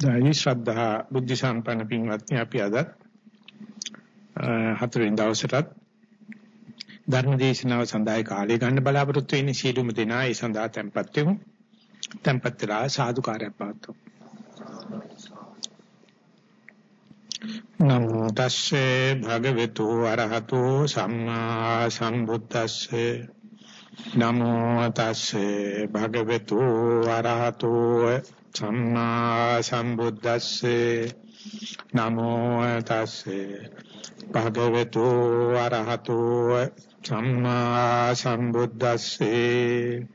දැයි ශ්‍රද්ධා බුද්ධ සම්පන්න පින්වත්නි අපි අද හතරින් දවසටත් ධර්ම දේශනාව සඳහා කාලය ගන්න බලාපොරොත්තු වෙන්නේ සීලුම දෙනා ඒ සඳහා tempත් වෙමු. tempත් වෙලා සාදුකාරයක් පවත්වමු. නමෝ තස්සේ භගවතු අරහතෝ සම්මා සම්බුද්දස්සේ නමෝ තස්සේ භගවතු අරහතෝ සම්මා සම්බුද්දස්සේ නමෝ තස්සේ භගවතු අරහතෝ සම්මා සම්බුද්දස්සේ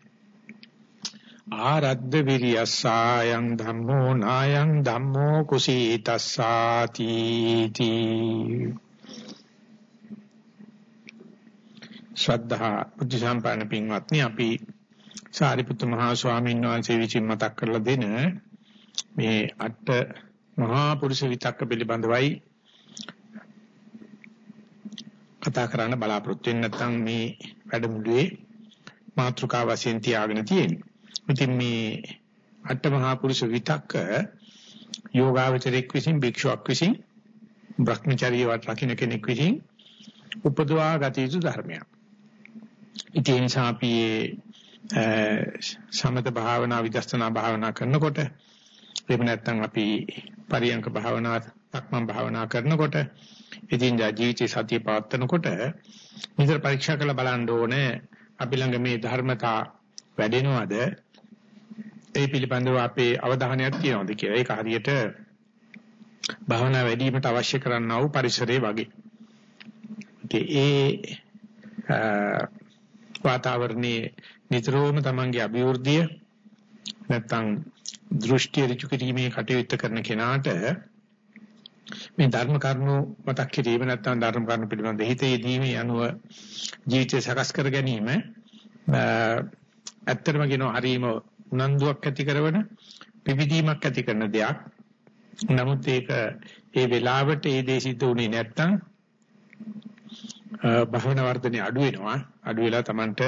ආරද්ද විරියස්සායන් ධම්මෝ නායන් ධම්මෝ කුසීතස්සාති තී ශ්‍රද්ධා බුද්ධ සම්පන්න පින්වත්නි අපි සාරිපුත්ත මහා ස්වාමීන් වහන්සේ විසින් මතක් කරලා දෙන මේ අට මහා පුරුෂ විතක්ක පිළිබඳවයි කතා කරන්න බලාපොරොත්තු වෙන්නේ නැත්නම් මේ වැඩමුළුවේ මාතෘකාව වශයෙන් තියාගෙන තියෙන්නේ. ඉතින් මේ අට මහා පුරුෂ විතක්ක යෝගාවචරයක් විසින් භික්ෂුවක් විසින් භ්‍රමචර්ය වත් රකින්න කෙනෙක් විසින් උපදවා ගත යුතු ධර්මයක්. ඉතින් ඒ නිසා අපි සමත භාවනා විදර්ශනා භාවනා කරනකොට එහෙම නැත්නම් අපි පරියංක භාවනා සක්මන් භාවනා කරනකොට ඉතින් ජීවිතේ සතිය පවත්නකොට විතර පරීක්ෂා කරලා බලන්න ඕනේ අපි ළඟ මේ ධර්මතා වැඩෙනවද ඒ පිළිබඳව අපේ අවධානයක් තියනවද කියලා. ඒක හරියට භාවනා වැඩිවීමට අවශ්‍ය කරන්නා වූ පරිසරය වගේ. ඒ වාතාවරණයේ නිතරම තමන්ගේ අභිවෘද්ධිය නැත්තම් දෘෂ්ටි ඍජු කිරීමේ කටයුත්ත කරන කෙනාට මේ ධර්ම කරුණු මතක් කිරීම නැත්තම් ධර්ම කරුණු පිළිබඳ හිතේදීමේ අනුව ජීවිතය සකස් කර ගැනීම ඇත්තටම කියනවා හරීම උනන්දුවක් ඇති කරන පිවිදීමක් ඇති කරන දෙයක්. නමුත් ඒක ඒ වෙලාවට ඒ දේ සිද්ධ වුණේ නැත්තම් භවන වර්ධනේ අඩු වෙනවා. අඩු වෙලා Tamanට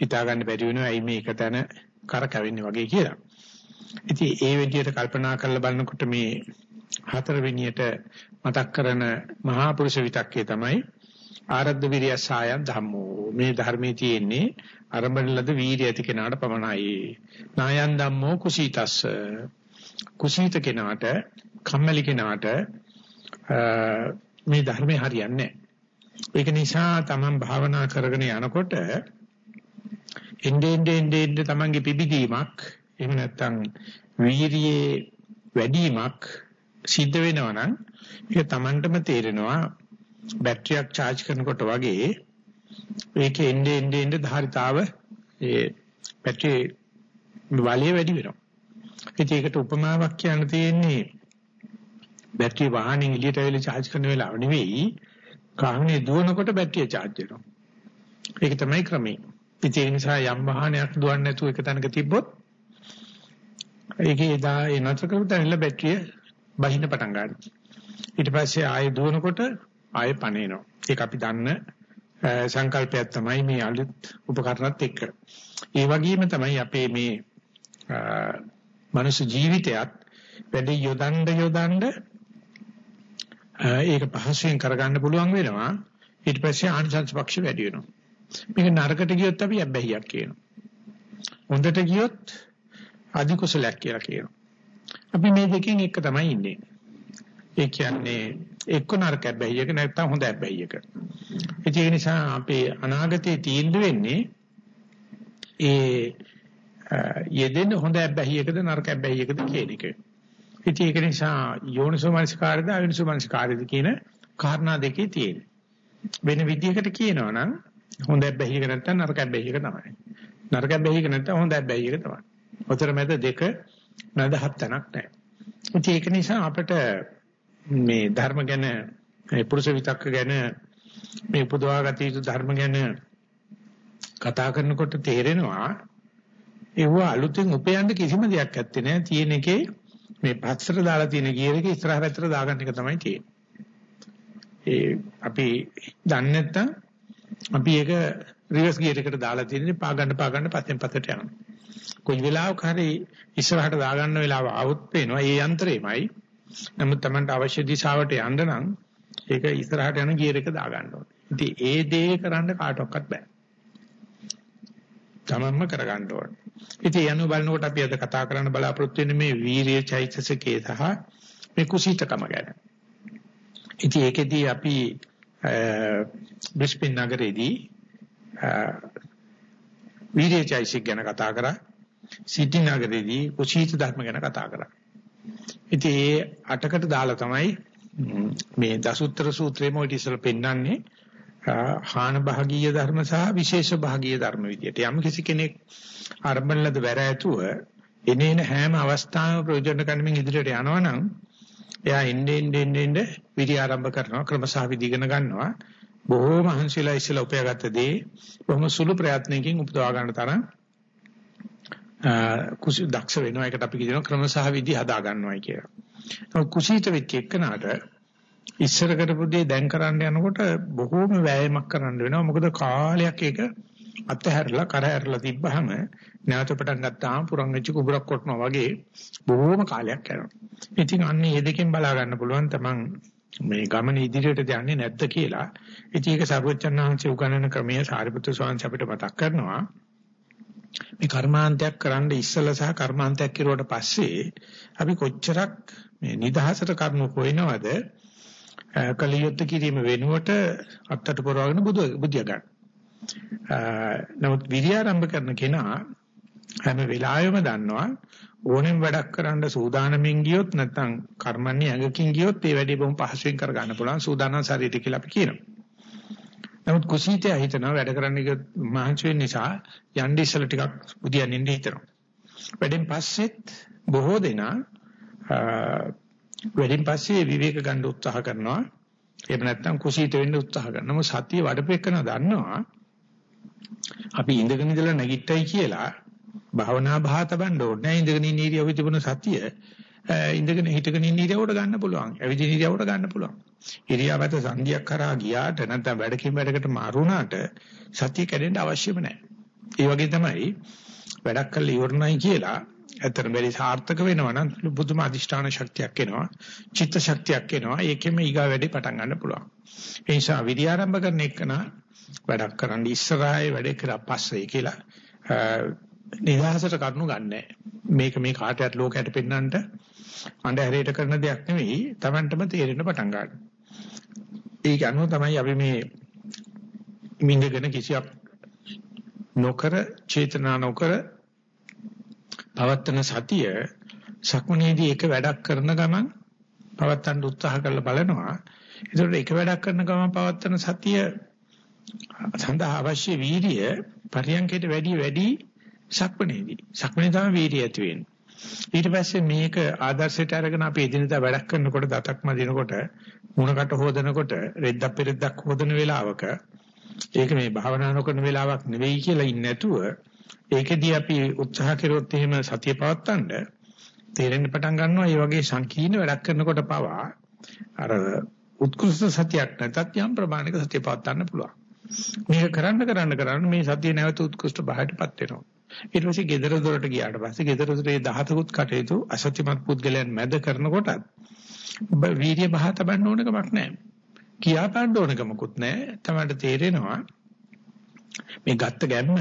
හිතා ගන්න බැරි වෙනවා. ඇයි මේ එක තැන කරකැවෙන්නේ වගේ කියලා. ඉතින් ඒ විදිහට කල්පනා කරලා බලනකොට මේ හතරවෙනියට මතක් කරන මහා පුරුෂ විතක්කේ තමයි ආරද්ධ විරිය සායන් ධම්මෝ. මේ ධර්මයේ තියෙන්නේ අරඹන ලද වීරිය ඇති කෙනාට පමණයි. නායන් ධම්මෝ කුසීතස්ස. කුසීත කෙනාට කම්මැලි කෙනාට මේ ධර්මේ හරියන්නේ ඒක නිසා තමන් භාවනා කරගෙන යනකොට එnde ende ende ende තමන්ගේ පිබිදීමක් එහෙම නැත්නම් වීරියේ වැඩිවීමක් සිද්ධ වෙනවා නම් ඒක තමන්ටම තේරෙනවා බැටරියක් charge කරනකොට වගේ ඒකේ එnde ende ende ධාරිතාව ඒ බැටරි වලිය වැඩි වෙනවා. ඉතින් ඒකට උපමාවක් කියන්න තියෙන්නේ බැටරි වාහනේ එළියට ඇවිල්ලා charge කරන වෙලාව නෙවෙයි කාහනේ දුවනකොට බැටරිය charge වෙනවා. ඒක තමයි ක්‍රමය. ඉතින් ඒ නිසා යම් වාහනයක් දුවන්නේ නැතුව එක තැනක තිබ්බොත් ඒකේ එදා ඒ නතර කරලා බැටරිය බහින්න පටන් ගන්නවා. ඊට පස්සේ ආයෙ දුවනකොට ආයෙ පණේනවා. ඒක අපි දන්න සංකල්පයක් තමයි මේ අලුත් උපකරණත් එක්ක. ඒ වගේම තමයි අපේ මේ මනුෂ්‍ය ජීවිතයත් වැඩි යොදන්න යොදන්න ඒක පහසුවෙන් කරගන්න පුළුවන් වෙනවා. ඊට පස්සේ ආනිසංස පක්ෂ වැඩි වෙනවා. මේක නරකට ගියොත් අපි අබ්බැහියක් කියනවා. හොඳට ගියොත් අධි කුසලයක් කියලා කියනවා. අපි මේ දෙකෙන් එක තමයි ඉන්නේ. ඒ කියන්නේ එක්ක නරක අබ්බැහියක නැත්නම් හොඳ අබ්බැහියක. ඒ නිසා අපේ අනාගතයේ තීන්දුව වෙන්නේ ඒ යෙදෙන හොඳ අබ්බැහියකද නරක අබ්බැහියකද කියන එක. ඉතින් ඒක නිසා යෝනිසෝ මනසිකාරද අයෝනිසෝ මනසිකාරද කියන කාරණා දෙකේ තියෙන. වෙන විදිහකට කියනවා නම් හොඳ බැහැයක නැත්නම් නරක බැහැයක තමයි. නරක බැහැයක නැත්නම් හොඳ බැහැයක තමයි. උතර මැද දෙක නැද හත් තැනක් නැහැ. ඒක නිසා අපිට මේ ධර්ම ගැන මේ පුරුෂ විතක්ක ගැන මේ උපදවාගත යුතු ධර්ම ගැන කතා කරනකොට තේරෙනවා ඒව අලුතෙන් උපයන්න කිසිම දෙයක් ඇත්තේ නැහැ. තියෙන එකේ මේ පස්සට දාලා තියෙන ගියර එක ඉස්සරහ පැත්තට දාගන්න එක තමයි තියෙන්නේ. ඒ අපි දන්නේ නැත්නම් අපි ඒක රිවර්ස් ගියර් එකට දාලා තියෙන්නේ පා ගන්න පා ගන්න පස්සෙන් පස්සට යනවා. කොයි වෙලාවක හරි ඉස්සරහට දාගන්න වෙලාව આવුත් පේනවා. ඒ යන්ත්‍රෙමයි. නමුත් Tamanට අවශ්‍ය දිශාවට යන්න නම් ඒක ඉස්සරහට යන ගියර් එක දාගන්න ඕනේ. ඉතින් ඒ දේ කරන්න කාටවත් බෑ. තමන්ම කරගන්න ඕනේ. ඉතින් යනු බලනකොට අපි අද කතා කරන්න බලාපොරොත්තු වෙන්නේ මේ වීරිය චෛතසිකේ සහ මේ කුසීතකම ගැන. ඉතින් ඒකෙදී අපි බ්‍රිස්බේන් නගරයේදී වීරිය චෛතසික ගැන කතා කරා. සිඩ්නි නගරයේදී කුසීත ධර්ම ගැන කතා කරා. ඉතින් ඒ අටකට දාලා තමයි මේ දසුත්තර සූත්‍රයේම ඔය ඉතිසල පෙන්වන්නේ හාන භාගීය ධර්ම සහ විශේෂ භාගීය ධර්ම විදියට යම් කිසි කෙනෙක් ආරම්භන ලද වැර ඇතුව එනේන හැම අවස්ථාවම ප්‍රයෝජන ගන්නමින් ඉදිරියට යනවා නම් එයා එන්නේ එන්නේ එන්නේ විදි ආරම්භ කරනවා ක්‍රමසහ විදි ඉගෙන ගන්නවා බොහෝම අහංශිලා ඉස්සලා උපයාගත්ත දේ බොහොම සුළු ප්‍රයත්නකින් උපදවා ගන්න තරම් කුසී දක්ෂ වෙනවා ඒකට අපි කියනවා ක්‍රමසහ විදි හදා ගන්නවායි කියලා. කුසීත වෙච්ච එකනට ඉස්සර කරපු දේ දැන් කරන්න යනකොට බොහෝම වෑයමක් කරන්න වෙනවා. මොකද කාලයක් ඒක අත්හැරලා කරහැරලා තිබ්බහම නැවත පටන් ගත්තාම පුරන් වෙච්ච කුඹරක් කොටනවා වගේ බොහෝම කාලයක් යනවා. ඉතින් අන්න මේ දෙකෙන් බලා ගන්න පුළුවන් තමන් මේ ගමන ඉදිරියට යන්නේ නැද්ද කියලා. ඉතින් ඒක සර්වචන්නාංශය උගන්වන ක්‍රමය සාරිපුත්‍ර ස්වාමීන් අපිට මතක් කරනවා. මේ කර්මාන්තයක් කරන්න ඉස්සලා සහ කර්මාන්තයක් කෙරුවට පස්සේ අපි කොච්චරක් මේ නිදහසට කරුණු හොයනවද කලියොත් කිරීම වෙනුවට අත්තට පොරවගෙන බුදු බුදියා ගන්න. නමුත් විරියාරම්භ කරන කෙනා හැම වෙලාවෙම දන්නවා ඕනෙම වැඩක් කරන්න සූදානමින් ගියොත් නැත්නම් කර්මන්නේ ඇඟකින් ගියොත් ඒ වැඩේ බොහොම පහසුවෙන් කර ගන්න පුළුවන් සූදානම් ශරීරය කියලා අපි කියනවා. නමුත් කුසීතය හිතනවා වැඩ කරන්න ගියොත් මහන්සි වෙන නිසා යන්නේ ඉස්සල ටිකක් බුදියන් ඉන්න හිතනවා. වැඩෙන් පස්සෙත් බොහෝ දෙනා වැඩින් පස්සේ විවේක ගන්න උත්සාහ කරනවා. එහෙම නැත්නම් කුසීත වෙන්න උත්සාහ කරනවා. මොකද සතිය වඩපෙකන දන්නවා. අපි ඉඳගෙන ඉඳලා නැගිට්ටයි කියලා භාවනා බහ තබන්න ඕනේ. ඉඳගෙන ඉන්න ඉරියව්ව තිබුණ සතිය ඉඳගෙන හිටගෙන ඉන්න ඉරියව්වට ගන්න පුළුවන්. ඇවිදින ඉරියව්වට ගන්න පුළුවන්. ඉරියව්වට සංගියක් කරා ගියාට නැත්නම් වැඩකින් වැඩකට මාරුණාට සතිය කැඩෙන්න අවශ්‍යම නැහැ. ඒ වගේ තමයි වැඩක් කරලා ඉවරණයි කියලා ඇත්තට බැරි සාර්ථක වෙනවා නම් බුදුම අධිෂ්ඨාන ශක්තියක් එනවා චිත්ත ශක්තියක් එනවා. ඒකෙම ඊගා වැඩේ පටන් ගන්න පුළුවන්. ඒ නිසා විද්‍යාරම්භ කරන එකන වැඩක් කරන්න ඉස්සරහේ වැඩේ කරා පස්සේ කියලා නිදහසට කරුණු ගන්නෑ. මේක මේ කාටවත් ලෝකයට පෙන්වන්නට අnder කරන දෙයක් නෙවෙයි Tamanටම තේරෙන්න පටන් ගන්නවා ඒක අනුව තමයි අපි මේ මින්දගෙන කිසියක් නොකර චේතනා නොකර පවත්තන සතිය සක්මනේදී එක වැඩක් කරන ගමන් පවත්තන්න උත්සාහ කරලා බලනවා. ඒතකොට එක වැඩක් කරන ගමන් පවත්තන සතිය සඳහා අවශ්‍ය වීර්ය පරියන්කයට වැඩි වැඩි සක්මනේදී. සක්මනේ තමයි වීර්ය ඇති වෙන්නේ. ඊට පස්සේ මේක ආදර්ශයට අරගෙන අපි එදිනදා වැඩක් කරනකොට දතක් මදිනකොට මුණකට හොදනකොට රෙද්දක් පෙරෙද්දක් හොදන වෙලාවක ඒක මේ භාවනා නොකරන වෙලාවක් නෙවෙයි කියලා ඉන්නේ නැතුව ඒකෙදී අපි උත්සාහ කරොත් එහෙම සතිය පවත්තන්න තේරෙන්න පටන් ගන්නවා මේ වගේ සංකීර්ණ වැඩක් කරනකොට පවා අර උත්කෘෂ්ඨ සතියක් නැතත් යම් ප්‍රමාණික සතිය පවත්තන්න පුළුවන්. මේක කරන්න කරන්න කරන්න මේ සතිය නැවත උත්කෘෂ්ඨ භාවයටපත් වෙනවා. ඊට පස්සේ gedara දොරට ගියාට පස්සේ gedara දොරේ දහතකුත් කටයුතු අසත්‍යමත් පුද්ගලයන් මැද කරනකොටත් වීර්ය බහ තබන්න ඕන කමක් නැහැ. කියා පාන්න ඕන කමකුත් නැහැ. තමයි තේරෙනවා මේ ගත්ත ගැම්ම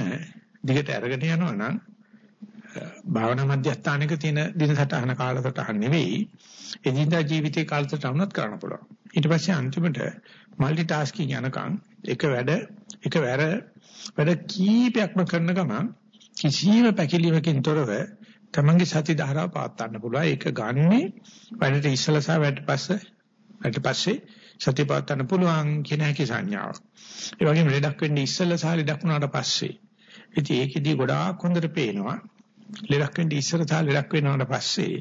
දිගට අරගෙන යනවා නම් භාවනා මධ්‍යස්ථානයක තියෙන දිනසටහන කාලසටහන නෙවෙයි එදිනදා ජීවිතේ කාලසටහනත් කරන්න පුළුවන්. ඊට පස්සේ අන්තිමට মালටි ටාස්කින් යනකම් එක වැඩ එක වැර වැඩ කීපයක්ම කරන ගමන් කිසියම් පැකිලීමකින් තොරව තමන්ගේ සති ධාරාව පාත් ගන්න පුළුවන්. ඒක ගන්නේ වැඩට ඉස්සලා සහ වැඩට පස්සේ වැඩට පස්සේ සති පාත් ගන්න පුළුවන් කියන හැකි සංඥාවක්. ඒ වගේම ලෙඩක් වෙන්නේ ඉස්සලා සහ ලෙඩක් වුණාට පස්සේ ඉතින් ඒකෙදී ගොඩාක් හොඳට පේනවා ලෙඩක් වෙන්න ඉස්සර තා ලෙඩක් වෙනාට පස්සේ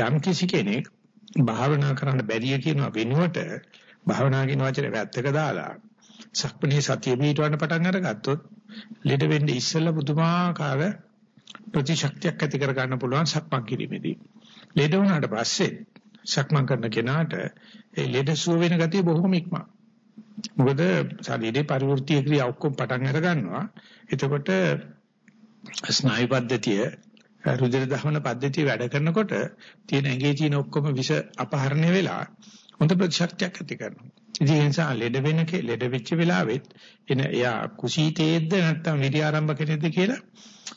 යම් කිසි කෙනෙක් භාවනා කරන්න බැරිය කියන වෙනුවට භාවනා කියන වචනේ වැත්තක දාලා සක්මණේ සතිය පිටවන්න පටන් අරගත්තොත් ලෙඩ වෙන්න ඉස්සෙල්ලා පුදුමාකාර ප්‍රතිශක්තියක් ඇති කර ගන්න පුළුවන් සක්මන් කිරීමේදී. ලෙඩ වුණාට පස්සේ සක්මන් කරන කෙනාට ඒ ලෙඩ සුව වෙන ගතිය බොහොම ඉක්මන. මොකද ශරීරේ පරිවෘත්තීය ක්‍රියා ඔක්කොම පටන් අර ගන්නවා. එතකොට ස්නායු පද්ධතිය රුධිර දහවන පද්ධතිය වැඩ කරනකොට තියෙන ඇඟේ තියෙන ඔක්කොම විෂ අපහරණය වෙලා හොඳ ප්‍රතිශක්තියක් ඇති කරනවා. ඉතින් ඒ නිසා ලෙඩ වෙන ලෙඩ වෙච්ච වෙලාවෙත් එන එයා කුසීතේද්ද නැත්නම් විරි ආරම්භ කෙනෙක්ද කියලා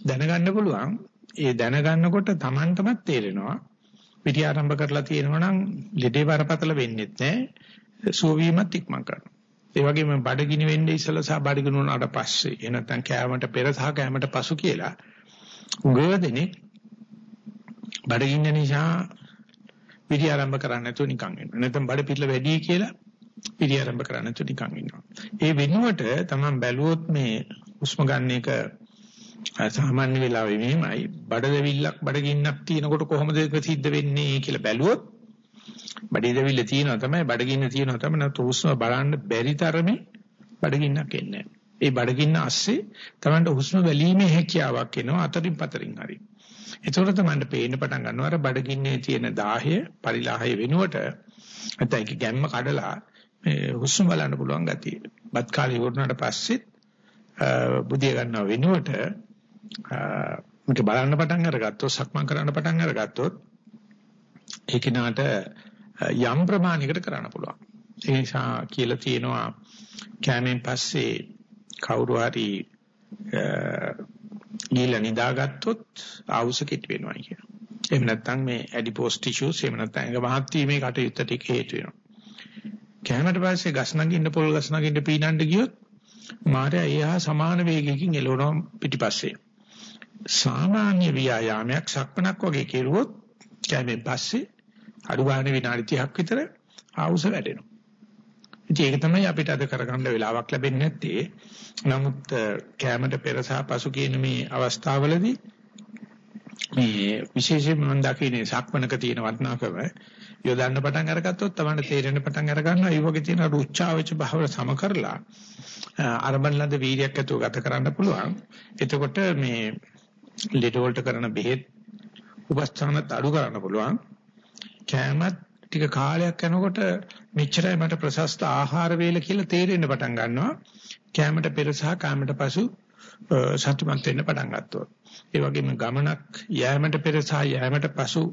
දැනගන්න පුළුවන්. ඒ දැනගන්නකොට Tamanටමත් තේරෙනවා විරි ආරම්භ කරලා තියෙනවා නම් ලෙඩේ බරපතල වෙන්නේ නැහැ. සුවවීමත් ඉක්මන් කරනවා. ඒ වගේම බඩගිනි වෙන්නේ ඉස්සලා සහ බඩගිනි වුණාට පස්සේ එහෙ නැත්නම් කෑමට පෙර සහ කෑමට පසු කියලා උගෝදෙනේ බඩගින්න නිසා පිටි ආරම්භ කරන්නේ නැතුව නිකන් ඉන්නවා. නැත්නම් බඩ පිටල වැඩි කියලා පිටි ආරම්භ කරන්නේ නැතුව නිකන් ඉන්නවා. ඒ වෙනුවට තමයි බැලුවොත් මේ හුස්ම ගන්න එක සාමාන්‍ය වෙලාවෙ මෙහෙමයි බඩ දෙවිල්ලක් බඩගින්නක් තියෙනකොට කොහොමද ඒක සිද්ධ වෙන්නේ කියලා බැලුවොත් බඩේ දෙවිල්ල තියෙනවා තමයි බඩගින්න තියෙනවා තමයි නැත්නම් හුස්ම බලන්න බැරි තරමේ බඩගින්නක් එන්නේ. ඒ බඩගින්න ASCII තමන්ට හුස්ම වැලීමේ හැකියාවක් එනවා අතරින් පතරින් හරි. එතකොට තමයි පේන්න පටන් ගන්නවා අර බඩගින්නේ තියෙන 10 පරිලාහය වෙනුවට නැත්නම් ඒක ගැම්ම කඩලා මේ හුස්ම බලන්න පුළුවන් ගතිය. බත් කාලේ වුණාට පස්සෙත් බුදිය ගන්නව වෙනුවට මේක බලන්න පටන් අරගත්තොත් සක්මන් කරන්න පටන් අරගත්තොත් ඒ කිනාට යම් ප්‍රමාණයකට කරන්න පුළුවන්. ඒ නිසා කියලා තියෙනවා කැමෙන් පස්සේ කවුරු හරි ගිහලා නිදාගත්තොත් ආවුස කිට් වෙනවා කියනවා. එහෙම නැත්නම් මේ ඇඩිපෝස් ටිෂුස් එහෙම නැත්නම් ඇඟ මහත් වීමේ කටයුත්ත ටික හේතු වෙනවා. කැමරට පස්සේ ගස් නගින්න පොල් ගස් නගින්න පීනන්න ගියොත් මාරයා එහා සමාන වේගයකින් එළවනවා පිටිපස්සේ. සාමාන්‍ය ව්‍යායාමයක් සක්මනක් වගේ කෙරුවොත් කැමෙන් පස්සේ අඩු ගන්න විනාඩි 30ක් විතර ආවුස වැඩෙනවා. ඉතින් ඒක තමයි අපිට අද කරගන්න වෙලාවක් ලැබෙන්නේ නැත්තේ. නමුත් කැමරට පෙර සහ පසු කියන මේ අවස්ථාවවලදී මේ විශේෂයෙන්ම මම දකින්නේ සක්මනක තියෙන වටිනාකම යොදන්න පටන් අරගත්තොත් තමයි තේරෙන්න පටන් අර ගන්නවා. ඒ වගේ තියෙන රුචාවච භාව සම කරලා අරබන් ලද වීර්යයක් ඇතුව ගත කරන්න පුළුවන්. එතකොට මේ ලෙඩ වලට කරන බෙහෙත් උපස්ථානත් අඩු කරන්න පුළුවන්. කැමත් ටික කාලයක් යනකොට මෙච්චරයි මට ප්‍රශස්ත ආහාර වේල කියලා තේරෙන්න පටන් ගන්නවා. කැමට පෙර සහ කාමට පසු සතුටුමත් වෙන්න පටන් ගන්නවා. ඒ වගේම ගමනක් යෑමට පෙර සහ යෑමට පසු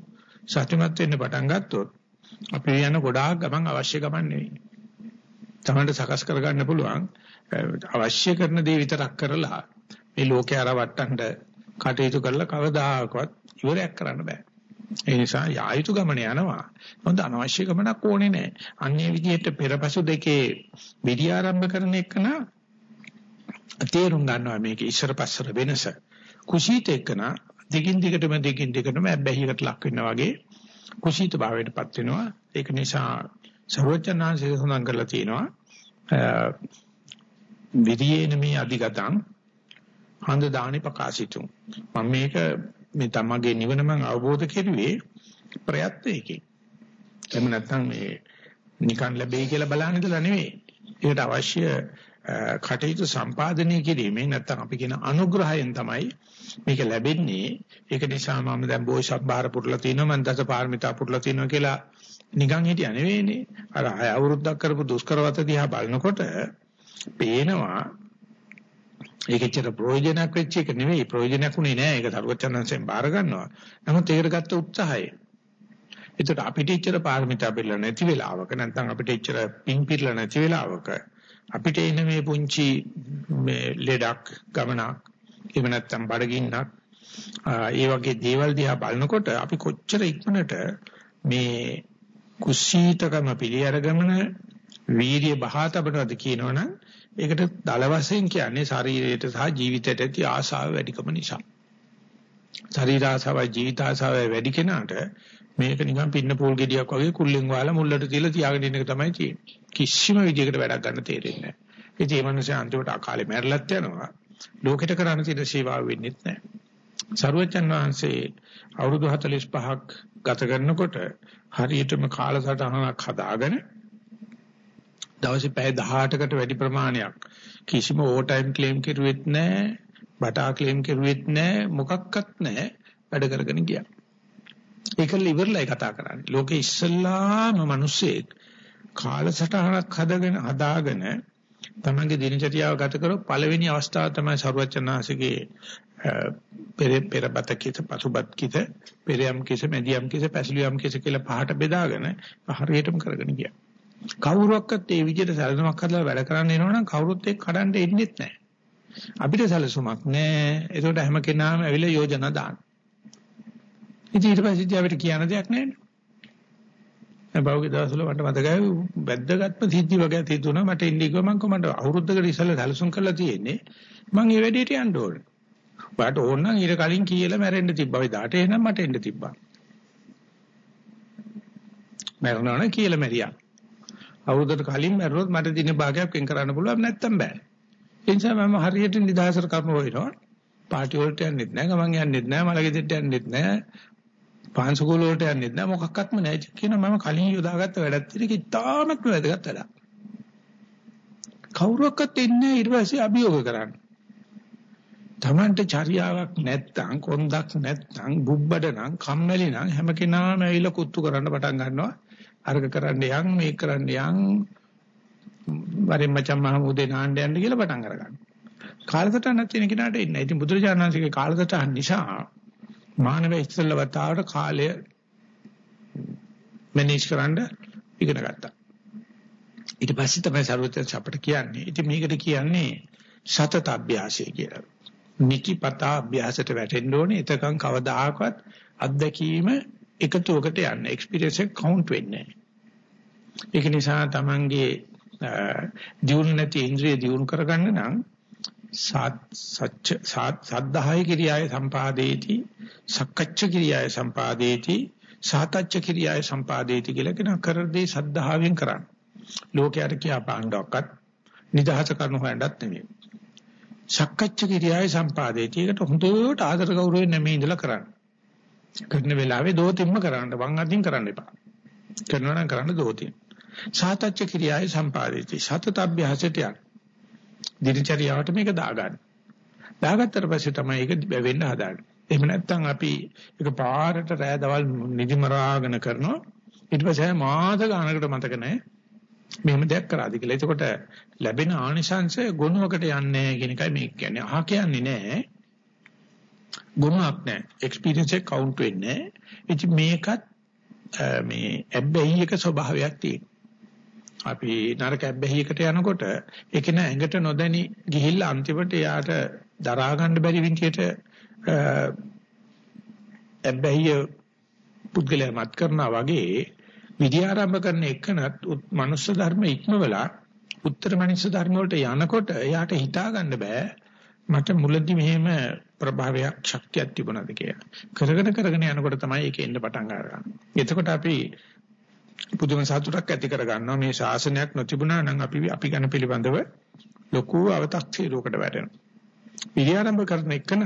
සතුටුමත් වෙන්න පටන් ගත්තොත් අපි යන ගොඩාක් ගමන් අවශ්‍ය ගමන් නෙවෙයි. තමන්ට සකස් කරගන්න පුළුවන් අවශ්‍ය කරන දේ විතරක් කරලා මේ ලෝකේ අර වට්ටන්න කටයුතු කරලා කවදාකවත් ඉවරයක් කරන්න බෑ. ඒ නිසා යායුතු ගමන යනවා. මොකද අනවශ්‍ය ගමනක් ඕනේ නැහැ. අන්නේ විදිහට පෙරපසු දෙකේ විදි ආරම්භ කරන එකන තේරුම් ගන්නවා මේකේ ඉස්සර පස්සර වෙනස. කුසීත එකන දිගින් දිගටම දිගින් දිගටම බැහැහිකට ලක් වෙනවා වගේ කුසීත භාවයටපත් වෙනවා. ඒක නිසා සර්වඥාන්සේ සඳහන් කරලා තියෙනවා විරියේන මේ අධිගතං හඳ දානි ප්‍රකාශිතුම්. මම මේක මේ තමගේ නිවන මම අවබෝධ කෙරුවේ ප්‍රයත්නයකින්. එහෙම නැත්නම් මේ නිකන් ලැබෙයි කියලා බලන්න ඉඳලා නෙවෙයි. ඒකට අවශ්‍ය කටයුතු සම්පාදනය කිරීමෙන් නැත්නම් අපි කියන අනුග්‍රහයෙන් තමයි මේක ලැබෙන්නේ. ඒක නිසා මම දැන් බෝසත් බාර පුරලා තිනවා මම දස පාරමිතා පුරලා තිනවා කියලා නිකන් හිටියා නෙවෙයිනේ. අර අය අවුරුද්දක් කරපු දුෂ්කරවත දිහා බලනකොට පේනවා ඒකෙච්චර ප්‍රයෝජනක් වෙච්ච එක නෙවෙයි ප්‍රයෝජනක් උනේ නෑ ඒක සරුවචනන්සෙන් බාර ගන්නවා. නමුත් ඒකට ගත්ත උත්සාහය. ඒකට අපිට ඉච්චර පාරමිතා පිළිලා නැති වෙලාවක නැත්නම් අපිට ඉච්චර පිං පිළිලා නැති වෙලාවක අපිට එන මේ පුංචි මේ ලෙඩක් ගමනක් එහෙම නැත්නම් බඩගින්නක් ඒ වගේ දේවල් දිහා බලනකොට අපි කොච්චර ඉක්මනට මේ කුසීතකම පිළිඅරගමන වීර්ය බහාතබනවද කියනවනම් ඒකට දල වශයෙන් කියන්නේ ශරීරයට සහ ජීවිතයට ඇති ආශාව වැඩිකම නිසා. ශරීර ආශාව ජීවිත ආශාව වැඩි කෙනාට මේක නිකන් පින්න පූල් ගෙඩියක් වගේ කුල්ලෙන් වහලා මුල්ලට තියලා තියාගෙන ඉන්න එක තමයි තියෙන්නේ. කිසිම විදිහකට වැඩක් ගන්න තේරෙන්නේ නැහැ. ඉතින් මේ මිනිස්සු අන්තිමට අකාලේ මැරලත් යනවා. ලෝකෙට කරන්න තියෙන සේවාව වෙන්නේ නැහැ. සරුවචන් වහන්සේ අවුරුදු 45ක් ගත කරනකොට හරියටම කාලසටහනක් හදාගෙන දවසේ පැය 18කට වැඩි ප්‍රමාණයක් කිසිම ඕවර් ටයිම් ක්ලේම් කරුවෙත් නැහැ බටා ක්ලේම් කරුවෙත් නැහැ මොකක්වත් නැහැ වැඩ කරගෙන ගියා. ඒකල ඉවරලයි කතා කරන්නේ. ලෝකේ ඉස්සල්ලාම මිනිස්සෙක් කාලසටහනක් හදගෙන හදාගෙන තමන්ගේ දිනචරියාව ගත කරොත් පළවෙනි අවස්ථාව තමයි සරුවචනාංශගේ පෙර පෙරබත කිත පසුබත් කිත පෙරයම් කිස මැදියම් කිස පැසලියම් කිස කියලා පහට බෙදාගෙන හරියටම කරගෙන ගියා. කවුරුවක්වත් ඒ විදිහට සැලසුමක් හදලා වැඩ කරන්න එනවනම් කවුරුත් එක්ක කඩන්න එන්නෙත් නැහැ. අපිට සැලසුමක් නැහැ. ඒකට හැම කෙනාම ඇවිල්ලා යෝජනා දාන. ඉතින් ඊට පස්සේ අපිට කියන්න දෙයක් නැහැ. බෞද්ධ දවස්වල මට මතකයි වැද්දගත්ම සිද්ධි වගේ තියුණා මට ඉන්නේ කිව්වා මං කොහමද අවුරුද්දකට ඉස්සෙල්ලා සැලසුම් කරලා තියෙන්නේ මං ඒ වැඩේට යන්න ඕනේ. ඔයාට ඕන නම් ඊට කලින් කියලා මැරෙන්න තිබ්බා. ඔය දාට එනනම් මට එන්න තිබ්බා. මැරෙනවනේ කියලා මැරියා. අවුරුද්දකට කලින් මැරුණොත් මට දින භාගයක් වෙන් කරන්න පුළුවන් නැත්තම් බෑ. ඒ නිසා මම හරියට නිදහසට කර්ම හොයනවා. පාටි වලට යන්නෙත් නෑ, ගමන් යන්නෙත් නෑ, මලගෙදෙට්ට යන්නෙත් නෑ, පාන්සකෝල වලට යන්නෙත් නෑ මොකක්වත්ම නෑ කියන මම කලින් යොදාගත්ත වැඩක් තියෙන එක ඉතාමත්ම වැදගත් වැඩක්. කවුරුවක්වත් ඉන්නේ ඊට පස්සේ අභියෝග කරන්න. Tamante චර්යාවක් නැත්තම් කොන්දක් නැත්තම් බුබ්බඩ නම් කම්මැලි නම් හැම කෙනාම ඇවිල්ලා කුත්තු කරන්න පටන් ගන්නවා. අර්ග කරන්න යන් මේක කරන්න යන් වරින් මචං මහමුදේ නාන්න යන්න කියලා පටන් අරගන්නවා. කාලසටහනක් තියෙන කෙනාට ඉන්නේ. ඉතින් බුදුරජාණන් වහන්සේගේ කාලසටහන නිසා මානව ඉස්සෙල්ල වතාවට කාලය මැනේජ් කරන්න ඉගෙන ගත්තා. ඊට පස්සේ තමයි සරුවචන අපට කියන්නේ. ඉතින් මේකට කියන්නේ සතත අභ්‍යාසය කියලා. නිතිපතා අභ්‍යාසයට වැටෙන්න ඕනේ. එතකන් කවදාහකවත් අත්දැකීම එකතුවකට යන්න. එක්ස්පීරියන්ස් එක කවුන්ට් වෙන්නේ ඒක නිසා Tamange දියුණු නැති ඉන්ද්‍රිය දියුණු කරගන්න නම් සච්ච සද්ධාය කිරියාය සම්පාදේති සක්කච්ඡ කිරියාය සම්පාදේති සාතච්ඡ කිරියාය සම්පාදේති කියලා කියන කරදී සද්ධාවෙන් කරන්න. ලෝකයට කියා පාණ්ඩවක්වත් නිදහස කරන හොයන්නත් නෙමෙයි. සක්කච්ඡ කිරියාය සම්පාදේති ඒකට හොඳට ආදර ගෞරවයෙන් නැමේ ඉඳලා කරන්න. කරන වෙලාවේ දෝතිම්ම කරන්න වං අදින් කරන්න එපා. කරනවා නම් කරන්න දෝතිම්. සාතච්ඡ කිරියාය සම්පාදේති සතත අභ්‍යාසයට යන්න. දිනචරියාවට මේක දාගන්න. දාගත්තට පස්සේ තමයි ඒක වෙන්න හදාගන්නේ. එහෙම නැත්නම් අපි ඒක පාරට රෑ දවල් නිදිමරාගෙන කරනවා. ඊට පස්සේ මාස ගානකට මතක නැහැ. මෙහෙම දෙයක් කරාද කියලා. එතකොට ලැබෙන ආනිසංශය ගුණවකට යන්නේ කියන එකයි මේ කියන්නේ. අහ කියන්නේ නැහැ. ගුණයක් නැහැ. එක්ස්පීරියන්ස් එක කවුන්ට් වෙන්නේ නැහැ. ඉතින් මේකත් මේ ඇබ්බැහි එක ස්වභාවයක් තියෙනවා. අපි නරක ඇබ්බැහියකට යනකොට ඒක න ඇඟට නොදැනි ගිහිල්ලා අන්තිමට යාට දරා ගන්න බැරි විදියට ඇබ්බැහිය පුද්ගලයා මත් කරනා වගේ විද්‍යාරම්භ කරන එකනත් මනුස්ස ධර්ම ඉක්මවලා උත්තර මනුස්ස ධර්ම වලට යනකොට එයාට හිතා ගන්න බෑ මට මුලදි මෙහෙම ප්‍රභාවයක් ශක්තියක් තිබුණාද කියලා. කරගෙන කරගෙන යනකොට තමයි ඒක එන්න පටන් ගන්නේ. එතකොට අපි පුදුම සතුටක් ඇති කර ගන්නවා මේ ශාසනයක් නොතිබුණා නම් අපි අපි ගැන පිළිබඳව ලොකු අව탁සීරුවකට වැටෙනවා. පිළිආරම්භ කරන එකන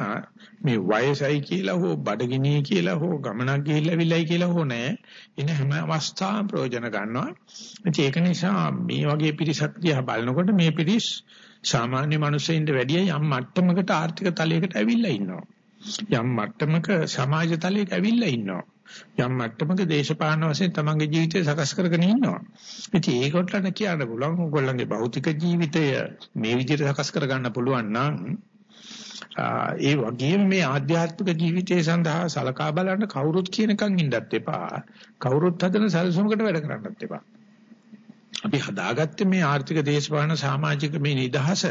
මේ වයසයි කියලා හෝ බඩගිනි කියලා හෝ ගමනක් ගිහිල්ලාවිලයි කියලා හෝ නෑ. ඉන හැම අවස්ථාවම ප්‍රයෝජන ගන්නවා. ඒක නිසා මේ වගේ පිරිසක් දිහා බලනකොට මේ පිරිස් සාමාන්‍ය මිනිස්සුන්ට වැඩිය යම් මට්ටමකට ආර්ථික තලයකට ඇවිල්ලා ඉන්නවා. යම් මට්ටමක සමාජ තලයක ඇවිල්ලා ඉන්නවා. යම් මට්ටමක දේශපාලන වශයෙන් තමන්ගේ ජීවිතය සකස් කරගෙන ඉන්නවා. ඉතින් ඒකටලන කියන්න පුළුවන් ඕගොල්ලන්ගේ භෞතික ජීවිතය මේ විදිහට සකස් කරගන්න පුළුවන් නම් ඒ වගේම මේ ආධ්‍යාත්මික ජීවිතය සඳහා සලකා බලන්න කවුරුත් කියනකම් ඉන්නත් එපා. කවුරුත් හදන සැලසුමකට වැඩ කරන්නත් එපා. අපි හදාගත්තේ මේ ආර්ථික දේශපාලන සමාජික මේ නිදහස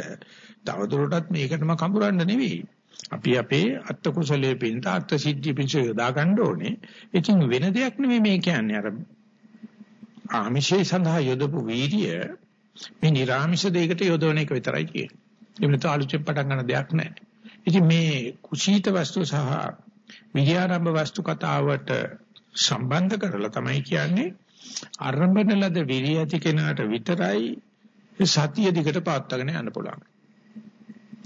තවදුරටත් මේකටම කඹරන්න නෙවෙයි. අපි අපේ අත්ත කුසලයේ පින්ත අත්ත සිද්ධිය පිංස යොදා ගන්න ඕනේ. ඉතින් වෙන දෙයක් නෙමෙයි මේ කියන්නේ අර ආමිෂේ සඳහා යොදපු වීර්ය මේ නිර්ආමිෂ දෙයකට යොදවන එක විතරයි කියන්නේ. ඒ වෙනත අලුතෙන් පටන් ගන්න දෙයක් නැහැ. ඉතින් මේ කුසීත වස්තු සහ විද්‍යාරම්භ වස්තු කතාවට සම්බන්ධ කරලා තමයි කියන්නේ අරඹන ලද විරිය ඇති කෙනාට විතරයි සතිය දිකට පාත්තගෙන යන්න පුළුවන්.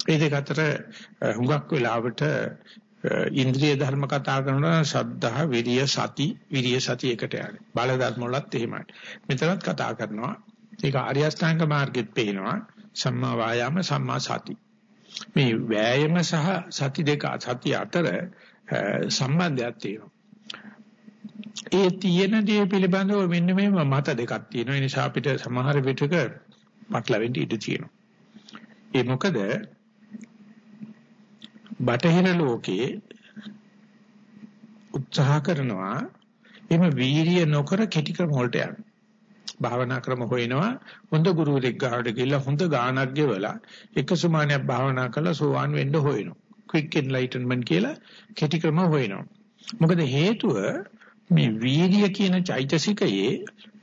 ඒ දෙක අතර හුඟක් වෙලාවට ඉන්ද්‍රිය ධර්ම කතා කරනවා ශද්ධා විරිය සති විරිය සති එකට යන්නේ. බල ධර්ම වලත් එහෙමයි. මෙතනත් කතා කරනවා. ඒක ආර්ය අෂ්ටාංග මාර්ගෙත් පේනවා. සම්මා වායාම සම්මා සති. මේ වෑයම සහ සති දෙක සති අතර සම්බන්ධයක් තියෙනවා. ඒ තියෙන දේ පිළිබඳව මෙන්න මේ මත දෙකක් තියෙනවා. ඒ නිසා අපිට සමහර විටක පටලවෙන්න ඉඩ තියෙනවා. ඒ මොකද බටහිර ලෝකයේ උත්සාහ කරනවා එimhe වීරිය නොකර කෙටි ක්‍රම වලට යන්න. භාවනා ක්‍රම හොයනවා හොඳ ගුරුවරයෙක් ගාවට ගිහිල්ලා හොඳ ගානක් ගෙවලා එක සුමානයක් භාවනා කරලා සෝවාන් වෙන්න හොයනවා. quick enlightenment කියලා කෙටි ක්‍රම හොයනවා. මොකද හේතුව මේ වීර්ය කියන චෛතසිකයේ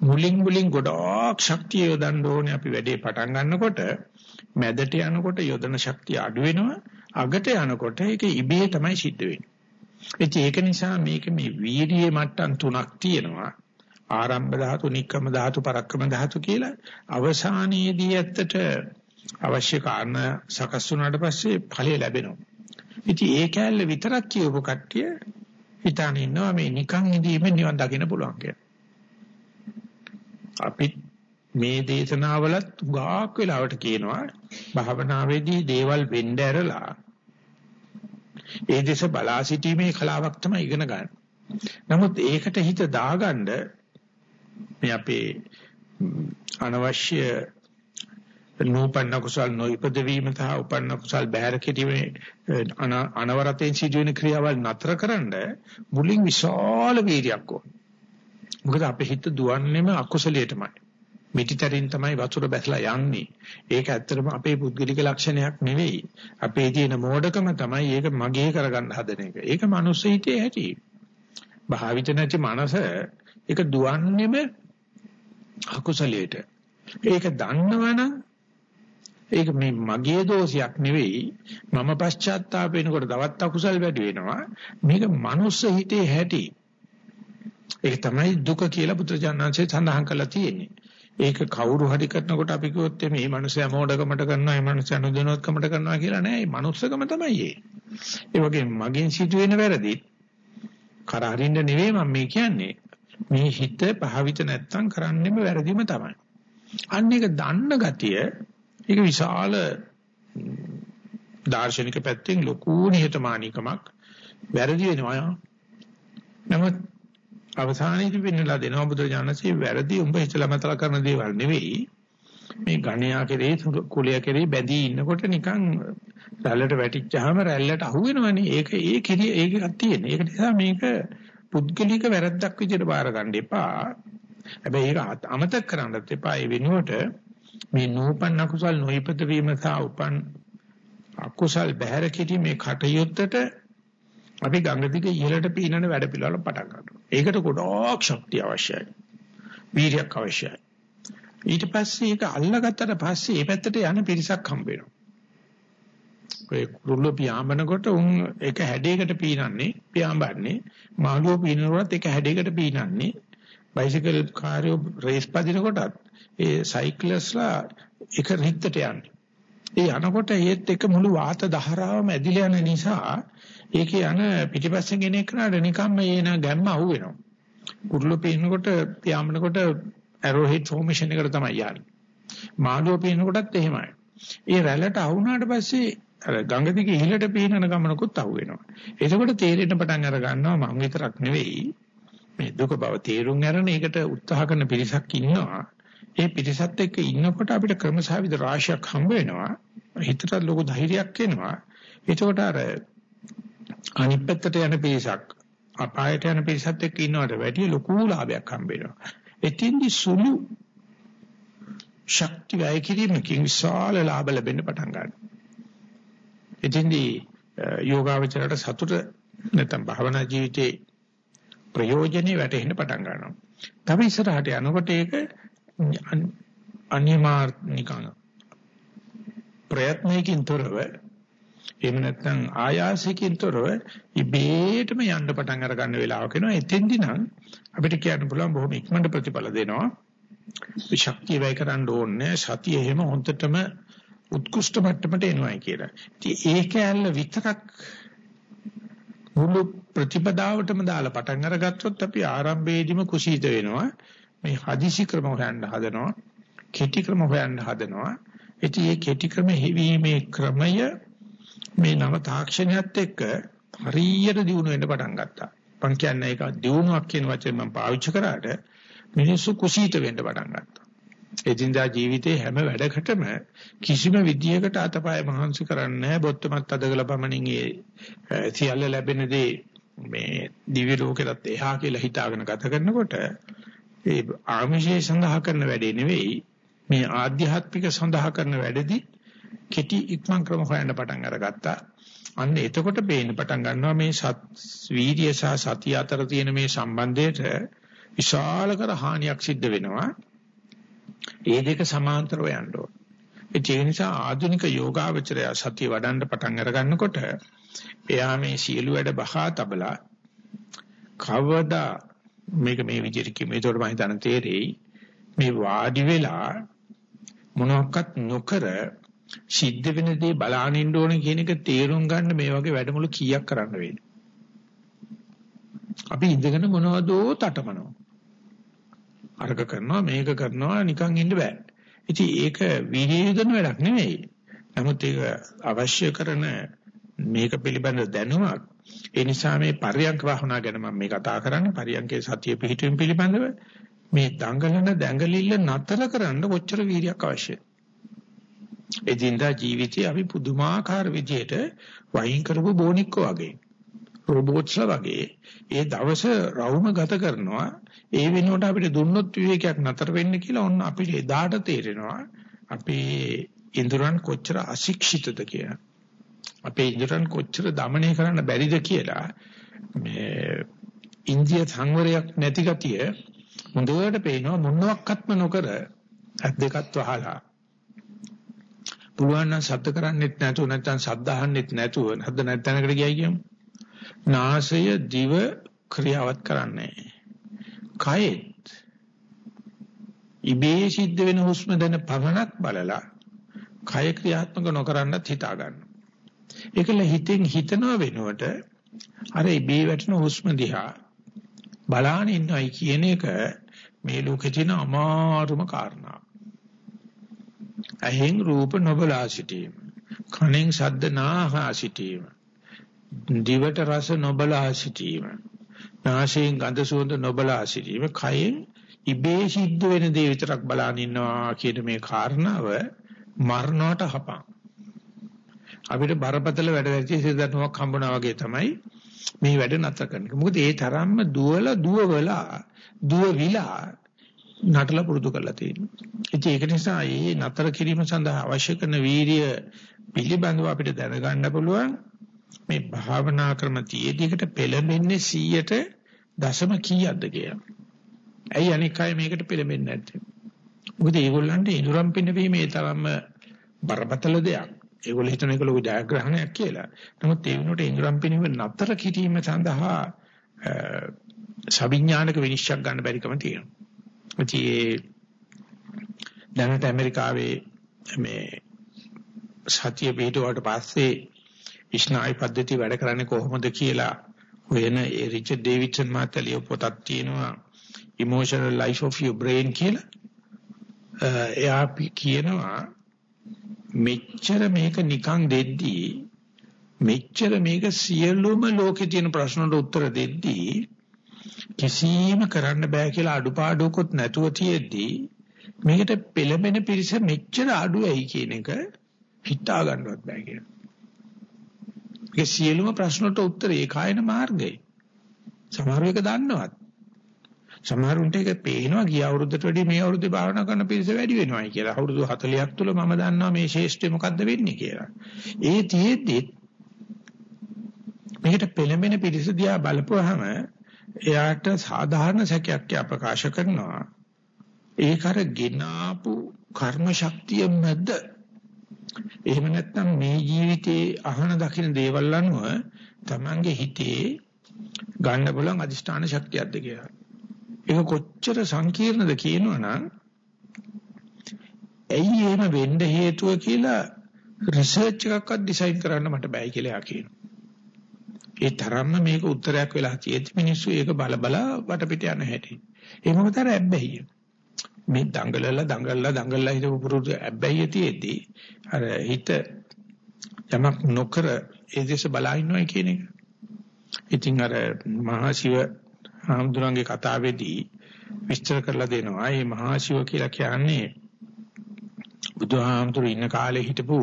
මුලින් මුලින් ගොඩාක් ශක්තිය යොදන්න ඕනේ අපි වැඩේ පටන් ගන්නකොට. මැදට යනකොට යොදන ශක්තිය අඩු වෙනවා. අගට යනකොට ඒක ඉබේ තමයි සිද්ධ වෙන්නේ. ඒක නිසා මේක මේ වීර්යයේ මට්ටම් තුනක් තියෙනවා. ආරම්භ ධාතු, නික්කම ධාතු, පරක්කම ධාතු කියලා. අවසානයේදී ඇත්තට අවශ්‍ය කාරණා සකස් වුණාට පස්සේ ඵලය ලැබෙනවා. ඉතින් ඒ කැලේ විතරක් කියවපු කට්ටිය හිතාන ඉන්නවා මේ නිකන් ඉඳීමෙන් නිවන් දකින්න පුළුවන් කියලා. අපි මේ දේශනාවලත් ගාක් වෙලාවට කියනවා භාවනාවේදී දේවල් වෙන්න ඇරලා ඒ දෙස බලා සිටීමේ කලාවක් තමයි ඉගෙන ගන්න. නමුත් ඒකට හිත දාගන්න මේ අපේ අනවශ්‍ය නූපන්න කුසල් නොයිපද වීම සහ උපන්න කුසල් බැහැර කිරීමේ අනවරතෙන් සිදුවෙන ක්‍රියාවල් නතරකරනද මුලින් විශාල වීර්යයක් ඕන. මොකද අපේ හිත දුවන්නේම අකුසලයටමයි. මිටිතරින් තමයි වතුර බැසලා යන්නේ. ඒක ඇත්තටම අපේ පුද්ගලික ලක්ෂණයක් නෙවෙයි. අපේ තියෙන මෝඩකම තමයි ඒක මගේ කරගන්න හදන එක. ඒක මනුස්ස හිතේ ඇති. භාවිත නැති මනස ඒක දුවන්නේම අකුසලයට. ඒක දන්නවනම් ඒක මේ මගේ දෝෂයක් නෙවෙයි මම පශ්චාත්තාප වෙනකොට තවත් අකුසල් වැඩි වෙනවා. මේක මනුස්ස හිතේ හැටි. ඒක තමයි දුක කියලා පුත්‍රජානංශය සඳහන් කරලා තියෙන්නේ. ඒක කවුරු හරි කරනකොට අපි කිව්වොත් මේ මනුස්සයා මෝඩකමට කරනවා මේ මනුස්සයා නොදැනුවත්කමට කරනවා කියලා නෑ. මේ මනුස්සකම තමයි ඒ. ඒ වගේ මගෙන් සිදුවෙන වැරදි කරහරින්න නෙවෙයි මම මේ කියන්නේ. මේ හිත භාවිත නැත්තම් කරන්නෙම වැරදිම තමයි. අන්න ඒක දන්න ගතිය ඒක විශාල දාර්ශනික පැත්තෙන් ලොකු නිහතමානීකමක් වැරදි වෙනවා. නමුත් අවසානයේදී වෙන්නලා දෙනවා බුදුරජාණන්සේ වැරදි උඹ හිතලා මතලා කරන දේවල් නෙවෙයි. මේ ගණයා කෙරේ කුලයා කෙරේ බැඳී ඉන්නකොට නිකන් රැල්ලට වැටිච්චාම රැල්ලට අහු වෙනවනේ. ඒක ඒ කෙරේ ඒකක් තියෙන. ඒක නිසා මේක පුද්ගලික වැරද්දක් විදිහට බාර ගන්න එපා. හැබැයි ඒක අමතක කරන්නත් එපා. ඒ වෙනුවට මේ නූපන් අකුසල් නොයිපද වීම සහ උපන් අකුසල් බැහැර කිරීමේ කටයුත්තට අපි ගඟ දිගේ ඉහළට පීනන වැඩ පිළිවෙල පටන් ගන්නවා. ඒකට ගොඩාක් ශක්තිය අවශ්‍යයි. වීර්යයක් අවශ්‍යයි. ඊට පස්සේ ඒක අල්ලගත්තට පස්සේ මේ පැත්තට යන පිරිසක් හම්බ වෙනවා. ඔය කුරුල්ල පියාඹනකොට උන් එක හැඩයකට පීනන්නේ පියාඹන්නේ මාළුව පීනනකොටත් එක හැඩයකට පීනන්නේ බයිසිකල් කාර්යෝ රේස් පදිනකොටත් ඒ සයික්ලස්ලා එක රික්තට යන්නේ. ඒ යනකොට ඒත් එක මුළු වාත දහරාවම ඇදිලා යන නිසා ඒකේ යන පිටිපස්සෙන් එන එකනට නිකම්ම එන ගැම්ම අහු වෙනවා. කුරුළු පේනකොට පියාඹනකොට ඇරෝ හෙඩ් ෆෝමේෂන් එකට තමයි යන්නේ. මාළුව පේනකොටත් එහෙමයි. ඒ රැළට අහුණාට පස්සේ අර ගඟ දිගේ ඉහළට පීනන ගමනකුත් අහු වෙනවා. එතකොට තේරෙන්න පටන් අර ගන්නවා මම විතරක් නෙවෙයි මේ දුක බව තේරුම් ගන්න ඒකට උත්සාහ කරන පිරිසක් ඉන්නවා. ඒ පිටසත් එක්ක ඉන්නකොට අපිට ක්‍රමසාවිද රාශියක් හම්බ වෙනවා. හිතට ලොකු ධෛර්යයක් එනවා. ඒකට අර අනිත් පැත්තට යන පිරිසක් අපායට යන පිරිසත් එක්ක ඉන්නවට වැඩිය ලොකු ලාභයක් හම්බ වෙනවා. එතින්දි සුළු ශක්ති වැය කිරීමකින් විශාල ලාභ ලැබෙන්න පටන් ගන්නවා. එතින්දි යෝගාවචරයට සතුට නැත්නම් භාවනා ජීවිතේ ප්‍රයෝජනෙ වැටෙන්න පටන් ගන්නවා. තව ඉස්සරහට යනකොට ඒක අනිමාර්නිකන ප්‍රයත්නයකින් තොරව එහෙම නැත්නම් ආයාසයකින් තොරව ඉබේටම යන්න පටන් අර ගන්න වෙලාවක එනවා එතෙන්දී නම් අපිට කියන්න පුළුවන් බොහොම ඉක්මනට ප්‍රතිඵල දෙනවා ශක්තිය වැය කරන්න ඕනේ සතිය එහෙම හොන්දටම උත්කෘෂ්ඨ මට්ටමට එනවායි කියලා. ඉතින් ඒක ඇල්ල විතරක් මුළු ප්‍රතිපදාවටම දාලා පටන් අරගත්තොත් අපි ආරම්භයේදීම කුසීත වෙනවා. මේ හදිසි ක්‍රම හොයන්න හදනවා කෙටි ක්‍රම හොයන්න හදනවා. ඉතින් මේ කෙටි ක්‍රම හිවීමේ ක්‍රමය මේ නව තාක්ෂණයත් එක්ක හරියට දියුණු වෙන්න පටන් ගත්තා. මං කියන්නේ ඒක දියුණුවක් කියන වචනේ මම පාවිච්චි කරාට මිනිස්සු කුසීත වෙන්න පටන් ගත්තා. එදිනදා ජීවිතේ හැම වැඩකටම කිසිම විදියකට අතපය මහන්සි කරන්නේ නැහැ. බොත්තමත් අදගල පමණින් ඒ සියල්ල ලැබෙන දේ මේ දිව්‍ය ලෝකෙටත් එහා කියලා හිතාගෙන ගත කරනකොට ඒ ආමිෂයේ සඳහා කරන වැඩේ නෙවෙයි මේ ආධ්‍යාත්මික සඳහා කරන වැඩෙදි කෙටි ඉක්මන් ක්‍රම හොයන්න පටන් අරගත්තා. අන්න එතකොට පේන්න පටන් ගන්නවා මේ සත් වීර්ය සහ සතිය අතර තියෙන මේ සම්බන්ධයට විශාල කර හානියක් සිද්ධ වෙනවා. ඒ දෙක සමාන්තරව යන්න ඕන. ඒ නිසා ආධුනික යෝගාවචරය සතිය වඩන්න පටන් අර ගන්නකොට එයා මේ සියලු වැඩ බහා තබලා කවදා මේක මේ විදිහට කිව්ව. ඒකට මම හිතන තේරෙයි මේ වාඩි වෙලා මොනවත් නොකර සිද්ධ වෙන දේ බලාගෙන ඉන්න ඕනේ කියන එක තේරුම් ගන්න මේ වගේ වැඩමුළු කීයක් කරන්න වෙන්නේ. අපි ඉඳගෙන මොනවදෝ තටමනවා. අර්ග කරනවා මේක කරනවා නිකන් ඉන්න බෑ. ඉතින් ඒක විහිදෙන වැඩක් නෙමෙයි. නමුත් ඒක අවශ්‍ය කරන මේක පිළිබඳ දැනුමක් ඒ නිසා මේ පරියන්ක වහනා ගැන මම මේ කතා කරන්නේ. පරියන්කේ සතිය පිහිටුවීම පිළිබඳව මේ දඟලන දැඟලිල්ල නතර කරන්න කොච්චර වීර්යයක් අවශ්‍යද? එදින්දා ජීවිතේ අපි පුදුමාකාර විදියට වයින් කරපු බෝනික්කෝ වගේ රොබෝට්ස්ලා වගේ ඒ දවස රවුම ගත කරනවා. ඒ වෙනුවට අපිට දුන්නොත් විවේකයක් නතර වෙන්න කියලා ඔන්න අපිට එදාට තේරෙනවා. අපේ ඉන්ද්‍රයන් කොච්චර අශික්ෂිතද කියලා. අපේ ඉන්ද්‍රයන් කොච්චර দমনය කරන්න බැරිද කියලා මේ ඉන්දිය සංවරයක් නැති ගතිය මුදුවට පේනවා මොනවත්ක්ම නොකර ඇත් දෙකත් වහලා පුළුවන් නම් ශබ්ද කරන්නෙත් නැතුව නැත්නම් ශබ්ද අහන්නෙත් නැතුව නැත්නම් නැත්නම්කට ගියයි කියමු. නාසය දිව ක්‍රියාවත් කරන්නේ. කයෙත් ඉබේ සිද්ධ වෙන හුස්ම දෙන පමණක් බලලා කය ක්‍රියාත්මක නොකරන්නත් හිතා ගන්න. ඒකල හිතෙන් හිතනව වෙනුවට අර ඉබේ වැටෙන හුස්ම දිහා බලාගෙන ඉන්නයි කියන එක මේ ලෝකේ තියෙන අමාරුම කාරණා. ඇහෙන් රූප නොබලා සිටීම. කනෙන් ශබ්ද නාහා සිටීම. දිවට රස නොබලා සිටීම. නාසයෙන් ගඳ සුවඳ නොබලා සිටීම. කයෙන් ඉබේ සිද්ධ වෙන දේ විතරක් බලාගෙන ඉන්නවා කියන මේ කාරණාව මරණයට හපං. අපිට බරපතල වැඩ වැඩි සිද්ධාන්තයක් හම්බුනා වගේ තමයි මේ වැඩ නැතර කරන්නේ. මොකද ඒ තරම්ම දුවල දුවවලා දුවවිලා නටල පුරුදු කරලා තියෙනවා. ඒක නිසා මේ නතර කිරීම සඳහා අවශ්‍ය කරන වීරිය පිළිබඳව අපිට දැනගන්න පුළුවන් මේ භාවනා ක්‍රම තියේදීකට පෙළඹෙන්නේ 100ට දශම කීයක්ද කියලා. ඇයි අනික් අය මේකට පෙළඹෙන්නේ නැත්තේ? මොකද ඒගොල්ලන්ට ඉඳුරම් පිනවීම ඒ තරම්ම බරපතල දෙයක්. ඒගොල්ලෝ හිතන එක ලොකු ජයග්‍රහණයක් කියලා. නමුත් ඒ වෙනුවට ඉන්ද්‍රම් පිනීම නතර කිරීම සඳහා සවිඥානික විනිශ්චයක් ගන්න බැරිකම තියෙනවා. ඉතින් දැනට ඇමරිකාවේ මේ සතිය පිටුවට පස්සේ ඉස්නායි පද්ධතිය වැඩ කරන්නේ කොහොමද කියලා හොයන ඒ රිචඩ් ඩේවිඩ්සන් මහත්තයා ලියපු පොතක් තියෙනවා emotional life of your brain කියලා. එයා කියනවා මෙච්චර මේක නිකන් දෙද්දී මෙච්චර මේක සියලුම ලෝකේ තියෙන ප්‍රශ්න වලට උත්තර දෙද්දී කිසිම කරන්න බෑ කියලා අඩුපාඩුවකුත් නැතුව තියෙද්දී මේකට පෙළඹෙන පිරිස මෙච්චර අඩු ඇයි කියන එක හිතා ගන්නවත් බෑ කියලා. ඒ සියලුම ප්‍රශ්න වලට උත්තර ඒකායන මාර්ගය. සමහර එක දන්නවත්. සමහරුන්ට ඒක පේනවා ගිය අවුරුද්දට වැඩිය මේ අවුරුද්දේ භාවනා කරන පිරිස වැඩි වෙනවායි කියලා. අවුරුදු 40ක් තුල මම දන්නවා මේ ශේෂ්ඨය මොකද්ද වෙන්නේ කියලා. ඒ තියෙද්දි මේකට පෙළඹෙන පිරිස දිහා බලපුවහම එයාට සාධාරණ සැකයක් ප්‍රකාශ කරනවා. ඒක අර ගිනාපු කර්ම ශක්තිය මැද එහෙම නැත්නම් මේ ජීවිතේ අහන දකින දේවල් අනුව Tamange හිතේ ගන්න බලන් අදිෂ්ඨාන ශක්තියක්ද කියලා. ඒක කොච්චර සංකීර්ණද කියනවනම් ඇයි එහෙම වෙන්න හේතුව කියලා රිසර්ච් එකක්වත් ඩිසයින් කරන්න මට බෑ කියලා යා කියනවා. ඒ තරම්ම මේක උත්තරයක් වෙලා තියෙද්දි මිනිස්සු ඒක බල බල වටපිට යන හැටි. ඒ මොකතර ඇබ්බැහිය. මේ දඟලලා දඟලලා දඟලලා හිටපු පුරුදු ඇබ්බැහිය තියෙද්දි අර හිත යමක් නොකර ඒ දේශ බලා ඉන්නවා කියන එක. ඉතින් අර මහා ශිව හාමුදුරන්ගේ කතාවේදී විස්තර කරලා දෙනවා. මේ මහා ශිව කියලා කියන්නේ බුදුහාමුදුරු ඉන්න කාලේ හිටපු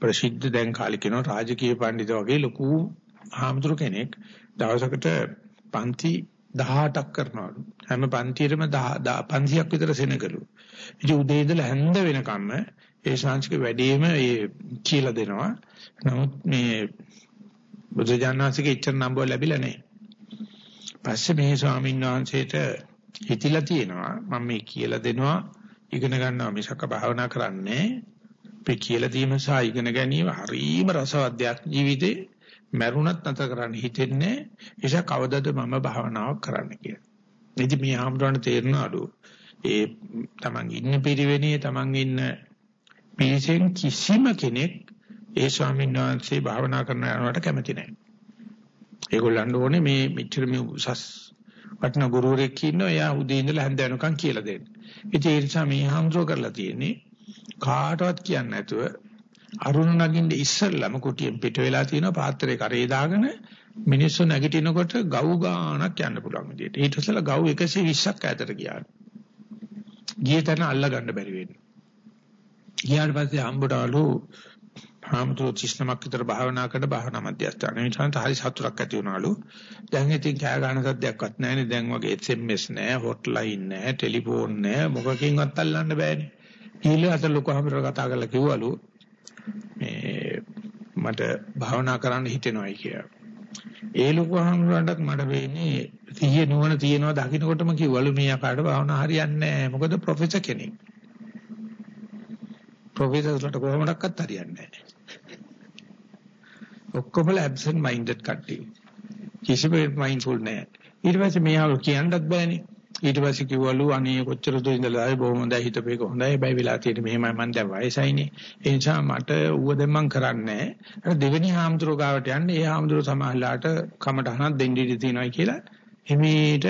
ප්‍රසිද්ධ දැන් කාලේ කියන රාජකීය පඬිතු වගේ ලොකු හාමුදුරු කෙනෙක් දවසකට පන්ති 18ක් කරනවලු. හැම පන්තියෙම 500ක් විතර සෙනගලු. ඉතින් උදේ ඉඳලා හැන්ද වෙනකම්ම ඒ ශාංශික වැඩේම ඒ කියලා දෙනවා. නමුත් මේ බුදුජානනාංශිකේ ඉච්ඡර නම්බුව ලැබිලා නැහැ. පස්සේ මේ ස්වාමීන් වහන්සේට හිතිලා තියෙනවා. මම මේ කියලා දෙනවා. ඉගෙන ගන්නවා මිසක භාවනා කරන්නේ. අපි කියලා දීම සහ ඉගෙන ගැනීම හරීම රසවත් දෙයක් ජීවිතේ. මරුණත් නැත කරන්න හිතෙන්නේ ඒක කවදද මම භාවනාවක් කරන්න කියලා. ඉතින් මේ ආම්රණ තේරෙනවලු ඒ තමන් ඉන්න පිරිවෙනේ තමන් ඉන්න පිරිසෙන් කිසිම කෙනෙක් ඒ ස්වාමීන් වහන්සේ භාවනා කරන යනවට කැමති නැහැ. ඒගොල්ලන්ට ඕනේ මේ මෙච්චර මේ උසස් වටන ගුරුවරයෙක් ඉන්නවා එයා උදේ ඉඳලා හැන්ද වෙනකන් කියලා දෙන්න. ඉතින් ඒ නිසා මේ හම්සෝ කරලා තියෙන්නේ කාටවත් කියන්නේ නැතුව අරුණ නගින්න ඉස්සෙල්ලම කුටියෙන් පිට වෙලා තියෙන පාත්‍රේ කරේ දාගෙන මිනිස්සු නැගිටිනකොට ගව් ගානක් යන්න පුළුවන් විදියට. ඊට ඉස්සෙල්ලා ගව් 120ක් ඈතට ගියා. ගියේ තැන අල්ල ගන්න බැරි වෙන්නේ. ගියාට පස්සේ හම්බුටාලු හාමුදුරුවෝ 39ක් විතර භාවනා කරන භාවනා මධ්‍යස්ථාන. ඒ නිසා හරි සතුටක් ඇති වුණාලු. දැන් ඉතින් කෑ ගන්න සද්දයක්වත් නැහැනේ. දැන් වගේ SMS නැහැ, හොට්ලයින් නැහැ, ටෙලිෆෝන් නැහැ, මොකකින්වත් අල්ලන්න බෑනේ. ඊළඟ අත ලොකු හාමුදුරුවෝ කතා කරලා කිව්වලු මේ මට භාවනා කරන්න හිතෙනවායි කියලා. ඒ ලොකු හාමුදුරුවන්ටත් මට වෙන්නේ සිහිය නුවණ තියෙනවා දකින්නකොටම කිව්වලු මේ අකාට භාවනා හරියන්නේ නැහැ. මොකද ප්‍රොෆෙසර් කෙනෙක්. ප්‍රොෆෙසර්ස්ලට කොහොමඩක්වත් හරියන්නේ නැහැ. ඔක්කොම ඇබ්සන්ට් මයින්ඩඩ් කට්ටිය. කිසිම මයින්ඩ්ෆුල් නැහැ. ඊට පස්සේ මෙයාව කියන්නත් බෑනේ. ඊට පස්සේ කිව්වලු අනේ කොච්චර දුර ඉඳලා ආවේ බොහොම හොඳයි හිතපේක හොඳයි හැබැයි වෙලා තියෙන්නේ මෙහෙමයි මං දැන් වයසයිනේ. ඒ නිසා මට ඌව දැන් මං කරන්නේ අර දෙවෙනි හාමුදුරුවෝ ගාවට යන්නේ ඒ හාමුදුරුවෝ සමහරලාට කමටහනක් දෙන්න ඉඩ තියෙනවා කියලා හිමීට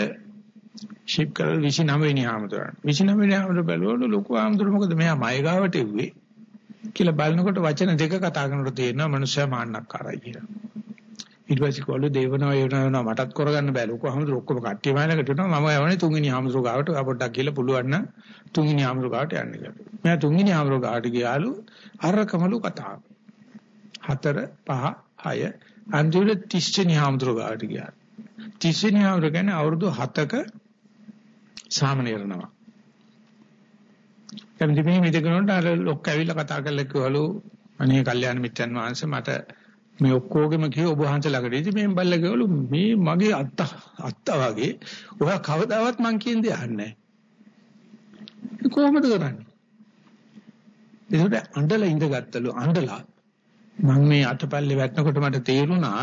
ෂිප් කරලා 29 වෙනි හාමුදුරුවෝ. 29 වෙනි හාමුදුරුවෝ බැලුවලු ලොකු හාමුදුරුවෝ මොකද මෙයා මය ගාවට එව්වේ කියලා බලනකොට වචන දෙක කතා කරනකොට තේරෙනවා මනුස්සයා මාන්නක්කාරයි කියලා. ඊට පස්සේ කොල්ල දේවනවා එවනවා මටත් කරගන්න බෑ ලොකු හමුදුර ඔක්කොම කට්ටිය මයිලකට යනවා මම යවන්නේ තුන්වෙනි හමුදුර ගාවට පොඩ්ඩක් කියලා පුළුවන් නම් තුන්වෙනි හමුදුර ගාවට යන්න කියලා. මම තුන්වෙනි හමුදුර ගාවට ගියාලු අරකමලු කතාව. හතර පහ හය අන්තිමට 30 වෙනි හමුදුර ගාවට ගියා. 30 වෙනි හමුදුර කියන්නේ අවුරුදු 7ක සාමනීරනවා. දැන් මේ මිදකනොත් අර ලොක්ක ඇවිල්ලා කතා කරලා කිව්වලු අනේ කල්යාණ මිත්‍රන් වහන්සේ මට මේ ඔක්කොගෙම කිව්ව ඔබ වහන්සේ ළඟට ඉතින් මේ බල්ලා කිව්වලු මේ මගේ අත්ත අත්ත වගේ ඔයා කවදාවත් මං කියන දේ අහන්නේ නැහැ. කොහොමද කරන්නේ? ඒකට අඬලා ඉඳගත්තලු අඬලා මම මේ අතපල්ලේ වැටෙනකොට මට තේරුණා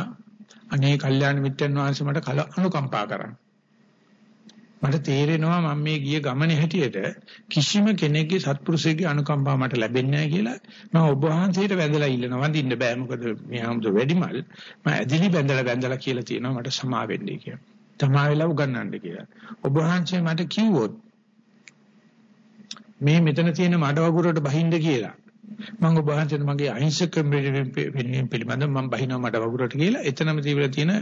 අනේ කල්යාණ මිත්‍රන් වහන්සේ මට කල අනුකම්පා කරන්න. මට තේරෙනවා මම මේ ගිය ගමනේ හැටියට කිසිම කෙනෙක්ගේ සත්පුරුෂයෙක්ගේ අනුකම්පාව මට ලැබෙන්නේ නැහැ කියලා. මම ඔබ වහන්සේට වැඳලා ඉල්ලනවා. වඳින්න බෑ. මොකද මේ ආමුද වැඩිමල්. මම ඇදිලි බැඳලා බැඳලා කියලා තියෙනවා මට සමා වෙන්නේ කියලා. තමා වෙලා උගන්වන්න කියලා. ඔබ වහන්සේ මට කිව්වොත් මේ මෙතන තියෙන මඩ වගුරට බහින්න කියලා. මම ඔබ වහන්සේට මගේ අහිංසක පිළිබඳව මම බහිනවා මඩ වගුරට කියලා. එතනම තිබිලා තියෙන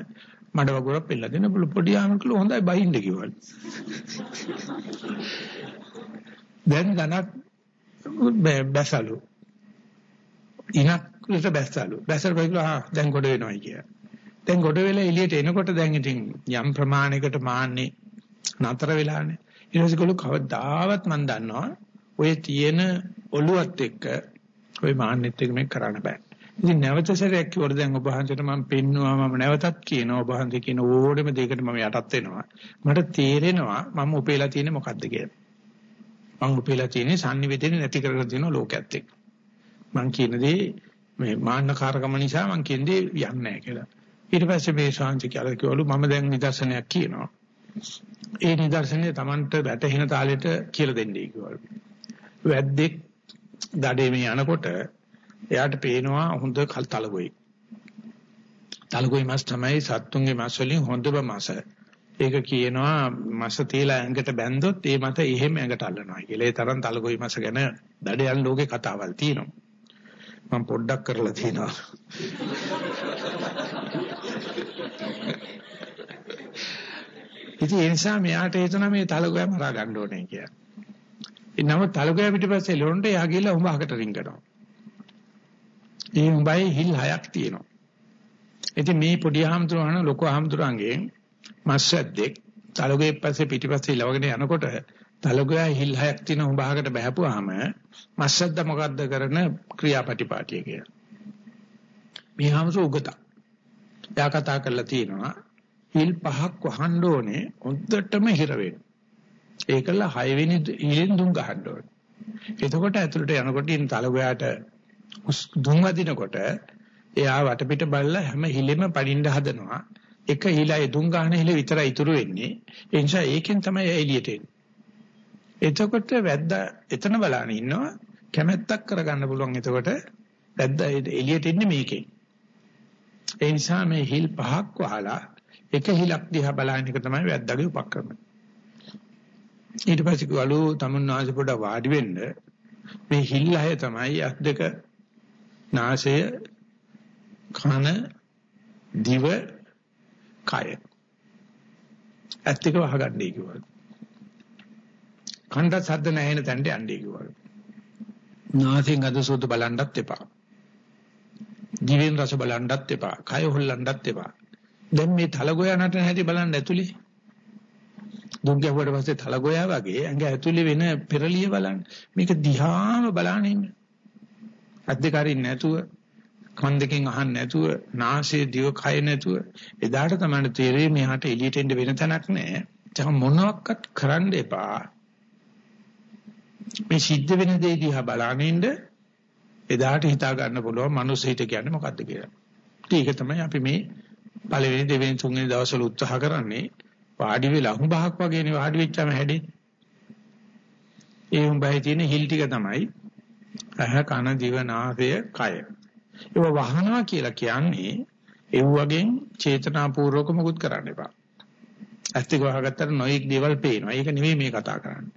මඩ වගුරක් පෙන්නලා දෙන්න පුළු පොඩි ආමකල හොඳයි බහින්න කිව්වලු. දැන් ගණක් බැසලු. ඉනක්ලට බැස්සලු. බැසර බයිලා දැන් ගොඩ වෙනවයි කිය. දැන් ගොඩ වෙලා එළියට එනකොට දැන් ඉතින් යම් ප්‍රමාණයකට මාන්නේ නතර වෙලානේ. ඊට පස්සේ ගලු කවදාවත් මම දන්නවා ඔය තියෙන ඔළුවත් එක්ක ඔය මාන්නෙත් එක්ක මේක කරන්න බෑ. ඉතින් නැවත සැරයක් කිව්වොත් දැන් ඔබ වහන්සේට මම පෙන්නවා මම නැවතත් කියනවා ඔබ වහන්සේ කියන ඕනෙම දෙයකට මම යටත් වෙනවා. මට තේරෙනවා මම උපේලා තියෙන්නේ මොකද්ද කියලා. මම උපේලා තියෙන්නේ sannivedana නැති කරගෙන තියෙන ලෝකයක් එක්ක. මම කියන දේ මේ මාන්නකාරකම නිසා මම කියන දේ යන්නේ නැහැ කියලා. ඊට පස්සේ මේ ශාන්ති කියලා කිව්වලු මම දැන් නිදර්ශනයක් කියනවා. ඒ නිදර්ශනය Tamanට වැටහෙන තාලෙට කියලා දෙන්නයි කිව්වලු. වැද්දෙක් දඩේ මේ යනකොට එයාට පේනවා හොඳ කල් තලගොයි. තලගොයි මාස් තමයි සත්තුන්ගේ මාස් වලින් හොඳම මාස. ඒක කියනවා මාස තියලා ඇඟට බැන්දොත් ඒ මත එහෙම ඇඟට අල්ලනවා කියලා. ඒ තරම් තලගොයි මාස ගැන දඩයන් ලෝකේ කතාවල් තියෙනවා. මම පොඩ්ඩක් කරලා තියෙනවා. ඉතින් ඒ නිසා මෙයාට හිතුණා මේ තලගොයා මරා ගන්න ඕනේ කියලා. ඒ නමුත් තලගොයා පිටිපස්සේ ලොන්ට යා ගිහලා උඹහකට රින්ගනවා. ඒ උඹයි හිල් හයක් තියෙනවා. ඉතින් මේ පොඩි හාමුදුරුවන ලොකු හාමුදුරන්ගේ මස්සද්දෙක් තලගොයේ පස්සේ පිටිපස්සේ ලවගෙන යනකොට තලගොයා හිල් හයක් තියෙන උඹහකට බහැපුවාම මස්සද්ද මොකද්ද කරන ක්‍රියාපටිපාටිය කියලා. මේ හාමුදුරුවෝ උගතා. එයා කතා කරලා තියෙනවා හිල් පහක් වහන්න ඕනේ හොද්දටම හිර වෙන්න. ඒකල 6 වෙනි හිලෙන් දුම් ගහන්න ඕනේ. එතකොට ඇතුළට යනකොට ඉන් තලගොයාට දුම් වදිනකොට එයා වටපිට බලලා හැම හිලෙම පඩින්න හදනවා. එක හිලයි දුම් ගන්න හිල විතරයි ඉතුරු වෙන්නේ. ඒ නිසා ඒකෙන් තමයි එළියට එන්නේ. එතකොට වැද්දා එතන බලන ඉන්නවා කැමැත්තක් කරගන්න පුළුවන් එතකොට වැද්දා එළියට එන්නේ මේකෙන්. ඒ නිසා මේ හිල් පහක් වහලා එක හිලක් දිහා බලන එක තමයි වැද්දාගේ උපක්‍රම. ඊට පස්සේ ගලු තමුන්නාසි පොඩ වාඩි වෙන්න මේ හිල් අය තමයි අත් දෙක නාසය කන දිව කය ඇත්ත එක වහගන්නයි කිව්වා. කණ්ඩ සද්ද නැහෙන තැනට යන්නේ කිව්වා. නාසයෙන් අද සුදු බලන්නත් එපා. දිවෙන් රස බලන්නත් එපා. කය හොල්ලන්නත් එපා. දැන් මේ තලගොයා නටන හැටි බලන්න ඇතුලේ. දුක් ගැහුවට පස්සේ තලගොයා වගේ ඇඟ ඇතුලේ වෙන පෙරලිය බලන්න. මේක දිහාම බලන්න ඉන්න. අද්දකාරින් නැතුව කන් දෙකෙන් අහන්න නැතුව නාසයේ දිව කය නැතුව එදාට තමයි තේරෙන්නේ මෙහාට එළියට එන්න වෙන තැනක් නැහැ. ඒක මොනවත් කරන්න එපා. මේ සිද්ධ වෙන දේ දිහා බලනින්න එදාට හිතා ගන්න පුළුවන් මනුස්ස හිත කියන්නේ මොකද්ද කියලා. ඒක තමයි අපි මේ පළවෙනි දෙවෙනි තුන්වෙනි දවස්වල උත්සාහ කරන්නේ වාඩි වෙලා හුඹහක් වගේනේ වාඩි වෙච්චාම හැදෙන්නේ. ඒ හුඹහේ තියෙන හිල් ටික තමයි අහ කන දිව නාසය කය. ඒව වහනවා කියලා කියන්නේ ඒ වගේ චේතනාපූර්වක මුකුත් කරන්න එපා. ඇත්තක වහගත්තට නොයෙක් දේවල් පේනවා. ඒක නෙවෙයි මේ කතා කරන්නේ.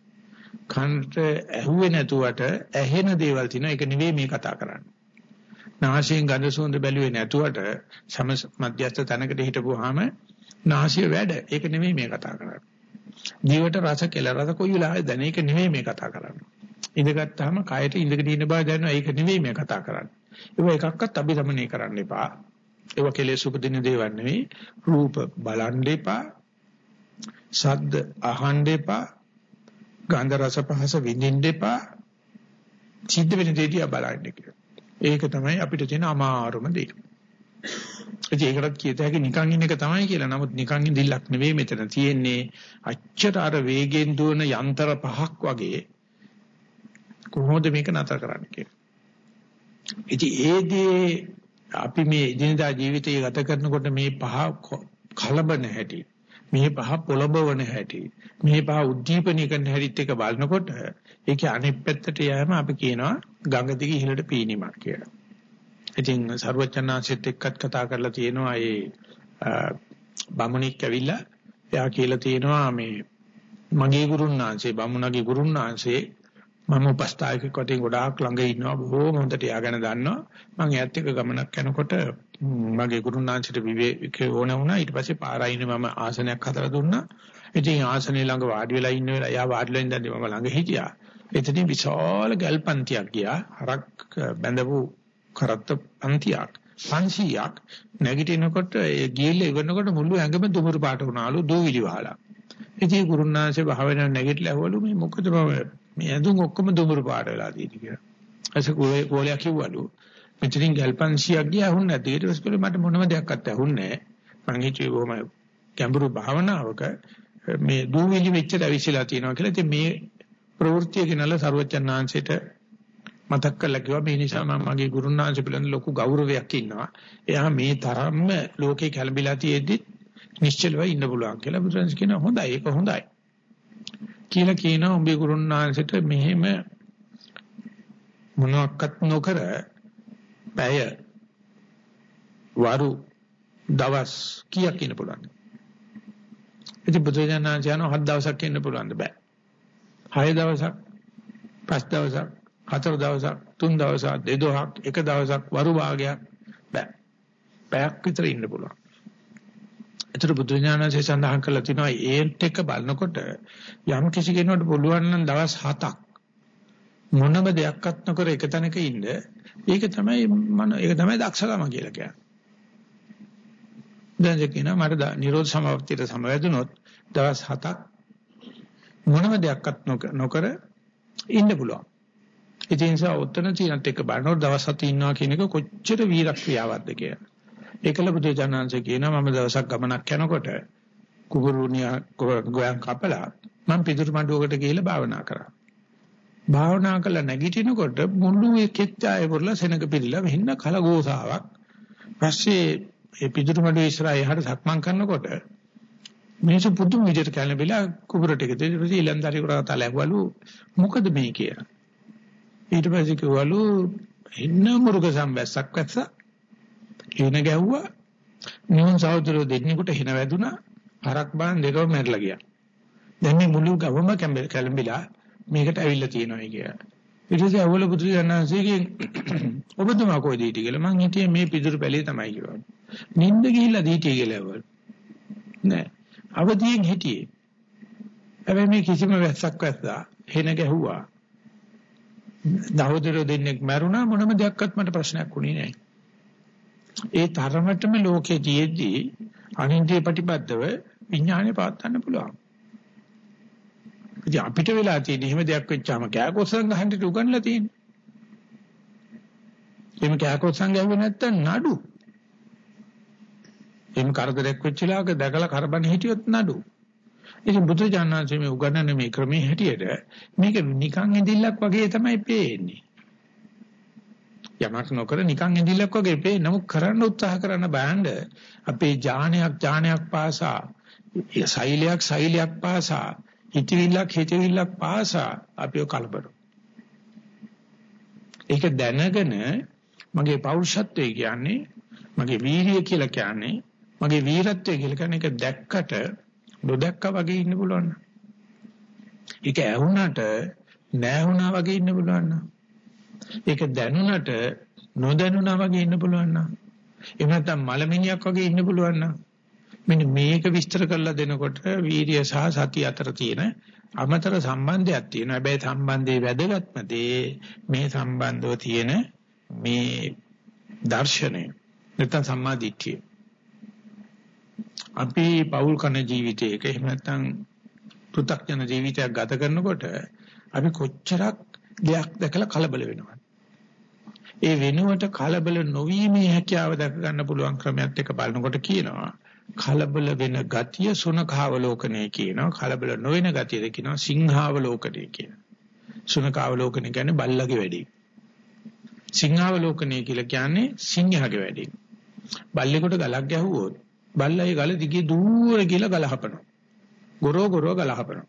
කන්ට ඇහුවේ නැතුවට ඇහෙන දේවල් තියෙනවා. ඒක නෙවෙයි මේ කතා කරන්නේ. නාසයෙන් ගඳ සුවඳ බැලුවේ නැතුවට සම මධ්‍යස්ථ තැනකට හිටපුවාම නාසය වැඩ. ඒක නෙවෙයි මේ කතා කරන්නේ. ජීවිත රස කෙල රස කොයි වෙලාවෙ දැන ඒක නෙවෙයි මේ කතා කරන්නේ. ඉඳගත්තාම කයට ඉඳගෙන ඉන්න බව දැනනවා. ඒක නෙවෙයි මේ කතා කරන්නේ. ඒක එකක්වත් අභිරමණය කරන්න එපා. ඒක කෙලෙස් උපදින දේවල් නෙවෙයි. රූප බලන් එපා. ශබ්ද අහන්න එපා. ගන්ධ රස පහස විඳින්න එපා. සිද්ධ වෙන දේ දිහා බලන්න කියලා. ඒක තමයි අපිට තියෙන අමාරුම දේ. ඒකටත් කියත හැකි නිකන් ඉන්න එක තමයි කියලා. නමුත් නිකන් ඉඳිල්ලක් නෙවෙයි මෙතන තියෙන්නේ. අච්චර අර වේගෙන් දුවන යන්ත්‍ර පහක් වගේ කොහොමද මේක නතර කරන්නේ කියලා. ඉතින් ඒදී අපි මේ දිනදා ජීවිතය ගත කරනකොට මේ පහ කලබන හැටි මේ පහ පොළඹවන හැටි මේ පහ උද්දීපනය කරන හැටිත් එක බලනකොට ඒකේ අනිත් පැත්තට යෑම අපි කියනවා ගඟ දිගේ ඉහළට පීනීමක් කියලා. ඉතින් සර්වචනාංශෙත් එක්කත් කතා කරලා තියෙනවා ඒ බමුණෙක් ඇවිල්ලා එයා කියලා තියෙනවා මේ මගේ ගුරුන්නාංශේ බමුණගේ ගුරුන්නාංශේ මම උපස්ථායකෙක් වටින් ගොඩාක් ළඟ ඉන්නවා. බොහෝම හොඳට යාගෙන දන්නවා. මම ඈත් එක්ක ගමනක් යනකොට මගේ ගුරුනාංශයට විවේක ඕන වුණා. ඊට පස්සේ පාරයින මම ආසනයක් හදලා දුන්නා. ඉතින් ආසනේ ළඟ වාඩි වෙලා ඉන්න වෙලාව එයා වාඩිලා ඉඳන් මම ළඟ හිටියා. එතනින් විශාල ගල් පන්තියක් ගියා. හරක් බැඳපු කරත්ත පන්තියක්. 500ක් නැගිටිනකොට ඒ ගිහිල්ලා ඉවරනකොට මුළු ඇඟම දුමුරු පාට වුණාලු දූවිලි වහලා. ඉතින් ගුරුනාංශේ භාවනා නැගිටලා ඇහවලු මේ මොකද මම මේ ඇඳුම් ඔක්කොම දුඹුරු පාට වෙලා තියෙදි කියලා. ඇස කෝලයක් කිව්වලු. මෙතනින් ගල්පන්සියක් ගියා හුන්නේ නැද්ද? ඊට පස්සේ මට මොනම දෙයක්වත් ඇහුන්නේ නැහැ. මං හිතුවේ බොහොම ගැඹුරු භාවනාවක මේ දූවිලි මෙච්චර ඇවිස්සලා තියෙනවා කියලා. ඉතින් මේ ප්‍රවෘත්තිය ගැනලා සරුවචනාංශයට මතක් කරලා කිව්වා මේ නිසා මම මගේ ගුරුනාංශ පිළිබඳ ලොකු ගෞරවයක් ඉන්නවා. එයා මේ තරම්ම ලෝකේ කැළඹිලා තියෙද්දි නිශ්චලව ඉන්න පුළුවන් කියලා බුදුරජාණන් කියනවා හොඳයි ඒක හොඳයි. කියලා කියනවා උඹේ ගුරුනාංශයට මෙහෙම මොනක්වත් නොකර පැය වරු දවස් කීයක් ඉන්න පුළුවන්ද? ඉතින් බුදුජානනාංශ යන හත් දවසක් ඉන්න පුළුවන්ද බෑ. හය දවසක්, පස් දවසක්, හතර දවසක්, තුන් දවසක්, දෙදොහක්, එක දවසක් වරු භාගයක් බෑ. පැයක් විතර ඉන්න පුළුවන්. ඒතර බුදු ඥානසේ සඳහන් කරලා තිනවා ඒත් එක බලනකොට යම් කිසි කෙනෙකුට පුළුවන් නම් දවස් 7ක් මොනම දෙයක්වත් නොකර එක තැනක ඉන්න ඒක තමයි මන ඒක තමයි දක්ෂකම කියලා කියන්නේ. දැන් කියනවා මට නිරෝධ සමාප්තියට සමවැදුනොත් දවස් 7ක් මොනම දෙයක්වත් නොකර ඉන්න පුළුවන්. ඒ නිසා උත්තර චීනත් එක්ක බලනකොට දවස් 7 ඉන්නවා කියන එක කොච්චර වීරක්‍රියාවක්ද කියලා. ඒකල බුදු ජානන්සේ කියනවා මම දවසක් ගමනක් යනකොට කුකුරුණියා ගෝයන් කපලා මම පිටුරු මඩුවකට ගිහිල්ලා භාවනා කරා. භාවනා කළ නැගිටිනකොට මුළු එකෙච්චාය පුරලා සෙනඟ පිළිලා වෙන්න කලගෝසාවක්. පස්සේ ඒ පිටුරු මඩුව ඉස්සරහට සක්මන් කරනකොට මිනිස්සු පුදුම විදිහට කැළඹිලා කුබුරට ටික දෙවිලි ඉලන්දාරි කරා තලයවලු මොකද මේ කියලා. ඊට පස්සේ කිව්වලු එන්න මුරුක සම්බැස්සක් වැස්සා හින ගැහුවා නියොන් සහෝදරයෝ දෙන්නෙකුට හින වැදුනා. හරක් බාන් දෙකම මැරලා ගියා. දැන් මේ මුළු ගවම කැළඹිලා මේකට ඇවිල්ලා තියෙනවා කියලා. ඊට පස්සේ අවල පුත්‍රය යනන්සේගෙන් ඔබතුමා කොයිද හිටියේ කියලා මං හිතියේ මේ පිදුරු පැලේ තමයි කිව්වා නිින්ද ගිහිල්ලා දීටි කියලා අවල නෑ. අවදියෙන් හිටියේ. හැබැයි මේ කිසිම වැස්සක් වැස්සා හෙන ගැහුවා. දහෝදරෝ දෙන්නෙක් මැරුණා මොනම දෙයක්වත් මට ප්‍රශ්නයක් වුණේ නැහැ ඒ තරමටම ලෝකයේ ජීෙද්දී අනින්ද්‍රිය ප්‍රතිබද්ධව විඥානේ පාත්තන්න පුළුවන්. ඉතින් අපිට වෙලා තියෙන එහෙම දෙයක් වෙච්චාම කෑකොස්සන් ගහන්න උගන්ලා තියෙන්නේ. එහෙම කෑකොස්සන් ගැහුවේ නැත්තම් නඩු. එහෙම කරදරයක් වෙච්ච ලාක දැකලා කරබන් හිටියොත් නඩු. ඉතින් බුදුජානනාංශයේ මේ උගන්වන මේ ක්‍රමයේ හැටියට මේක නිකන් ඇඳිල්ලක් වගේ තමයි පේන්නේ. යමක් නොකර නිකන් ඇඳිල්ලක් වගේ පේ නමුත් කරන්න උත්සාහ කරන බෑන්ඩ අපේ ඥානයක් ඥානයක් පාසා සෛලයක් සෛලයක් පාසා හිතවිල්ලක් හිතවිල්ලක් පාසා අපිව කලබල ඒක දැනගෙන මගේ පෞරුෂත්වය කියන්නේ මගේ වීරිය කියලා කියන්නේ මගේ වීරත්වය කියලා කියන්නේ ඒක දැක්කට නොදැක්කා වගේ ඉන්න පුළුවන්. ඒක ඇහුණට නැහැ වගේ ඉන්න පුළුවන්. ඒක දැනුණට නොදැනුණා වගේ ඉන්න පුළුවන් නම් එහෙම නැත්නම් මලමිණියක් වගේ ඉන්න පුළුවන් නම් මෙන්න මේක විස්තර කරලා දෙනකොට වීර්ය සහ සතිය අතර තියෙන අමතර සම්බන්ධයක් තියෙනවා. හැබැයි සම්බන්ධයේ වැදගත්ම දේ මේ සම්බන්ධව තියෙන මේ දර්ශනය නැත්නම් සම්මාදිට්ඨිය. අපි පෞල් කන ජීවිතයක එහෙම නැත්නම් පෘථග්ජන ජීවිතයක් ගත කරනකොට අපි කොච්චරක් දෙයක් දැකලා කලබල වෙනවා. ඒ වෙනුවට කලබල නොවීමේ හැකියාව දක්ව ගන්න පුළුවන් ක්‍රමයක් එක බලනකොට කියනවා. කලබල වෙන ගතිය සුනඛාවලෝකනය කියනවා. කලබල නොවන ගතියද කියනවා. සිංහාවලෝකනය කියනවා. සුනඛාවලෝකනය කියන්නේ බල්ලගේ වැඩේ. සිංහාවලෝකනය කියලා කියන්නේ සිංහගේ වැඩේ. බල්ලෙකුට ගලක් ගැහුවොත් බල්ලා ඒ ගල දිගේ දුර කියලා ගල හපනවා. ගොරෝ ගොරෝ ගල හපනවා.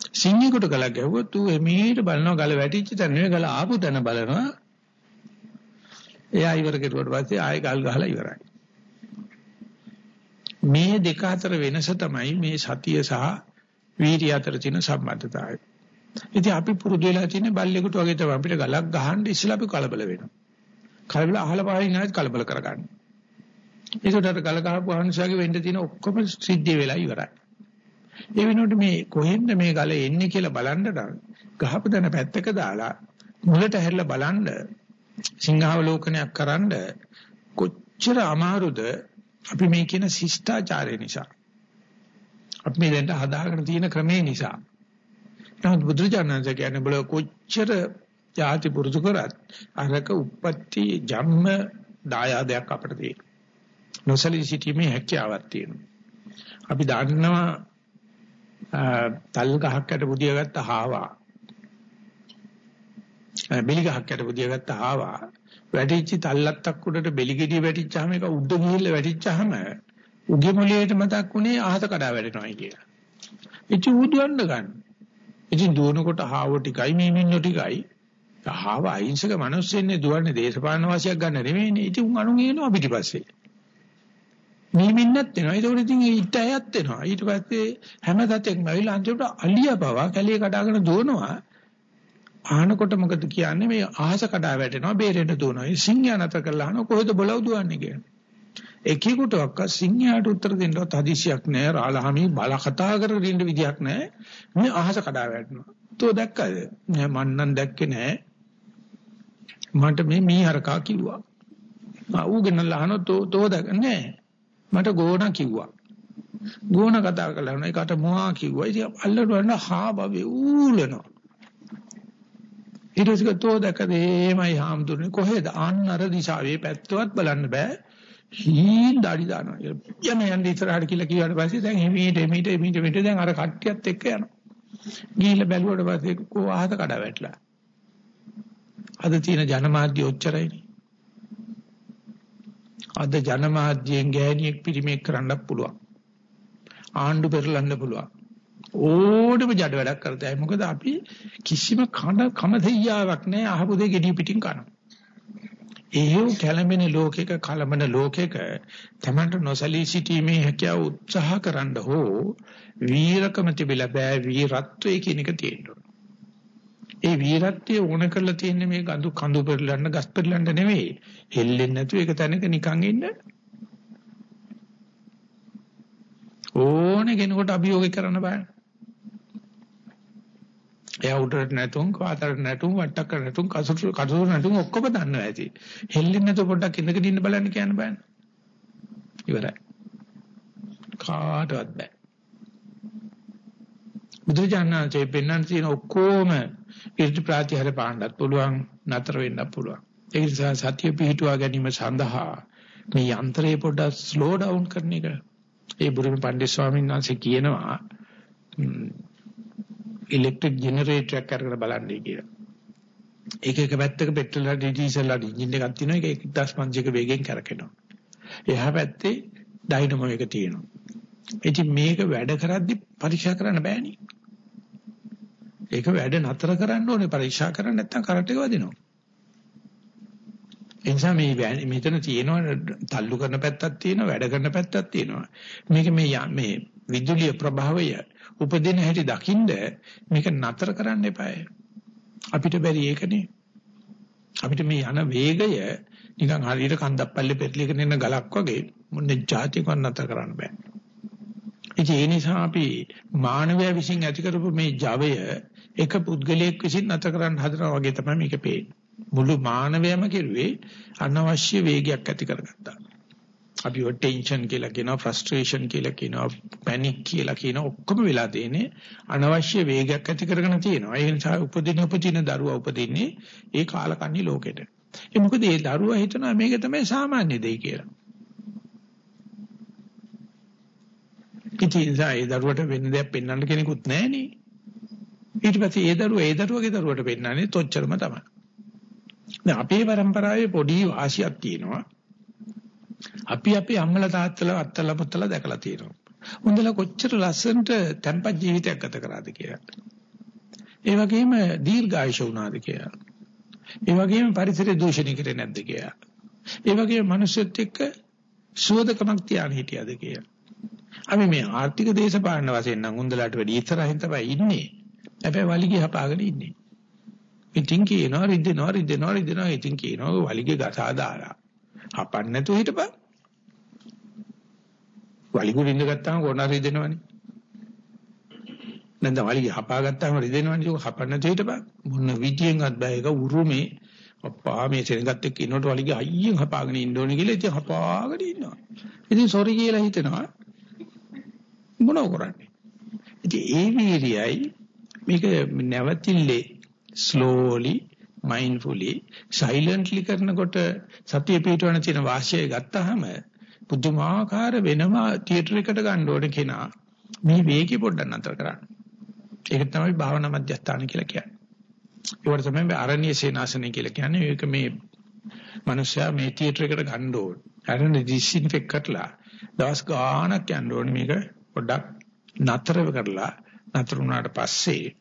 සිංහෙකුට ගලක් ගැහුවොත් ඌ එමෙහෙට බලනවා ගල වැටිච්ච තැන නෙවෙයි ගල ආපු තැන බලනවා. එයා ඉවර කෙරුවට පස්සේ ආයෙ ගල් ගහලා ඉවරයි. මේ දෙක අතර වෙනස තමයි මේ සතිය සහ වීර්ය අතර තියෙන සම්බන්ධතාවය. ඉතින් අපි පුරුදු වෙලා තියෙන බල්ලෙකුට වගේ තමයි අපිට ගලක් ගහන්න ඉස්සෙල්ලා අපි කලබල වෙනවා. කලබල අහල පහින් නැත් කලබල කරගන්න. ඒකට අර ගල ගහපු අහංශාගේ වෙන්න තියෙන ඔක්කොම සිද්ධ වෙලා ඉවරයි. ඒ වෙනුවට මේ කොහෙන්ද මේ ගල එන්නේ කියලා බලන්න ගහපු දන පැත්තක දාලා මුලට හැරිලා බලන්න සිංහාවලෝකනයක් කරන්න කොච්චර අමාරුද අපි මේ කියන ශිෂ්ටාචාරය නිසා. අපි මේ දැන් හදාගෙන තියෙන ක්‍රමේ නිසා. නමුත් බුදුරජාණන් කියන්නේ බල කොච්චර ಜಾති පුරුදු කරත් අරක උප්පත්ති ජම්ම දායාදයක් අපිට තියෙනවා. නොසලී සිටීමේ හැකියාවක් තියෙනවා. අපි දන්නවා තල් ගහක් යට බුදිය ගත්ත හාවා බෙලි ගහක් යට බුදිය ගත්ත හාවා වැටිච්ච තල්ලත්තක් උඩට බෙලි ගෙඩිය වැටිච්චාම ඒක උඩ ගිහිල්ලා වැටිච්චාම උගේ මොළයට මතක් වුණේ ආහත කඩා වැටෙනවායි කියලා. ඉති උදුවන්න ගන්න. ඉතින් දුවනකොට හාව ටිකයි මීමින්නෝ ටිකයි හාව අහිංසක මිනිස්සුන්නේ දුවන්නේ දේශපාලන වාසියක් ගන්න නෙවෙයිනේ. ඉතින් උන් අනුන් එනවා පිටිපස්සේ. නිමින්නත් වෙනවා. ඒකෝට ඉතින් ඊට ඇයත් වෙනවා. ඊට පස්සේ හැම දතෙක්ම ඇවිල්ලා අන්තිමට අලියා පවා කැලිය කඩාගෙන දුවනවා. ආනකොට මොකද කියන්නේ මේ අහස කඩා වැටෙනවා බේරෙන්න දුවනවා. ඒ සිංහයා නැත කරලා අහන කොහෙද බලව දුවන්නේ කියලා. එකෙකුට ඔක්ක සිංහයාට උත්තර දෙන්නවත් හදිසියක් නැහැ. රාලහාමි බල කතා කරගෙන ඉන්න විදියක් නැහැ. මේ අහස කඩා වැටෙනවා. තෝ දැක්කද? නෑ මන් නම් දැක්කේ නෑ. මට මේ මීහරකා කිව්වා. ආ ඌගෙන ලහන තෝ තෝ දැක නෑ. මට ගෝණ කිව්වා. ගෝණ කතා කළා නේද? ඒකට මොහා කිව්වා. ඉතින් අල්ලට වන්න හා බබේ ඌලනවා. ඊට පස්සේ තෝ දැකද එහෙමයි හාමුදුරනේ කොහෙද? අන්න අර දිශාවේ පැත්තවත් බලන්න බෑ. හීන් දාඩි දානවා. යම යන්නේ ඉස්සරහට කියලා කිව්වට පස්සේ දැන් එමීට එමීට එමීට එමීට දැන් අර කට්ටියත් එක්ක යනවා. ගිහිල්ලා බැලුවට පස්සේ කෝ ආහත කඩ වැටලා. අද තියෙන ජනමාධ්‍ය ඔච්චරයිනේ. අද ජනමාධ්‍යයෙන් ගෑණියෙක් පිරිමේක් කරන්නත් පුළුවන්. ආණ්ඩු පෙරලන්න පුළුවන්. ඕඩම ජඩ වැඩක් කරතයි. මොකද අපි කිසිම කන කම දෙයියාවක් නැහැ අහපු දෙය gediy පිටින් කනවා. ඒව කැළඹෙන ලෝකයක කලබන ලෝකයක තමන්ට නොසලී සිටීමේ හැකියාව උත්සාහ කරන්න හෝ වීරකම තිබිලා බෑ වීරත්වයේ කියන එක තියෙනවා. ඒ වීරත්වයේ ඕන කරලා තියෙන්නේ මේ ගඳු කඳු පෙරලන්න ගස් පෙරලන්න නෙවෙයි. හෙල්ලෙන්නේ නැතුව ඒක තැනක නිකන් ඉන්න. ඕනේ කෙනෙකුට අභියෝග කරන්න බෑ. එයා උඩට නැතුම් කාතරට නැතුම් වට්ටක් නැතුම් කසුරු කසුරු නැතුම් ඔක්කොම දන්නවා ඇති. හෙල්ලෙන්නේ නැතුව පොඩ්ඩක් ඉඳගෙන ඉන්න බලන්න කියන්න බෑනේ. ඉවරයි. කාටවත් බෑ. බුදුජානනාංශයේ පෙන්වන්න තියෙන ඔක්කොම ඉර්ධි ප්‍රාතිහාර පාණ්ඩත් පුළුවන් නතර වෙන්නත් පුළුවන්. ඒ නිසා සතිය පිහිටුවා ගැනීම සඳහා මේ යන්ත්‍රය පොඩ්ඩක් ස්ලෝ ඩවුන් කරන එක. ඒ බුදුම පණ්ඩිත ස්වාමීන් වහන්සේ කියනවා ඉලෙක්ට්‍රික් ජෙනරේටර් එකක් අරගෙන බලන්නයි කියලා. ඒක එක පැත්තක පෙට්‍රල් හරි ඩීසල් හරි එන්ජින් එකක් තියෙනවා ඒක 1500ක වේගෙන් කරකිනවා. එහා පැත්තේ ඩයිනමෝ එක තියෙනවා. ඉතින් මේක වැඩ කරද්දි පරීක්ෂා කරන්න බෑනේ. ඒක වැඩ නතර කරන්න ඕනේ පරීක්ෂා කරන්න නැත්නම් කරන්ට් එක වදිනවා. එනිසා මේ මෙතන තියෙනවා තල්ලු කරන පැත්තක් තියෙනවා වැඩ කරන පැත්තක් තියෙනවා. මේක මේ මේ විදුලිය ප්‍රභාවය උපදින හැටි දකින්ද මේක නතර කරන්න එපායි. අපිට බැරි ඒකනේ. අපිට මේ යන වේගය නිකන් හරියට කන්දක් පල්ලේ පෙරලිගෙන එන ගලක් වගේ මොන්නේ જાතිකව නතර කරන්න බෑ. ඒ නිසා අපි මානවයා විසින් ඇති කරපු මේ ජවය එක පුද්ගලයෙක් විසින් නතර කරන්න හදනවා වගේ තමයි මේක පේන්නේ. මුළු මානවයම කෙරුවේ අනවශ්‍ය වේගයක් ඇති කරගත්තා. අපි ඔය ටෙන්ෂන් කියලා කියනවා ෆ්‍රස්ට්‍රේෂන් කියලා කියනවා පැනික් කියලා කියනවා ඔක්කොම වෙලා තියෙන්නේ අනවශ්‍ය වේගයක් ඇති කරගෙන තියෙනවා ඒ නිසා උපදින උපදින දරුවා උපදින්නේ ඒ කාලකන්ණි ලෝකෙට ඒ මොකද ඒ දරුවා හිතනවා මේක තමයි සාමාන්‍ය දෙය කියලා ඉතින් ඒ දරුවට වෙන දෙයක් පෙන්වන්න කෙනෙකුත් නැහනේ ඊට පස්සේ ඒ දරුවා ඒ දරුවගේ දරුවට පෙන්වන්නේ තොච්චරම තමයි දැන් අපේ પરම්පරාවේ පොඩි ආශියක් තියෙනවා අපි අපේ අම්මලා තාත්තලා අත්තලා පුත්තලා දැකලා තියෙනවා. උන්දලා කොච්චර ලස්සනට තැම්පත් ජීවිතයක් ගත කරාද කියලා. ඒ වගේම දීර්ඝායුෂ වුණාද කියලා. ඒ වගේම පරිසරය දූෂණය කරේ නැද්ද කියලා. ඒ වගේම මිනිස්සුත් එක්ක සුවදකමක් තියාගෙන හිටියද කියලා. අපි මේ ආර්ථික දේශපාලන වශයෙන් නම් උන්දලාට වැඩි ඉස්සරහින් තමයි ඉන්නේ. හැබැයි වලිගය හපාගෙන ඉන්නේ. ඉතින් කියනවා රිදෙනවා රිදෙනවා රිදෙනවා ඉතින් කියනවා වලිගය ගසා දාලා. හපන්න නැතුව හිටපන්. වලිගුල ඉඳගත්තාම කොනර රිදෙනවනේ. නැත්නම් වලිගය හපා ගත්තාම රිදෙනවනේ. ඒක හපන්න නැතුව හිටපන්. මොන විදියෙන්වත් බෑ ඒක උරුමේ අප්පා මේ සෙනගත් එක්ක ඉන්නකොට වලිගය අයියෙන් හපාගෙන ඉන්න ඕනේ කියලා ඉතින් හපාගෙන ඉන්නවා. ඉතින් සෝරි කියලා හිතනවා. මොනව කරන්නේ? ඉතින් ඒ වීර්යයි මේක නැවතිල්ලේ slowly mindfully silently කරනකොට සතිය පිටවන තියෙන වාසිය ගත්තාම පුදුමාකාර වෙනම තියටර් එකට ගන්න ඕනේ කෙනා මේ වේගය පොඩ්ඩක් නතර කරන්න. ඒක තමයි භාවනා මධ්‍යස්ථාන කියලා කියන්නේ. ඒවට තමයි අරණ්‍ය සේනාසනය කියලා කියන්නේ. ඒක මේ මිනිස්සයා මේ තියටර් එකට ගන්න ඕනේ. අරණ ඩිස්ඉන්ෆෙක්ට් කරලා දවස් ගාණක් යන්න ඕනේ මේක පොඩ්ඩක් නතර කරලා නතර වුණාට පස්සේ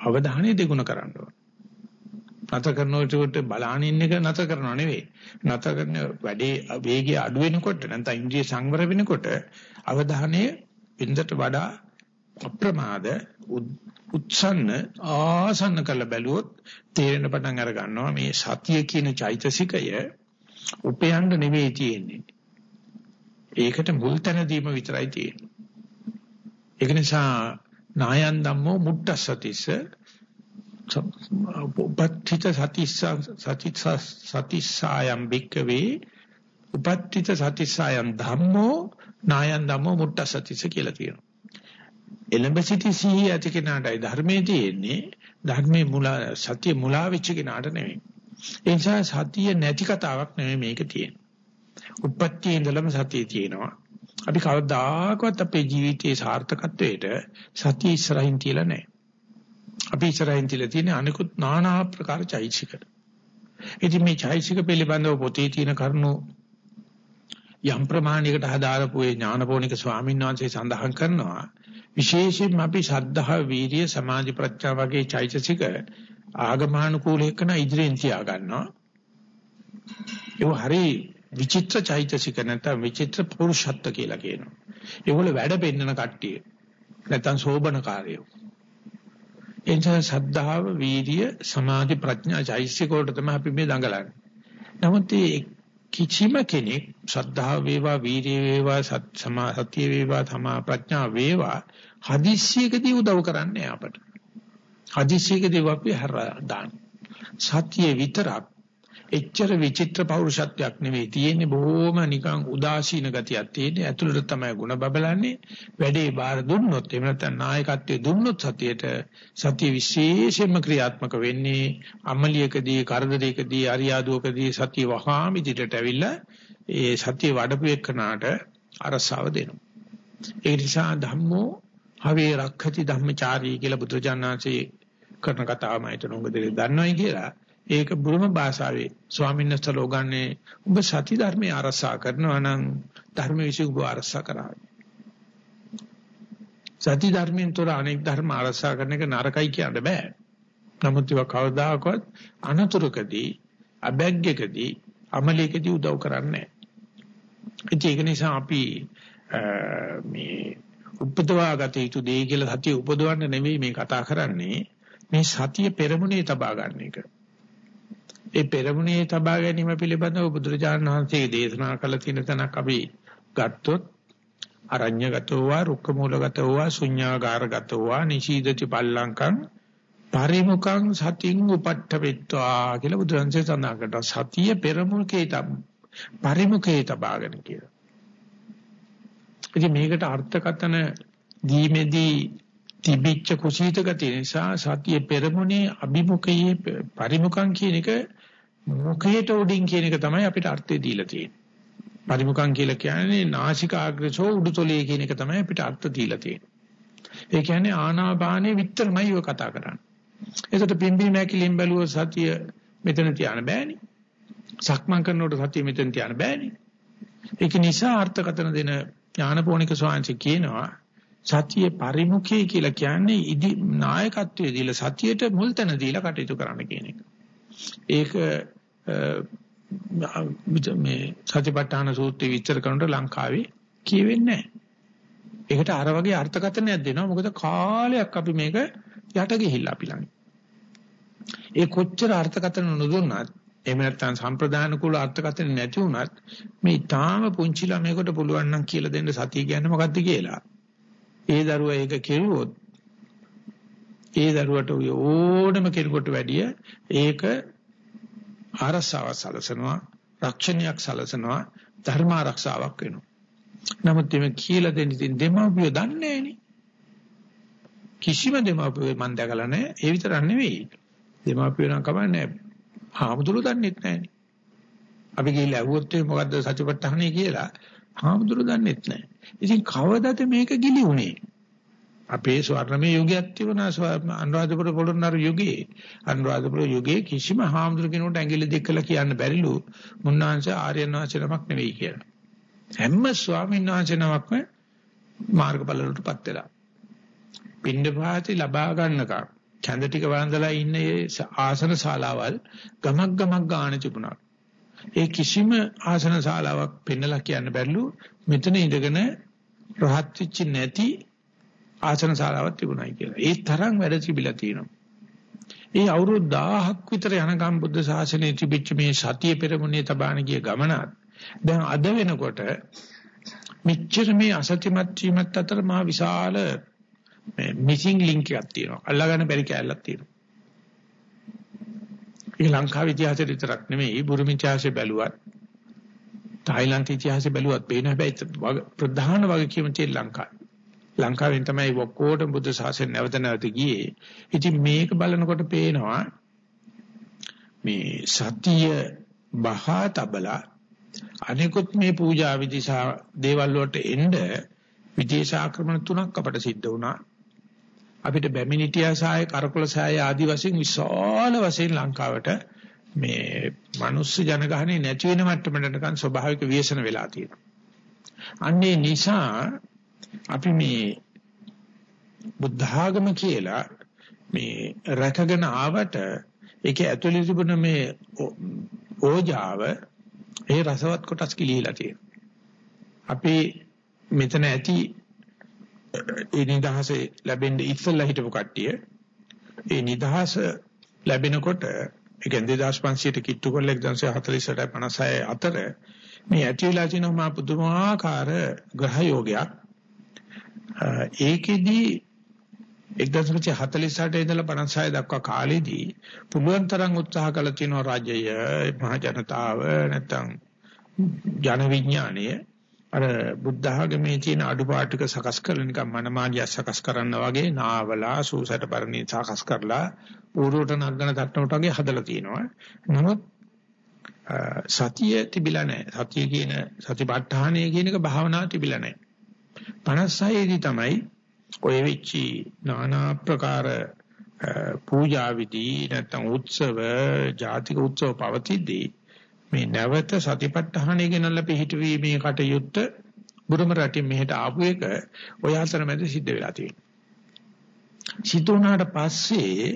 අවධානය දෙගුණ කරන්න ඕනේ. නතර කරනකොට බලාන ඉන්න එක නතර කරනව නෙවෙයි. නතර කරන වැඩේ වේගය අඩු වෙනකොට නැත්නම් ඉන්ද්‍රිය සංවර වෙනකොට අවධානය බින්දට වඩා අප්‍රමාද උත්සන්න ආසන්න කළ බැලුවොත් තේරෙන පටන් අර ගන්නවා මේ සතිය කියන චෛතසිකය උපයන්න නෙවෙයි තියෙන්නේ. ඒකට මුල් තැන දීම විතරයි තියෙන්නේ. ඒක නිසා නායන් ධම්මෝ මුට්ටසතිස්ස උපත්ථිත සතිස්ස සතිස්ස සතිස්සායම් බික්කවේ උපත්ථිත සතිස්සායම් ධම්මෝ නායන් ධම්මෝ මුට්ටසතිස්ස කියලා තියෙනවා. එළඹ සිටි සිහිය ඇති කෙනාටයි ධර්මයේ තියෙන්නේ ධර්මයේ මුලා සතිය මුලා වෙච්ච කෙනාට නෙවෙයි. ඒ නිසා සතිය නැති කතාවක් නෙවෙයි මේක තියෙන්නේ. උපත්යේ ඉඳලම සතිය තියෙනවා. අපි කවදාකවත් අපේ ජීවිතයේ සාර්ථකත්වයට සතිය ඉස්සරහින් තියලා නැහැ. අපි ඉස්සරහින් තියලා තියෙන්නේ අනිකුත් নানা ආකාර චෛසික. ඉතින් මේ චෛසික පිළිබඳව පොතේ තියෙන කරුණු යම් ප්‍රමාණයකට හදාරපු ඒ ඥානපෝනික ස්වාමීන් වහන්සේ සඳහන් කරනවා විශේෂයෙන්ම අපි ශද්ධා වීරිය සමාධි ප්‍රඥා වගේ චෛතසික ආගමනුකූල එකන ඉදිරියෙන් තියා ගන්නවා. ඒ හරි විචිත්‍ර චෛතසික නැත්නම් විචිත්‍ර පුරුෂත්ව කියලා කියනවා. ඒගොල්ල වැඩ පෙන්නන කට්ටිය. නැත්නම් සෝබනකාරයෝ. එනිසා සද්ධාව, වීර්ය, සමාධි, ප්‍රඥා චෛතසික වලට තමයි අපි මේ දඟලන්නේ. නමුත් කිසිම කෙනෙක් ශ්‍රද්ධාව වේවා, වීර්ය වේවා, සතිය වේවා, තමා ප්‍රඥා වේවා හදිස්සියකදී උදව් කරන්නේ අපට. හදිස්සියකදී අපි හර දාන. සතිය විතරක් එච්චර විචිත්‍ර පෞරුෂත්වයක් නෙවෙයි. තියෙන්නේ බොහොම නිකන් උදාසීන ගතියක් තියෙන්නේ. ඇතුළට තමයි ಗುಣ බබලන්නේ. වැඩේ බාර දුන්නොත් එහෙම නැත්නම් නායකත්වයේ දුන්නොත් සතියට සතිය විශේෂයෙන්ම ක්‍රියාත්මක වෙන්නේ අමලියකදී කරදරයකදී අරියාදුවකදී සතිය වහාම ඉදිරියට ඇවිල්ලා ඒ සතිය වඩපු එක්කනාට අරසාව දෙනවා. ඒ නිසා ධම්මෝ හවේ රක්ඛති ධම්මචාරී කියලා බුදුජානනාංශේ කරන කතාවම හිතන උඹ දෙක දන්නවයි කියලා. ඒක බුරුම භාෂාවේ ස්වාමීන් වහන්සේ ලෝගන්නේ ඔබ සති ධර්මයේ අරසා කරනවා නම් ධර්ම විශ්ව ඔබ අරසා කරાવી. සති ධර්මයෙන් තොර අනෙක් ධර්ම අරසා කරන එක නරකයි කියන්න බෑ. නමුත් ඒක කවදාකවත් අනතුරුකදී අබැග්ගකදී අමලයකදී උදව් කරන්නේ නැහැ. ඒක නිසා අපි මේ උපදවාගත යුතු දේ කියලා සතිය උපදවන්න නෙවෙයි මේ කතා කරන්නේ. මේ සතිය පෙරමුණේ තබා ගන්න එක. ඒ පෙරමුණේ තබා ගැනීම පිළිබඳව බුදුරජාණන් වහන්සේ දේශනා කළ තියෙන තැනක් අපි ගත්තොත් අරඤ්‍යගතෝ වා රුක්කමූලගතෝ වා ශුඤ්ඤාගාරගතෝ වා නිශීදති පල්ලංකං පරිමුඛං සතින් උපට්ඨවෙත්වා කියලා බුදුරජාණන්සේ සඳහන් කරනවා සතිය පෙරමුණේ තබ පරිමුඛේ තබාගෙන කියලා. ඉතින් මේකට අර්ථකතන දීමේදී තිබිච්ච කුසීත ගතිය නිසා සතිය පෙරමුණේ අභිමුඛයේ පරිමුඛං කියන එක මුඛයට උඩින් කියන එක තමයි අපිට අර්ථය දීලා තියෙන්නේ. පරිමුඛං කියලා කියන්නේ නාසිකාග්‍රසෝ උඩුතොලේ කියන එක තමයි අපිට අර්ථ දීලා තියෙන්නේ. ඒ කියන්නේ ආනාපානේ විතරමයි ඔය කතා කරන්නේ. ඒකට පිම්බි මෑකිලින් බැලුව සතිය මෙතන තියන්න බෑනේ. සක්මන් කරනකොට සතිය මෙතන තියන්න බෑනේ. ඒක නිසා අර්ථකථන දෙන ඥානපෝනික ස්වාමීන් කියනවා සතියේ පරිමුඛය කියලා කියන්නේ ඉදි නායකත්වයේ දීලා සතියට මුල් තැන දීලා කටයුතු කරන්න කියන එක. ඒක මේ සතිපට්ඨාන සූත්‍රය විස්තර කරනකොට ලංකාවේ කියවෙන්නේ නැහැ. ඒකට අර වගේ අර්ථකථනයක් දෙනවා. මොකද කාලයක් අපි මේක යට ගිහිල්ලා අපි ළඟ. ඒ කොච්චර අර්ථකථන නොදුන්නත් එහෙම නැත්නම් සම්ප්‍රදාන කුල අර්ථකථන නැති වුණත් මේ ඊටාම පුංචි ළමයෙකුට පුළුවන් නම් කියලා දෙන්න සතිය කියන්නේ මොකද්ද කියලා. ඒ දරුවා ඒක කෙරුවොත් ඒ දරුවට ඕනම කෙනෙකුට වැඩිය ඒක ආරස්සාවක් සලසනවා රක්ෂණයක් සලසනවා ධර්ම ආරක්ෂාවක් වෙනවා. නමුත් මේ කියලා දෙන්න ඉතින් දෙමාපියෝ දන්නේ නැහනේ. කිසිම දෙමාපියෝ මන් දැකලා නැහැ. ඒ විතරක් නෙවෙයි. දෙමාපියෝ නම් කමන්නේ හාමුදුරු දන්නෙත් නැහනේ. අපි ගිහිල්ලා ඇහුවොත් මොකද්ද සත්‍යපත්තහනේ කියලා හාමුදුරු දන්නෙත් නැහැ. ඉතින් කවදද මේක ගිලි උනේ? අපේ ස්වර්ණමය යුගයක් තිබුණා අනුරාධපුර පොළොන්නරු යුගයේ අනුරාධපුර යුගයේ කිසිම හාමුදුරු කෙනෙකුට ඇඟිලි දෙකලා කියන්න බැරිලු මුන්නාංශ ආර්යයන් වහන්සේ නමක් නෙවෙයි කියලා. හැම ස්වාමීන් වහන්සේ නමක්ම මාර්ගඵල වලටපත් වෙලා. පින්ඩපාති ලබා ගන්නකම් ඡන්ද ටික වන්දලා ඉන්න ආසන ශාලාවල් ගමක් ගමක් ගාන තිබුණා. ඒ කිසිම ආසන ශාලාවක් පෙන්නලා කියන්න බැරිලු මෙතන ඉඳගෙන රහත් වෙච්ච නැති ආසන ශාලාවක් තිබුණයි කියලා. ඒ තරම් වැඩ තිබිලා තියෙනවා. ඒ අවුරුදු 1000ක් විතර යනකම් බුද්ධ ශාසනයේ තිබිච්ච මේ සතිය පෙරමුණේ තබාන ගිය ගමනත් දැන් අද වෙනකොට මෙච්චර මේ අසත්‍යමත් වීමත් අතර මා විශාල මිසිං ලින්ක් එකක් තියෙනවා. අල්ලගන්න බැරි කැලලක් තියෙනවා. ඒ ලංකාවේ ඉතිහාසෙ විතරක් නෙමෙයි බුරුම ඉතිහාසෙ බැලුවත් තායිලන්ත ඉතිහාසෙ බැලුවත් පේන හැබැයි ප්‍රධාන වගකීම තියෙන ලංකාවේ. ලංකාවෙන් තමයි ඔක්කොටම බුද්ධ ශාසනය නැවත නැවත ගියේ. ඉතින් මේක බලනකොට පේනවා මේ සතිය බහා තබලා අනිකුත් මේ පූජා විදි සහ දේවල් වලට එන්න විදේශ ආක්‍රමණ තුනක් අපට සිද්ධ වුණා. අපිට බැමිණිටියා සාය කරකොල සාය ආදි වශයෙන් විශාල වශයෙන් ලංකාවට මේ මිනිස්සු ජනගහනේ නැති වෙන මට්ටමකටකන් ස්වභාවික විශ්සන වෙලා තියෙනවා. අන්නේ නිසා අපි මේ බුද්ධ ආගම කියලා මේ රැකගෙන ආවට ඒකේ ඇතුළේ තිබුණ මේ ඕජාව ඒ රසවත් කොටස් කිලිහිලා තියෙනවා. අපි මෙතන ඇති ඒ නිදහසේ ලැබෙන්න ඉස්සෙල්ලා හිටපු කට්ටිය ඒ නිදහස ලැබෙනකොට ඒ කියන්නේ 2500ට කිට්ටු කරලා 1948ට 56 අතර මේ ඇති වෙලා තියෙන මා පුදුමාකාර ග්‍රහ යෝගයක් ඒකෙදි 1948 ඉඳලා 56 දක්වා කාලෙදී පුළුවන් තරම් උත්සාහ කළ තියෙනවා රාජ්‍යය මහ ජනතාව නැත්තම් ජන විඥාණය අර බුද්ධ ආගමේ තියෙන අඩුපාඩුක සකස් කරලා නිකන් මනමාලිය සකස් කරන්න වගේ නාවලා සූසට පරිණි සකස් කරලා ඌරුවට නගන තට්ටමට වගේ හදලා තියෙනවා. නමුත් සතිය තිබිලා නැහැ. සතිය කියන සතිපට්ඨානය කියන එක භාවනාව තිබිලා නැහැ. 56 දී තමයි ඔය වෙච්චි নানা ප්‍රකාර පූජා විදි නැත්නම් උත්සව, ජාතික උත්සව පවතිද්දී මේ නැවත සතිපට්ඨානය ගෙනල්ලා පිළිහිටවීමේ කටයුත්ත බුරුම රටින් මෙහෙට ආපු එක ඔය අතරමැද සිද්ධ වෙලා තියෙනවා. සිද්ධ වුණාට පස්සේ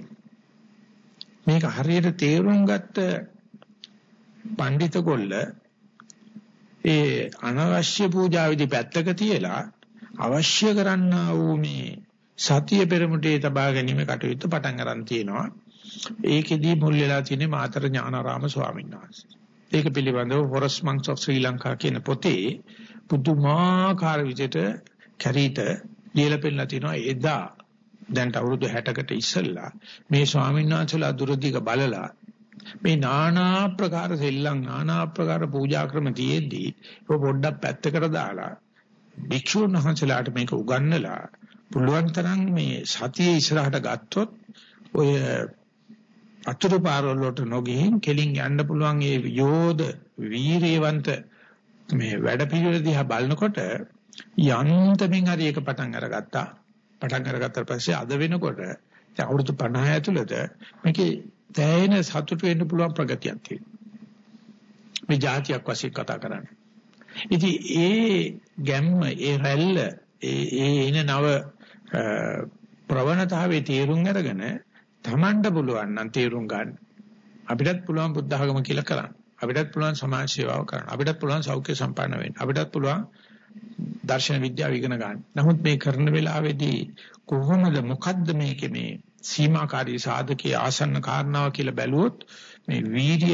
මේක හරියට තේරුම් ගත්ත පඬිත කොල්ල ඒ අනවශ්‍ය පූජා විදි පැත්තක තියලා අවශ්‍ය කරන්නා වූ මේ සතිය පෙරමුටේ තබා ගැනීම කටයුත්ත පටන් ගන්න තියෙනවා. ඒකෙදී මුල් වෙලා තියෙන්නේ මාතර ඥානාරාම ස්වාමීන් වහන්සේ. ඒක පිළිබඳව Forest Monks of Sri Lanka කියන පොතේ පුදුමාකාර විදිහට කැරීට ලියලා පෙන්නලා තිනවා එදා දැන් අවුරුදු 60කට ඉස්සෙල්ලා මේ ස්වාමීන් වහන්සේලා දුරදිග බලලා මේ নানা ප්‍රකාර සෙල්ලම් নানা ප්‍රකාර පූජා ක්‍රම තියෙද්දී ඒක පොඩ්ඩක් පැත්තකට දාලා භික්ෂුන් වහන්සේලාට මේක උගන්වලා පුළුවන් තරම් මේ සතියේ ඉස්සරහට ගත්තොත් ඔය අතුරු පාරවල වලට නොගිහින් කෙලින් යන්න පුළුවන් ඒ යෝධ වීරයවන්ත මේ වැඩ පිළිවෙල දිහා බලනකොට යන්තමින් හරි එක පටන් අරගත්තා. පටන් අරගත්තාට පස්සේ අද වෙනකොට දැන් අවුරුදු 50 ඇතුළත මේකේ දැයෙන සතුට වෙන්න පුළුවන් ප්‍රගතියක් තියෙනවා. මේ જાතියක් වශයෙන් කතා කරන්නේ. ඉතින් ඒ ගැම්ම, ඒ රැල්ල, ඒ ඒ ඉන නව ප්‍රවණතාවේ තේරුම් අරගෙන Tamanට පුළුවන් නම් තේරුම් ගන්න. අපිටත් පුළුවන් බුද්ධ ධර්ම කියලා කරන්න. අපිටත් පුළුවන් සමාජ සේවාව කරන්න. අපිටත් පුළුවන් සෞඛ්‍ය සම්පන්න වෙන්න. අපිටත් පුළුවන් දර්ශන විද්‍යාව ඉගෙන ගන්න. නමුත් මේ කරන වෙලාවේදී කොහොමද මොකද්ද මේකේ මේ සීමාකාරී සාධකයේ ආසන්න කාරණාව කියලා බැලුවොත් මේ වීර්ය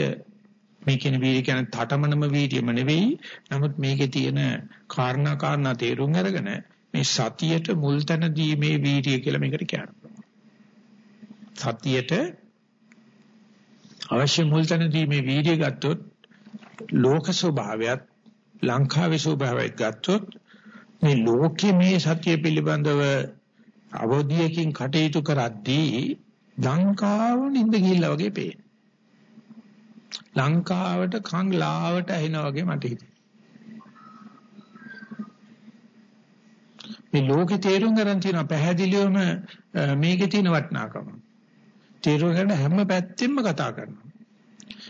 මේ කියන වීර්ය කියන්නේ තටමනම වීර්යම නෙවෙයි. නමුත් මේකේ තියෙන කාරණා කාරණා තේරුම් අරගෙන මේ සතියට මුල් තැන දීමේ වීර්ය කියලා මේකට කියනවා. සතියට අවශ්‍ය මුල් තැනදී මේ වීර්ය ගත්තොත් ලෝක ස්වභාවයත් ලංකාවේ ස්වභාවයත් ගත්තොත් මේ ලෝකයේ මේ සතිය පිළිබඳව අවධියකින් කටයුතු කරද්දී ලංකාව නිඳ ගිහිල්ලා වගේ පේන. ලංකාවට කන් ලාවට ඇහෙනා වගේ මට හිතෙනවා. මේ ලෝකේ තේරුම් ගන්න තියෙන පැහැදිලිවම මේකේ තියෙන වටිනාකම. තේරුම් ගන්න හැම පැත්තෙම කතා කරනවා.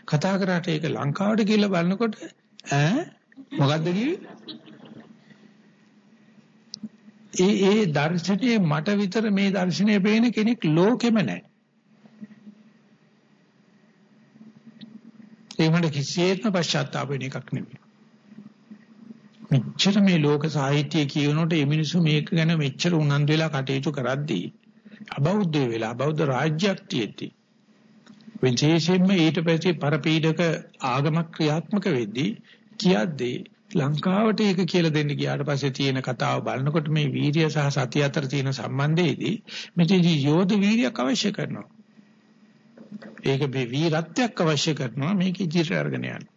කතා කරාට ඒක ලංකාවට කියලා බලනකොට ඈ මොකද්ද ඒ ඒ දර්ශනයේ මට විතර මේ දර්ශනය පේන කෙනෙක් ලෝකෙම නැහැ. ඒ මට කිසියෙත්ම පශ්චාත්තාප වෙන එකක් නෙමෙයි. මෙච්චර මේ ලෝක සාහිත්‍ය කියනකොට මේ මිනිස්සු මේක ගැන මෙච්චර උනන්දු වෙලා කටයුතු කරද්දී අබෞද්ධ වෙලා බෞද්ධ රාජ්‍යයක් තියෙද්දි විශේෂයෙන්ම ඊට පස්සේ පරපීඩක ආගමක් ක්‍රියාත්මක වෙද්දී කියද්දී ලංකාවට ඒක කියලා දෙන්න ගියාට පස්සේ තියෙන කතාව බලනකොට මේ වීර්ය සහ සතිය අතර තියෙන සම්බන්ධයේදී මෙතනදී යෝධ වීර්යයක් අවශ්‍ය කරනවා. ඒක මේ වීරත්වයක් අවශ්‍ය කරනවා මේක ඉදිරියට අරගෙන යන්න.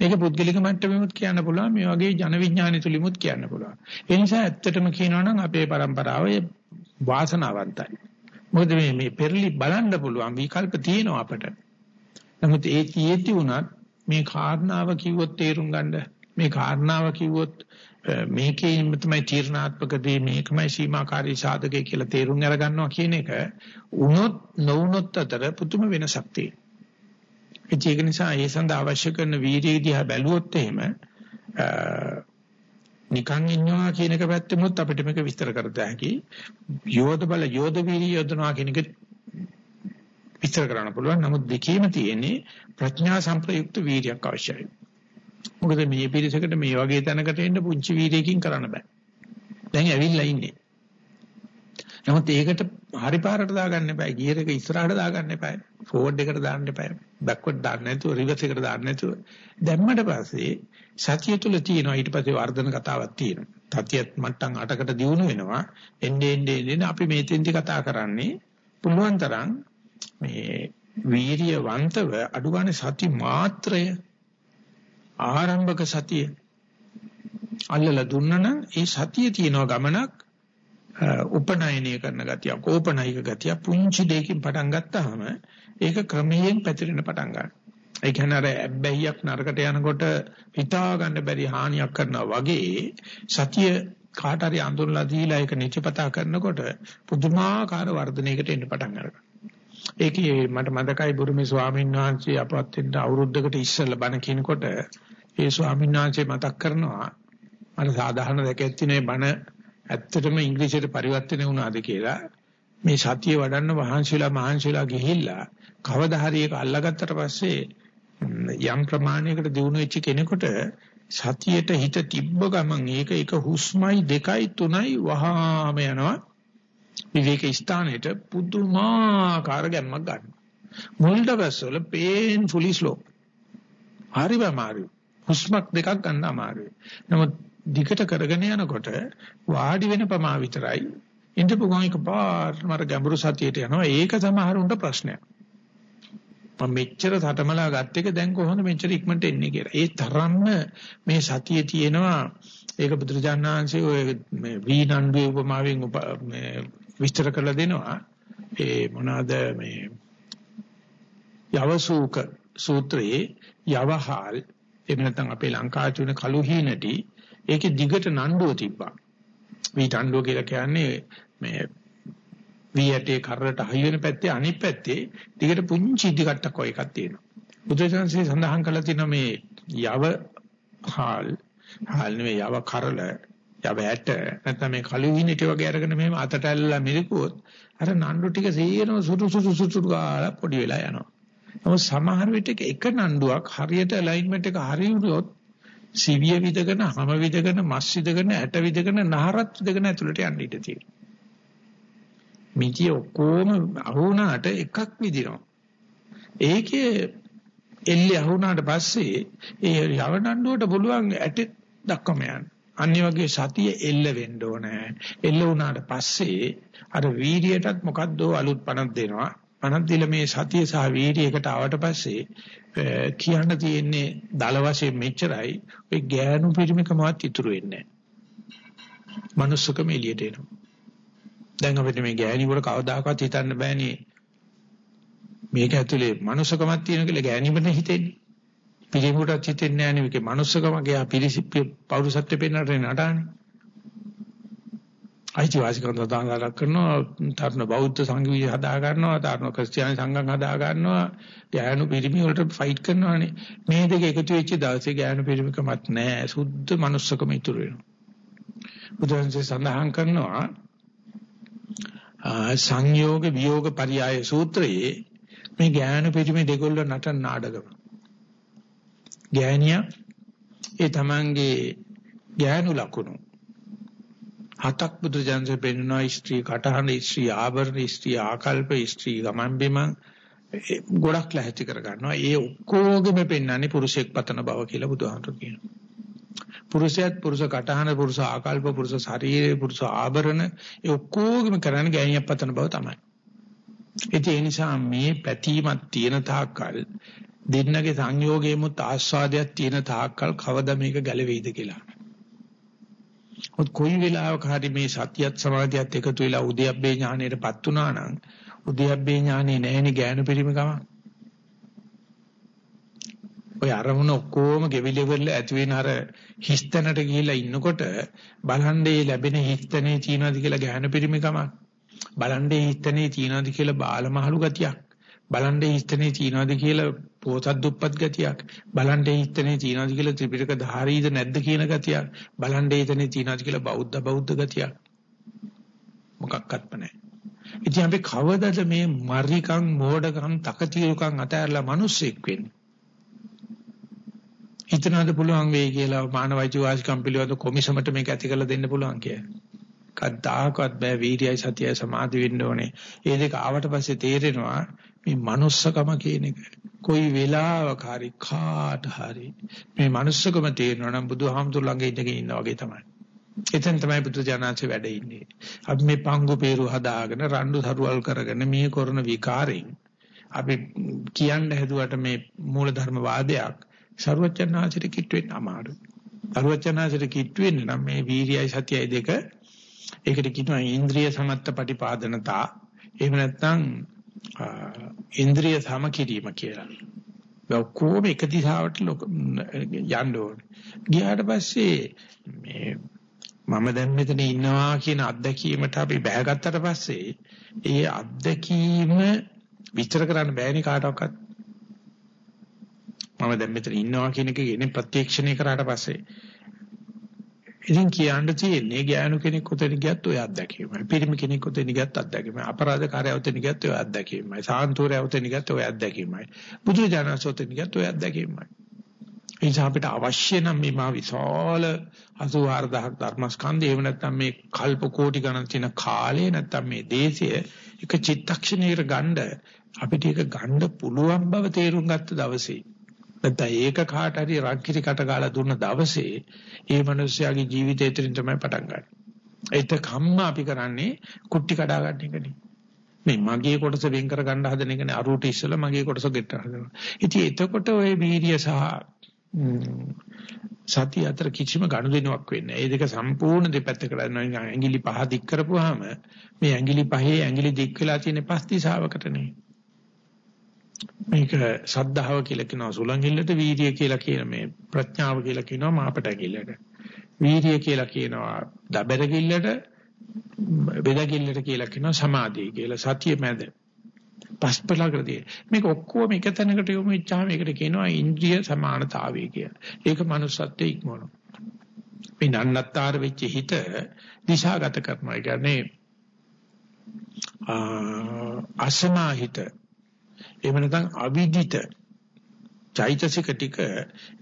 ඒක පුද්ගලික මට්ටමෙමුත් කියන්න පුළුවන් මේ වගේ ජන විඥානය තුලිමුත් කියන්න පුළුවන්. ඒ නිසා ඇත්තටම කියනවා නම් අපේ પરම්පරාව වාසනාවන්තයි. මොකද මේ මේ පෙරලි බලන්න පුළුවන් විකල්ප තියෙනවා අපට. නමුත් ඒ තියෙද්දි උනත් මේ කාරණාව කිව්වොත් තේරුම් ගන්න මේ කාරණාව කිව්වොත් මේකේ තමයි තීර්ණාත්මක දේ මේකමයි සීමාකාරී සාධකය කියලා තේරුම් අරගන්නවා කියන එක උනොත් නොඋනොත් අතර පුදුම වෙනසක් තියෙනවා. ඒක නිසා ඒ සඳහා අවශ්‍ය කරන වීර්යය දිහා බැලුවොත් එහෙම නිකන් ඉන්නවා කියන එක පැත්තෙමුත් අපිට මේක විස්තර කරත හැකි. යෝධ බල යෝධ වීර්ය යොදනවා කියන එක විස්තර කරන්න පුළුවන්. නමුත් දෙකේම තියෙන්නේ ප්‍රඥා සංප්‍රයුක්ත වීර්යයක් අවශ්‍යයි. මොකද මේ පිරිසකට මේ වගේ තැනකට එන්න පුංචි වීර්යයකින් කරන්න බෑ. දැන් ඇවිල්ලා ඉන්නේ. නමුත් ඒකට හරි පාරට දාගන්න එපා. ගියර් එක ඉස්සරහට දාගන්න එපා. ෆෝවර්ඩ් එකට දාන්න එපා. බෑක්වර්ඩ් දාන්න නැතුව රිවර්ස් එකට දාන්න නැතුව දැම්මට පස්සේ සතිය තුල තියෙනවා ඊට පස්සේ වර්ධන කතාවක් තියෙනවා. සතියත් මට්ටම් 8කට දියුණු වෙනවා. එන්නේ එන්නේ එන්නේ අපි මේ තෙන්දි කතා කරන්නේ පුළුවන් තරම් මේ වීර්යවන්තව අඩුගානේ සති මාත්‍රය ආරම්භක සතිය අල්ලලා දුන්නනම් ඒ සතිය තියෙන ගමනක් උපනයනය කරන ගතිය, කෝපනයික ගතිය පුංචි දෙයකින් පටන් ගත්තාම ඒක ක්‍රමයෙන් පැතිරෙන පටන් ගන්නවා. ඒ කියන්නේ අර ඇබ්බැහියක් නරකට යනකොට හිතා ගන්න බැරි හානියක් කරනවා වගේ සතිය කාට හරි අඳුරලා දීලා ඒක නිචපතා කරනකොට පුදුමාකාර වර්ධනයකට එන්න පටන් ගන්නවා. ඒකේ මට මතකයි බුරුමේ ස්වාමීන් වහන්සේ අපවත් වෙන්න අවුරුද්දකට ඉස්සෙල්ලා බණ කියනකොට ඒ ස්වාමීන් වහන්සේ මතක් කරනවා මට සාධාරණ දැකයක් තියෙන බණ ඇත්තටම ඉංග්‍රීසියට පරිවර්තනය වුණාද කියලා මේ සතිය වඩන්න මහන්සිලා මහන්සිලා ගිහිල්ලා කවදා හරි ඒක අල්ලගත්තට පස්සේ යම් ප්‍රමාණයකට දිනු වෙච්ච කෙනෙකුට සතියට හිත තිබ්බ ගමන් ඒක එක හුස්මයි දෙකයි තුනයි වහාම යනවා විවේක ස්ථානෙට පුදුමාකාර ගැම්මක් ගන්න. මුල් දවස්වල painfully slow. හරිම අමාරුයි. හුස්මක් දෙකක් ගන්න අමාරුයි. නමුත් දිගට කරගෙන යනකොට වාඩි වෙන ප්‍රමා විතරයි ඉඳපු ගමන් එකපාරටම අර ගැඹුරු සතියට යනවා. ඒක සමහරුන්ට ප්‍රශ්නයක්. මම මෙච්චර තටමලා ගත්ත එක දැන් කොහොමද මෙච්චර ඉක්මනට එන්නේ කියලා. ඒ තරම්ම මේ සතියේ තියෙනවා ඒක බුදුරජාණන් වහන්සේ ඔය මේ වීනණ්ඩුවේ උපමාවෙන් මේ විස්තර කරලා දෙනවා. ඒ මොනවාද මේ යවසූක සූත්‍රයේ යවහල් එහෙම නැත්නම් අපේ ලංකාවේ තියෙන කළු හීනටි ඒකේ දිගට නණ්ඩුව තිබ්බා. වීටණ්ඩුව කියලා කියන්නේ මේ වී ඇටේ කරරට හයි වෙන පැත්තේ අනිත් පැත්තේ දිගට පුංචි ඉදි කට්ටක් වගේ එකක් තියෙනවා. බුදුසසුනේ සඳහන් කරලා තියෙනවා මේ යව හාල් හාල් නෙවෙයි යව කරල යව ඇට නැත්නම් මේ කළු හිණිට වගේ අරගෙන මෙහෙම අතට ඇල්ලලා මිරිකුවොත් අර නණ්ඩු ටික සීරම සුටු සුටු සුටු ගාලා පොඩි වෙලා යනවා. නමුත් සමහර විට එක නණ්ඩුවක් හරියට ඇලයින්මන්ට් එක හරි වුණොත් සිවිය විදගෙන, හැම විදගෙන, මස් විදගෙන, ඇට විදගෙන, නහරත් විදගෙන ඇතුළට යන්න ඉඩ තියෙනවා. මිටි ඔක්කොම අහුණාට එකක් විදිනවා. ඒකේ එල්ලේ අහුණාට පස්සේ ඒ යවනණ්ඩුවට පුළුවන් ඇට දක්වම යන්න. අනිත් වගේ සතිය එල්ල වෙන්න ඕනේ. එල්ල වුණාට පස්සේ අර වීර්යයටත් මොකද්ද අලුත් පණක් දෙනවා. පණක් දීලා මේ සතිය සහ වීර්යයකට ආවට පස්සේ කියන්න තියෙන්නේ දල වශයෙන් මෙච්චරයි. ඔය ගෑනු පිරිමිකමවත් ඉතුරු වෙන්නේ නැහැ. manussකම එළියට එනවා. දැන් අපිට මේ ගෑණි වල කවදාකවත් හිතන්න බෑනේ. මේක ඇතුලේ manussකමක් තියෙන කියලා ගෑණිමනේ හිතෙන්නේ. පිළිමුටත් හිතෙන්නේ නැහැ නේ මේකේ manussකම ගියා පිළිසි පෞරුසත්වෙ පෙන්නට නටානේ. අයිතිවාසිකම් සදාගත කරනවා තරණ බෞද්ධ සංඝවිය හදා ගන්නවා තරණ ක්‍රිස්තියානි සංඝම් හදා ගන්නවා ගෑනු පිරිමි වලට ෆයිට් කරනවානේ. මේ දෙක එකතු වෙච්ච දවසේ ගෑනු පිරිමිකමත් නැහැ සුද්ධ manussකම ඉතුරු වෙනවා. බුදුන්සේ සඳහන් කරනවා සංයෝග විయోగ පරියාය සූත්‍රයේ මේ ගෑනු පිරිමි දෙකොල්ල නටන නාටකම ගෑණියා ඒ තමන්ගේ ගෑනු ලකුණු හතක් බුදු ජානසේ පෙන්වනවා ස්ත්‍රී කටහඬ ස්ත්‍රී ආභරණ ස්ත්‍රී ආකල්ප ස්ත්‍රී ගමන් බිම ගොඩක් ලැහැත්ති කර ගන්නවා ඒ ඔක්කොගෙම පෙන්වන්නේ පුරුෂයෙක් පතන බව කියලා බුදුහාමුදුරු කියනවා පුරුෂයත් පුරුෂ කටහන පුරුෂ ආකල්ප පුරුෂ ශරීරය පුරුෂ ආභරණ ඒ ඔක්කොගෙම කරන්නේ ගෑණියක් පතන බව තමයි. ඒ නිසා මේ පැතීමක් තියෙන තාක්කල් දෙන්නගේ සංයෝගයෙමුත් ආස්වාදයක් තියෙන තාක්කල් කවද මේක ගැලවෙයිද කියලා. මොකද කොයි වෙලාවක හරි මේ සතියත් සමාධියත් එකතු වෙලා උද්‍යප්පේ ඥාණයටපත් වුණා නම් උද්‍යප්පේ ඥානෙ නැහෙනි ගෑනු පිරිමකම. ඔය අරමුණ ඔක්කොම ගෙවිලෙවල ඇති වෙන අර හිස්තැනට ගිහිලා ඉන්නකොට බලන්නේ ලැබෙන හිස්තැනේ තියනවාද කියලා ගෑනු පිරිමකම. බලන්නේ හිස්තැනේ තියනවාද කියලා බාලමහලු ගතියක්. බලන්නේ හිස්තැනේ තියනවාද කියලා පොතක් දුප්පත් ගතියක්. බලන්නේ හිතනේ තියනවාද කියලා ත්‍රිපිටක ධාරීද නැද්ද කියන ගතියක්. බලන්නේ හිතනේ තියනවාද කියලා බෞද්ධ බෞද්ධ ගතියක්. මොකක්වත්ම නැහැ ඉතින් අපි කවදද මේ මරිකම් මෝඩකම් තකතිරුකම් අතහැරලා මිනිස්සෙක් වෙන්නේ? හිතනවාද පුළුවන් වෙයි කියලා මානවයිච වාසිකම් පිළිවෙත කොමිසමට මේක ඇති කරලා දෙන්න පුළුවන් කියලා? කද්දාකවත් බෑ වීර්යයි සතියයි සමාධි වෙන්න ඕනේ. ඒ දෙක ආවට පස්සේ තේරෙනවා මේ manussකම කියන එක කොයි වෙලාවක හරි කාට හරි මේ manussකම තේරෙනවා නම් බුදුහාමුදුර ළඟ ඉඳගෙන ඉන්නා වගේ තමයි. එතෙන් තමයි බුදු ජානන්සේ වැඩ ඉන්නේ. අපි මේ පංගු peeru හදාගෙන රණ්ඩු සරුවල් කරගෙන මේ කරන විකාරෙන් අපි කියන්න හැදුවට මේ මූලධර්ම වාදයක් ਸਰුවචනාසිට කිට් වෙන්න අමාරුයි. ਸਰුවචනාසිට කිට් වෙන්න නම් මේ වීරියයි සතියයි දෙක ඒකට කියනවා ඉන්ද්‍රිය සමත්ත පටිපාදනතා. එහෙම නැත්නම් ඉන්ද්‍රිය සම කිරීම කියලා. ඔක්කොම එක දිශාවට යන්න ඕනේ. ගියාට පස්සේ මේ මම දැන් මෙතන ඉන්නවා කියන අත්දැකීමට අපි බැහැගත්තට පස්සේ ඒ අත්දැකීම විස්තර කරන්න බෑනේ කාටවත්. මම දැන් මෙතන ඉන්නවා කියන එක කියන්නේ ප්‍රත්‍යක්ෂණය කරාට පස්සේ ඉතින් කියන්න තියෙන්නේ ගෑනු කෙනෙක් උතෙන් ගියත් ඔය අත්දැකීමයි. පිරිමි කෙනෙක් උතෙන් ගියත් අත්දැකීමයි. අපරාධකාරය උතෙන් ගියත් ඔය අත්දැකීමයි. සාන්තුරය උතෙන් ගියත් ඔය අත්දැකීමයි. බුදුරජාණන් උතෙන් ගියත් ඔය අත්දැකීමයි. ඒ නිසා අපිට අවශ්‍ය නම් මේ මා විශාල 84000ක් ධර්මස්කන්ධය එහෙම නැත්නම් මේ කල්ප කෝටි ගණන් තියෙන කාලේ නැත්නම් මේ දේශය එක චිත්තක්ෂණයකට ගන්න අපිට ඒක ගන්න පුළුවන් බව තේරුම් ගත්ත දවසේ නැත්නම් ඒක කාට හරි රක්කිරි කට ගාලා දුන්න දවසේ ඒ මිනිස්යාගේ ජීවිතය එතනින් තමයි පටන් ගන්න. ඒත් කම්ම අපි කරන්නේ කුට්ටි කඩා ගන්න එකනේ. මේ මගේ කොටස වෙන් කර ගන්න හදන එකනේ අරුට ඉස්සලා මගේ කොටස ගෙට හදනවා. ඉතින් එතකොට ওই වීර්ය සහ සතිය අතර කිසිම ගනුදෙනුවක් වෙන්නේ නැහැ. මේ දෙක සම්පූර්ණ දෙපැත්තකට යනවා. ඇඟිලි පහ දික් කරපුවාම මේ ඇඟිලි පහේ ඇඟිලි දික් වෙලා තියෙන පස් දිශාවකට නේ. මේක සද්ධාව කියලා කියනවා සුලංගිල්ලට වීර්ය කියලා කියන මේ ප්‍රඥාව කියලා කියනවා මාපට කිල්ලට වීර්ය කියලා කියනවා දබර කිල්ලට බෙදකිල්ලට කියලා කියනවා සමාධිය කියලා සතිය මැද පස්පලකදී මේක ඔක්කොම එක තැනකට යොමු වෙච්චාම ඒකට කියනවා ඉන්ද්‍රිය සමානතාවය කියලා. ඒක manussත්වයේ ඉක්මවනවා. මේ නන්නත්තර වෙච්ච හිත දිශාගත කරනවා. ඒ කියන්නේ අසමාහිත එහෙම නැත්නම් අවිදිත චෛතසික ටික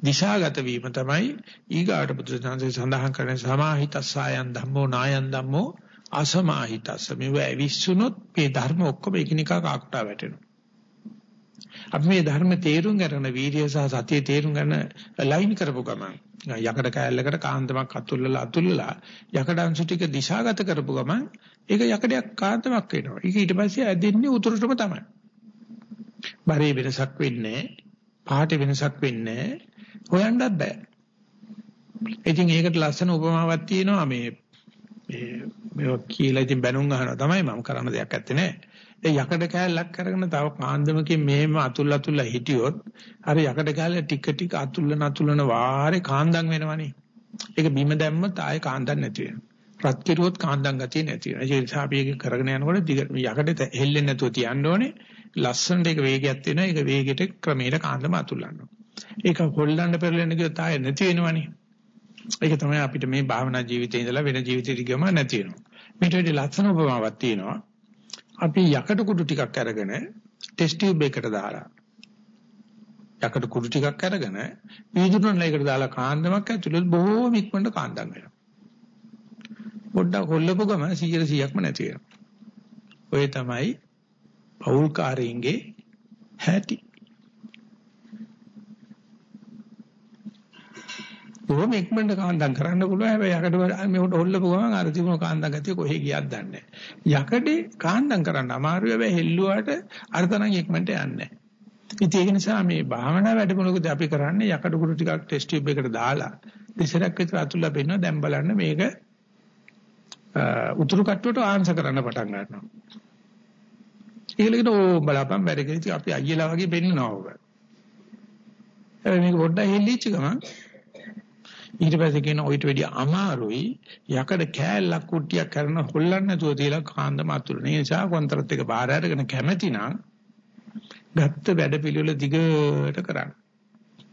දිශාගත වීම තමයි ඊගාට බුදුසසුනේ සඳහන් කරන සමාහිතස්සයන් ධම්මෝ නායන් ධම්මෝ අසමාහිතස්ස මේව ඇවිස්සුනොත් මේ ධර්ම ඔක්කොම එකිනෙකා කාක්ටා වැටෙනවා. අපි මේ ධර්ම තේරුම් ගන්න වීර්ය සහ සතිය තේරුම් ගන්න ලයින් කරපු ගමන් යකඩ කෑල්ලකට කාන්දමක් අතුල්ලලා අතුල්ලලා යකඩ අංශු ටික දිශාගත කරපු ගමන් ඒක යකඩයක් කාන්දමක් වෙනවා. ඒක ඊට පස්සේ ඇදෙන්නේ උතුරටම තමයි. බරේ වෙනසක් වෙන්නේ පහට වෙනසක් වෙන්නේ හොයන්නත් බෑ. ඉතින් ඒකට ලස්සන උපමාවක් තියෙනවා මේ මේ කියලා ඉතින් බැනුම් අහනවා තමයි මම කරන්න දෙයක් නැත්තේ නෑ. ඒ යකඩ කෑල්ලක් කරගෙන තව කාන්දමකින් මෙහෙම අතුල් අතුල්ල හිටියොත් අර යකඩ කෑල්ල ටික ටික අතුල්ලන අතුල්ලන වාරේ කාන්දම් වෙනවනේ. ඒක බිම දැම්මත් ආයේ කාන්දම් නැති වෙනවා. රත් කිරුවොත් කාන්දම් ගතිය නැති වෙනවා. ඒ නිසා අපි ඒක කරගෙන යනකොට යකඩ හෙල්ලෙන්නේ නැතුව තියන්න ඕනේ. ලස්සනට ඒක වේගයක් තියෙනවා. ඒක වේගෙට ක්‍රමයට කාන්දම අතුල්ලනවා. ඒක හොල්ලන්න පෙරලෙන්න කියොත් ආයෙ නැති වෙනවනේ. ඒක තමයි අපිට මේ භාවනා ජීවිතේ ඉඳලා වෙන ජීවිතෙට ගියම නැති වෙනවා. මේට වඩා ලස්සන උපමාවක් තියෙනවා. අපි යකඩ කුඩු ටිකක් අරගෙන ටෙස්ට් ටියුබ් එකට දාලා යකඩ කුඩු ටිකක් අරගෙන වීදුරුන ලයකට දාලා කාන්දමක් ඇතුළේ බොහෝම ඉක්මනට කාන්දම් වෙනවා. පොඩ්ඩක් හොල්ලපු ගම 100 100ක්ම නැති වෙනවා. ඔය තමයි පෞල්කාරයින්ගේ හැටි. බොහොම ඉක්මනට කාන්දම් කරන්න පුළුවන්. හැබැයි යකඩ මේකට හොල්ලපු ගමන් අර තිබුණ කාන්දම් ගතිය කොහෙ ගියත් දන්නේ නැහැ. යකඩේ කාන්දම් කරන්න අමාරුයි. හැබැයි හෙල්ලුවාට අර තරම් ඉක්මනට යන්නේ නැහැ. ඉතින් ඒක නිසා මේ භාවනා වැඩමුළුකදී අපි කරන්නේ යකඩ කුරු ටිකක් ටෙස්ට් ටියුබ් එකට දාලා දෙසරක් විතර අතුල්ලා බෙන්නවා. දැන් බලන්න මේක උතුරු කට්ටුවට ආන්සර් කරන්න පටන් ගන්නවා. ඒකලකට ඕ බලපන් බැරි කියලා අපි අයියලා වගේ බෙන්නනවා ඔබ. මේක පොඩ්ඩක් හෙල්ලිච්ච ගමන් ඊට පස්සේ කියන ඔయిత වැඩි අමාරුයි යකඩ කෑල්ලක් කුට්ටියක් කරන හොල්ලන්න නැතුව තියලා කාන්දම අතුරන. ඒ නිසා කොන්ත්‍රාත් එක බාර අරගෙන කැමැති නම් ගත්ත වැඩ පිළිවෙල දිගට කරන්න.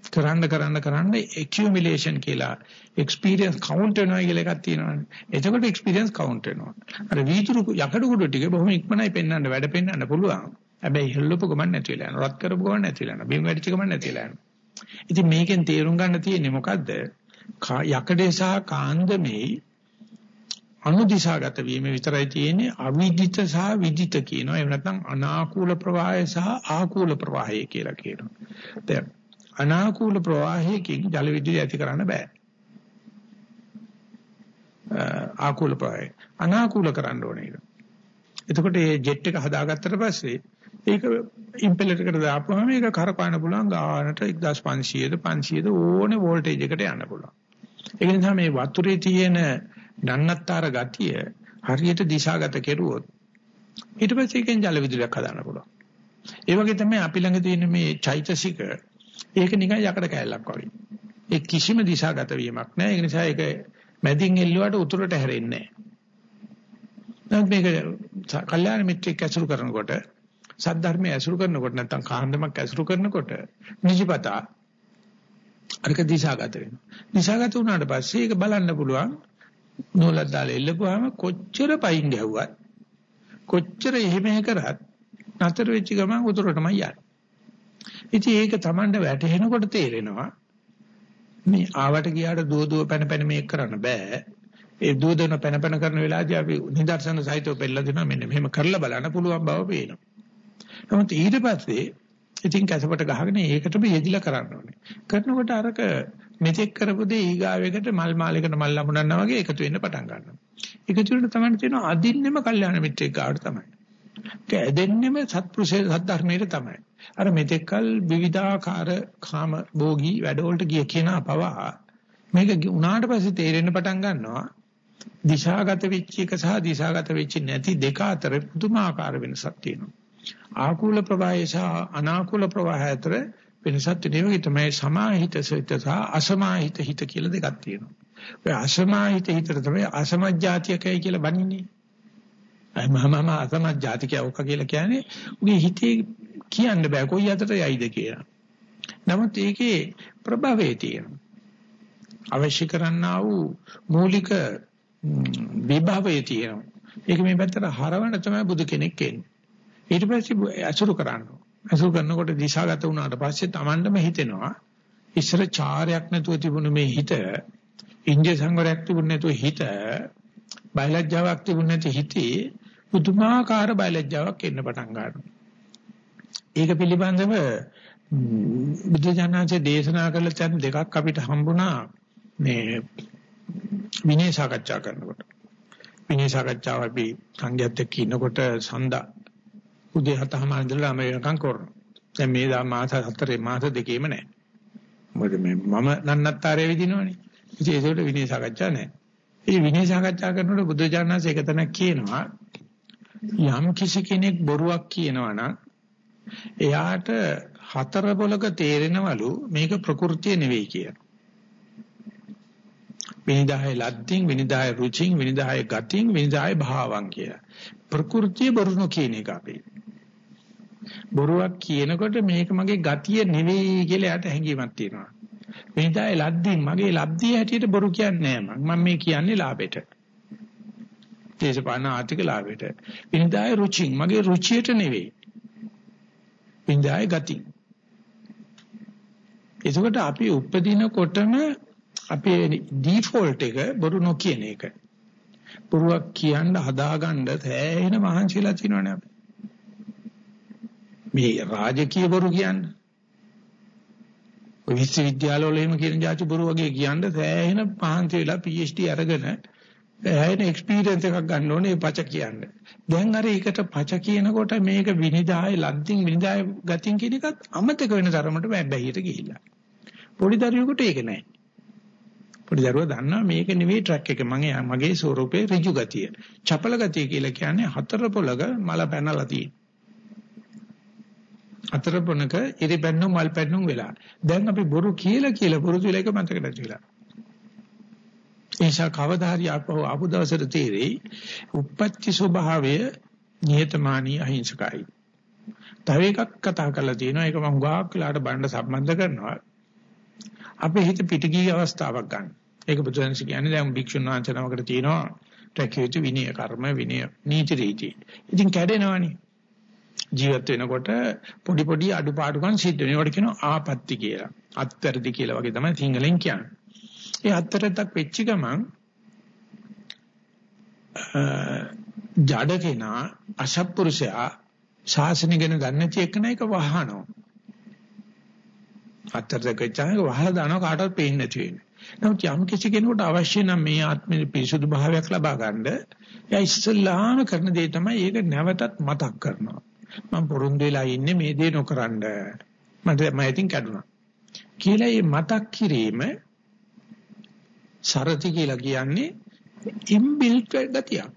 කරන්න කරන්න කරන්න accumulation කියලා experience count වෙනවා කියලා එකක් තියෙනවානේ. එතකොට experience count වෙනවා. අර වීදුරු යකඩ කුඩු ටික බොහොම ඉක්මනයි පෙන්වන්න වැඩ පෙන්වන්න පුළුවන්. හැබැයි හෙල්ලපු ගමන් නැති වෙලා යනවා. රත් කරපු ගමන් නැති වෙලා යනවා. බිම් වැඩිච්ච ගමන් නැති වෙලා යනවා. ඉතින් මේකෙන් තේරුම් ගන්න තියෙන්නේ මොකද්ද? යකඩේ සහ කාන්දමේ අනුදිශාගත වීම විතරයි තියෙන්නේ අවිදිත සහ විදිත කියනවා එහෙම නැත්නම් අනාකූල ප්‍රවාහය සහ ආකූල ප්‍රවාහය කියලා කියනවා දැන් අනාකූල ප්‍රවාහයකින් ජල විද්‍යුත් ඇති කරන්න බෑ ආකූල ප්‍රවාහය අනාකූල කරන්න ඕනේ ඒක එතකොට මේ ජෙට් එක හදාගත්තට පස්සේ ඒක ඉම්පෙලර් එකට දාපුවම ඒක කරකවන්න පුළුවන් ගානට 1500ද 500ද ඕනේ වෝල්ටේජ් එකට යන්න පුළුවන්. ඒ නිසා මේ වතුරේ තියෙන නන්නත්තර ගතිය හරියට දිශාගත කෙරුවොත් ඊට පස්සේ එකෙන් ජල විදුලියක් හදාන්න පුළුවන්. ඒ වගේ තමයි අපි ළඟ තියෙන මේ චෛතසික ඒක නිකන් යකඩ කෑල්ලක් වගේ. ඒ කිසිම දිශාගත වීමක් නැහැ. ඒ නිසා ඒක මැදින් එල්ලුවට උතුරට හැරෙන්නේ නැහැ. මේක කල්යාණ මිත්‍රෙක් ඇසුරු කරනකොට සද්ධර්මයේ ඇසුරු කරනකොට නැත්නම් කාන්දමක් ඇසුරු කරනකොට නිජපතා අරක දිශාගත වෙනවා. දිශාගත වුණාට පස්සේ ඒක බලන්න පුළුවන් නූලක් දාලා එල්ලපුවාම කොච්චර පයින් ගැහුවත් කොච්චර එහෙම කරත් නතර වෙච්ච ගමන් උතුරටමයි යන්නේ. ඉතින් ඒක Tamanda වැටෙනකොට තේරෙනවා මේ ආවට ගියාට දුව දුව පැන පැන මේක කරන්න බෑ. ඒ දුව දෙන පැන පැන කරන වෙලාවදී අපි නිදර්ශන සහිතව පෙන්නලා දෙනවා මෙන්න මෙහෙම කරලා බලන්න පුළුවන් බව පේනවා. නමුත් ඊට පස්සේ ඉතින් කැසපට ගහගෙන ඒකටම යෙදිලා කරන්න ඕනේ. කරනකොට අරක මෙතෙක් කරපු දේ ඊගාවෙකට මල් මාලයකට මල් ලැබුණා වගේ එකතු වෙන්න පටන් ගන්නවා. එකතු වෙන තමයි තියෙනවා අදින්නෙම කල්යාණ මිත්‍රෙක් ගාවට තමයි. ඒක ඇදෙන්නෙම සත්පුරුෂේ සද්ධර්මයේ තමයි. අර මෙතෙක්කල් විවිධාකාර කාම භෝගී වැඩවලට ගිය කෙනා පවා මේක උනාට පස්සේ තේරෙන්න පටන් ගන්නවා දිශාගත වෙච්ච එක සහ දිශාගත වෙච්ච නැති දෙක අතර පුදුමාකාර වෙනසක් තියෙනවා. ආකූල ප්‍රවාහය සහ අනාකූල ප්‍රවාහය අතර වෙනසක් තියෙනවා. ඒ තමයි සමාහිත සිත සහ අසමාහිත හිත කියලා දෙකක් තියෙනවා. ඔය අසමාහිත හිතට තමයි අසමජ්ජාතියකයි කියලා බණින්නේ. අය මම අසමජ්ජාතිකය ඔක කියලා කියන්නේ උගේ හිතේ කියන්න බෑ කොයි අතට යයිද කියලා. නමුත් ඒකේ ප්‍රභවයේ තියෙනවා. අවශ්‍ය කරන්නා වූ මූලික විභවයේ තියෙනවා. ඒක මේ පැත්තට හරවන්න තමයි බුදු කෙනෙක් එන්නේ. ඊට පස්සේ අසුරු කරනවා. අසුරු කරනකොට දිශාගත වුණාට පස්සේ Tamandම හිතෙනවා ඉස්සර චාරයක් නැතුව තිබුණ මේ හිත ඉන්දිය සංවරයක් තිබුණ නැතුව හිත බයලජ්ජාවක් තිබුණ නැති හිතේ පුදුමාකාර බයලජ්ජාවක් එන්න පටන් ගන්නවා. ඒක පිළිබඳව බුද්ධ ඥානසේ දේශනා කළ තැන් දෙකක් අපිට හම්බුණා මේ විනය සාකච්ඡා කරනකොට. විනය සාකච්ඡාව අපි සංඝයාත් එක්ක ඉනකොට සඳා උදේ 7:00 ඉඳලා මේ වෙනකම් කරනවා. දැන් මේ දා මාස හතරේ මාස දෙකේම නැහැ. මොකද මේ මම නන්නත්තරේ විදිනවනේ. ඉතින් ඒකට විනය සාකච්ඡා නැහැ. ඉතින් විනය සාකච්ඡා කරනකොට බුද්ධ ඥානස එක තැනක් කියනවා යම් කිසි කෙනෙක් බොරුවක් කියනවා නම් එයාට හතර පොලක තේරෙනවලු මේක ප්‍රകൃතිය නෙවෙයි කියලා. විනිදාය ලද්දින් විනිදාය රුචින් විනිදාය ගතින් විනිදාය භාවං කියලා. ප්‍රകൃතිය බොරුනෝ කියන එක අපි. බොරුවක් කියනකොට මේක මගේ ගතිය නෙවෙයි කියලා යට හැඟීමක් තියෙනවා. විනිදාය ලද්දින් මගේ ලබ්ධිය හැටියට බොරු කියන්නේ නෑ මම. මම මේ කියන්නේ ලාභෙට. දේශපාලන ආර්ථික ලාභෙට. විනිදාය රුචින් මගේ රුචියට නෙවෙයි. විනිදාය ගතින්. එතකොට අපි උපදිනකොටම අපේ ඩිෆෝල්ට් එක බොරු නොකියන එක. බොරුවක් කියන්න හදාගන්න තෑහෙන මහන්සිලා තියෙනවනේ අපි. මේ රාජකීය බොරු කියන්නේ. ඔය විශ්වවිද්‍යාලවල එහෙම කියන જાති බොරු වගේ කියන්න සෑහෙන පහන්ති වෙලා PhD අරගෙන සෑහෙන එක්ස්පීරියන්ස් එකක් ගන්න ඕනේ පච කියන්නේ. දැන් අර ඒකට පච කියනකොට මේක විනිදාය ලද්දින් විනිදාය ගතින් කියන එකත් අමතක වෙන තරමට බැහැහියට ගිහිල්ලා. පොඩි දරුවෙකුට ඒක නෑ. පොඩි දරුවා දන්නවා මේක නෙවෙයි ට්‍රැක් එක මගේ මගේ ස්වරූපේ ඍජු ගතිය. චපල ගතිය කියලා කියන්නේ හතර පොළක මල පැනලා තියෙන. හතර පොණක ඉරි පැන්නුම් මල් පැන්නුම් වෙලා. දැන් අපි බොරු කියලා කියලා පුරුදු වෙලා එක මතක නැතිලා. නිසා කවදා හරි ආපහු ආපු දවසට තීරෙයි උප්පත්ති ස්වභාවය නියතමානී අහිංසකයි. තව එකක් කතා කරලා තියෙනවා ඒක මම හුඟක් වෙලාට බණ්ඩ සම්බන්ධ කරනවා. අපේ හිත පිටිගී අවස්ථාවක් ගන්න. ඒක බුදුන්සේ කියන්නේ දැන් භික්ෂුන් වහන්සේ නමකට තියෙනවා රැකියුතු විනය කර්ම විනය නීති රීති. ඉතින් කැඩෙනවනේ. ජීවත් වෙනකොට පොඩි පොඩි අඩුපාඩුකම් සිද්ධ වෙනවා. ඒකට කියනවා ආපත්‍ති කියලා. අත්තරදි කියලා වගේ තමයි සිංහලෙන් කියන්නේ. ඒ අත්තරදක් වෙච්ච ගමන් ජඩ කෙනා අසත්පුරුෂයා ශාසනය ගැන දන්නේ නැති එක නේක වහනවා. අත්තරදක වෙච්චාම වහලා දානවා කාටවත් පේන්නේ නැති වෙන්නේ. නමුත් යම් කිසි කෙනෙකුට අවශ්‍ය නම් මේ ආත්මේ පිරිසුදු භාවයක් ලබා ගන්න එයා ඉස්සල්ලාම කරන දේ තමයි ඒක නැවතත් මතක් කරනවා. මම පොරොන්දු වෙලා ඉන්නේ මේ දේ නොකරන්න. මට මම ඉතින් කැඩුනා. කියලා මේ මතක් කිරීම සරති කියලා කියන්නේ ඉම්බිල්ට් ගතියක්.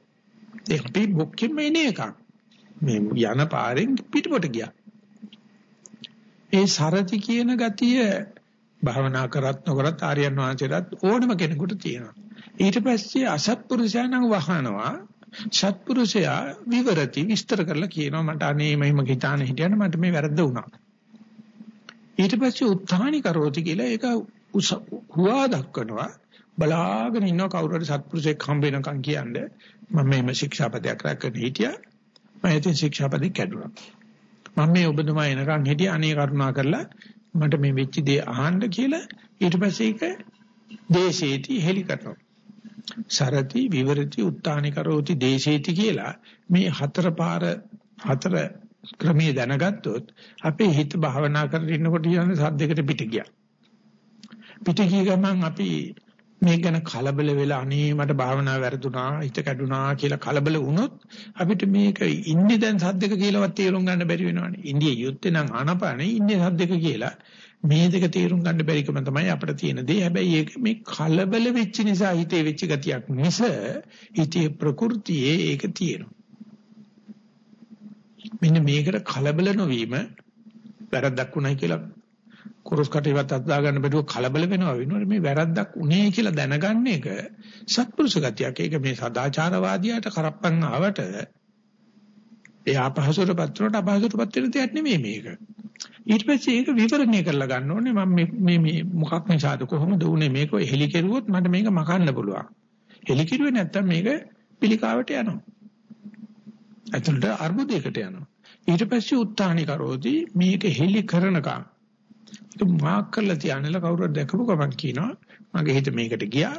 ඒ අපි බොක්කෙම එන එකක්. මේ යන පාරෙන් පිටපොට ගියා. ඒ සරති කියන ගතිය භාවනා කරත් නොකරත් ආර්යයන් වහන්සේලාත් ඕනම කෙනෙකුට තියෙනවා. ඊට පස්සේ අසත්පුරුෂයා නම් වහනවා සත්පුරුෂයා විවරති විස්තර කරලා කියනවා මට අනේ මම හිතාන හිටියන මට මේ වැරද්ද වුණා. ඊට පස්සේ උත්හානි කරෝති කියලා ඒක හුවා දක්වනවා. බලාගෙන ඉන්න කවුරු හරි සත්පුරුෂයෙක් හම්බ වෙනකන් කියන්නේ. මම මේම ශික්ෂාපදයක් රැකගෙන හිටියා. මම ඒ ශික්ෂාපදේ කැඩුනා මම මේ ඔබතුමා එනකන් හිටියා අනේ කරුණා කරලා මට මේ වෙච්ච දේ අහන්න කියලා ඊට පස්සේ ඒක දේශේති හෙලි කරනවා. සරති විවරති උත්තානි කරෝති දේශේති කියලා මේ හතර පාර හතර ක්‍රමයේ දැනගත්තොත් අපේ හිත භාවනා කරගෙන ඉන්නකොට යන සද්දයකට පිට ගියා. පිට ගිය ගමන් අපි මේක ගැන කලබල වෙලා අනේ මට භාවනාව වැරදුනා හිත කැඩුනා කියලා කලබල වුණොත් අපිට මේක ඉන්නේ දැන් සද්දක කියලාවත් තේරුම් ගන්න බැරි වෙනවනේ. ඉන්දිය යුත්තේ නම් ආනපානේ ඉන්නේ සද්දක කියලා මේ දෙක තේරුම් ගන්න බැරිකම තමයි අපිට තියෙන දේ. හැබැයි ඒක මේ කලබල වෙච්ච නිසා හිතේ වෙච්ච ගතියක් මිස හිතේ ප්‍රകൃතියේ ඒක තියෙනවා. මෙන්න මේකට කලබල නොවීම වැරද්දක් උනායි කියලා කුරුස් කටේවත් අත්දා ගන්න බැරුව කලබල වෙනවා වෙනවනේ මේ වැරද්දක් උනේ කියලා දැනගන්න එක සත්පුරුෂ ගතියක්. ඒක මේ සදාචාරවාදියාට කරප්පන් ආවට ඒ අපහසුරපත් වලට අපහසුරපත් වෙන දෙයක් නෙමෙයි මේක. ඊට පස්සේ ඒක විවරණය කරලා ගන්න ඕනේ මම මේ මේ මොකක් නිසාද කොහොමද උනේ මේක හෙලි කෙරුවොත් මට මේක මකන්න පුළුවන්. හෙලි කෙරුවේ නැත්තම් මේක පිළිකාවට යනවා. ඇතුළට අර්බුදයකට යනවා. ඊට පස්සේ උත්හානි කරෝති මේක හෙලි කරනකම් ඒක මාක් කරලා තියන්නල කවුරුත් දැකපු ගමන් කියනවා මගේ හිත මේකට ගියා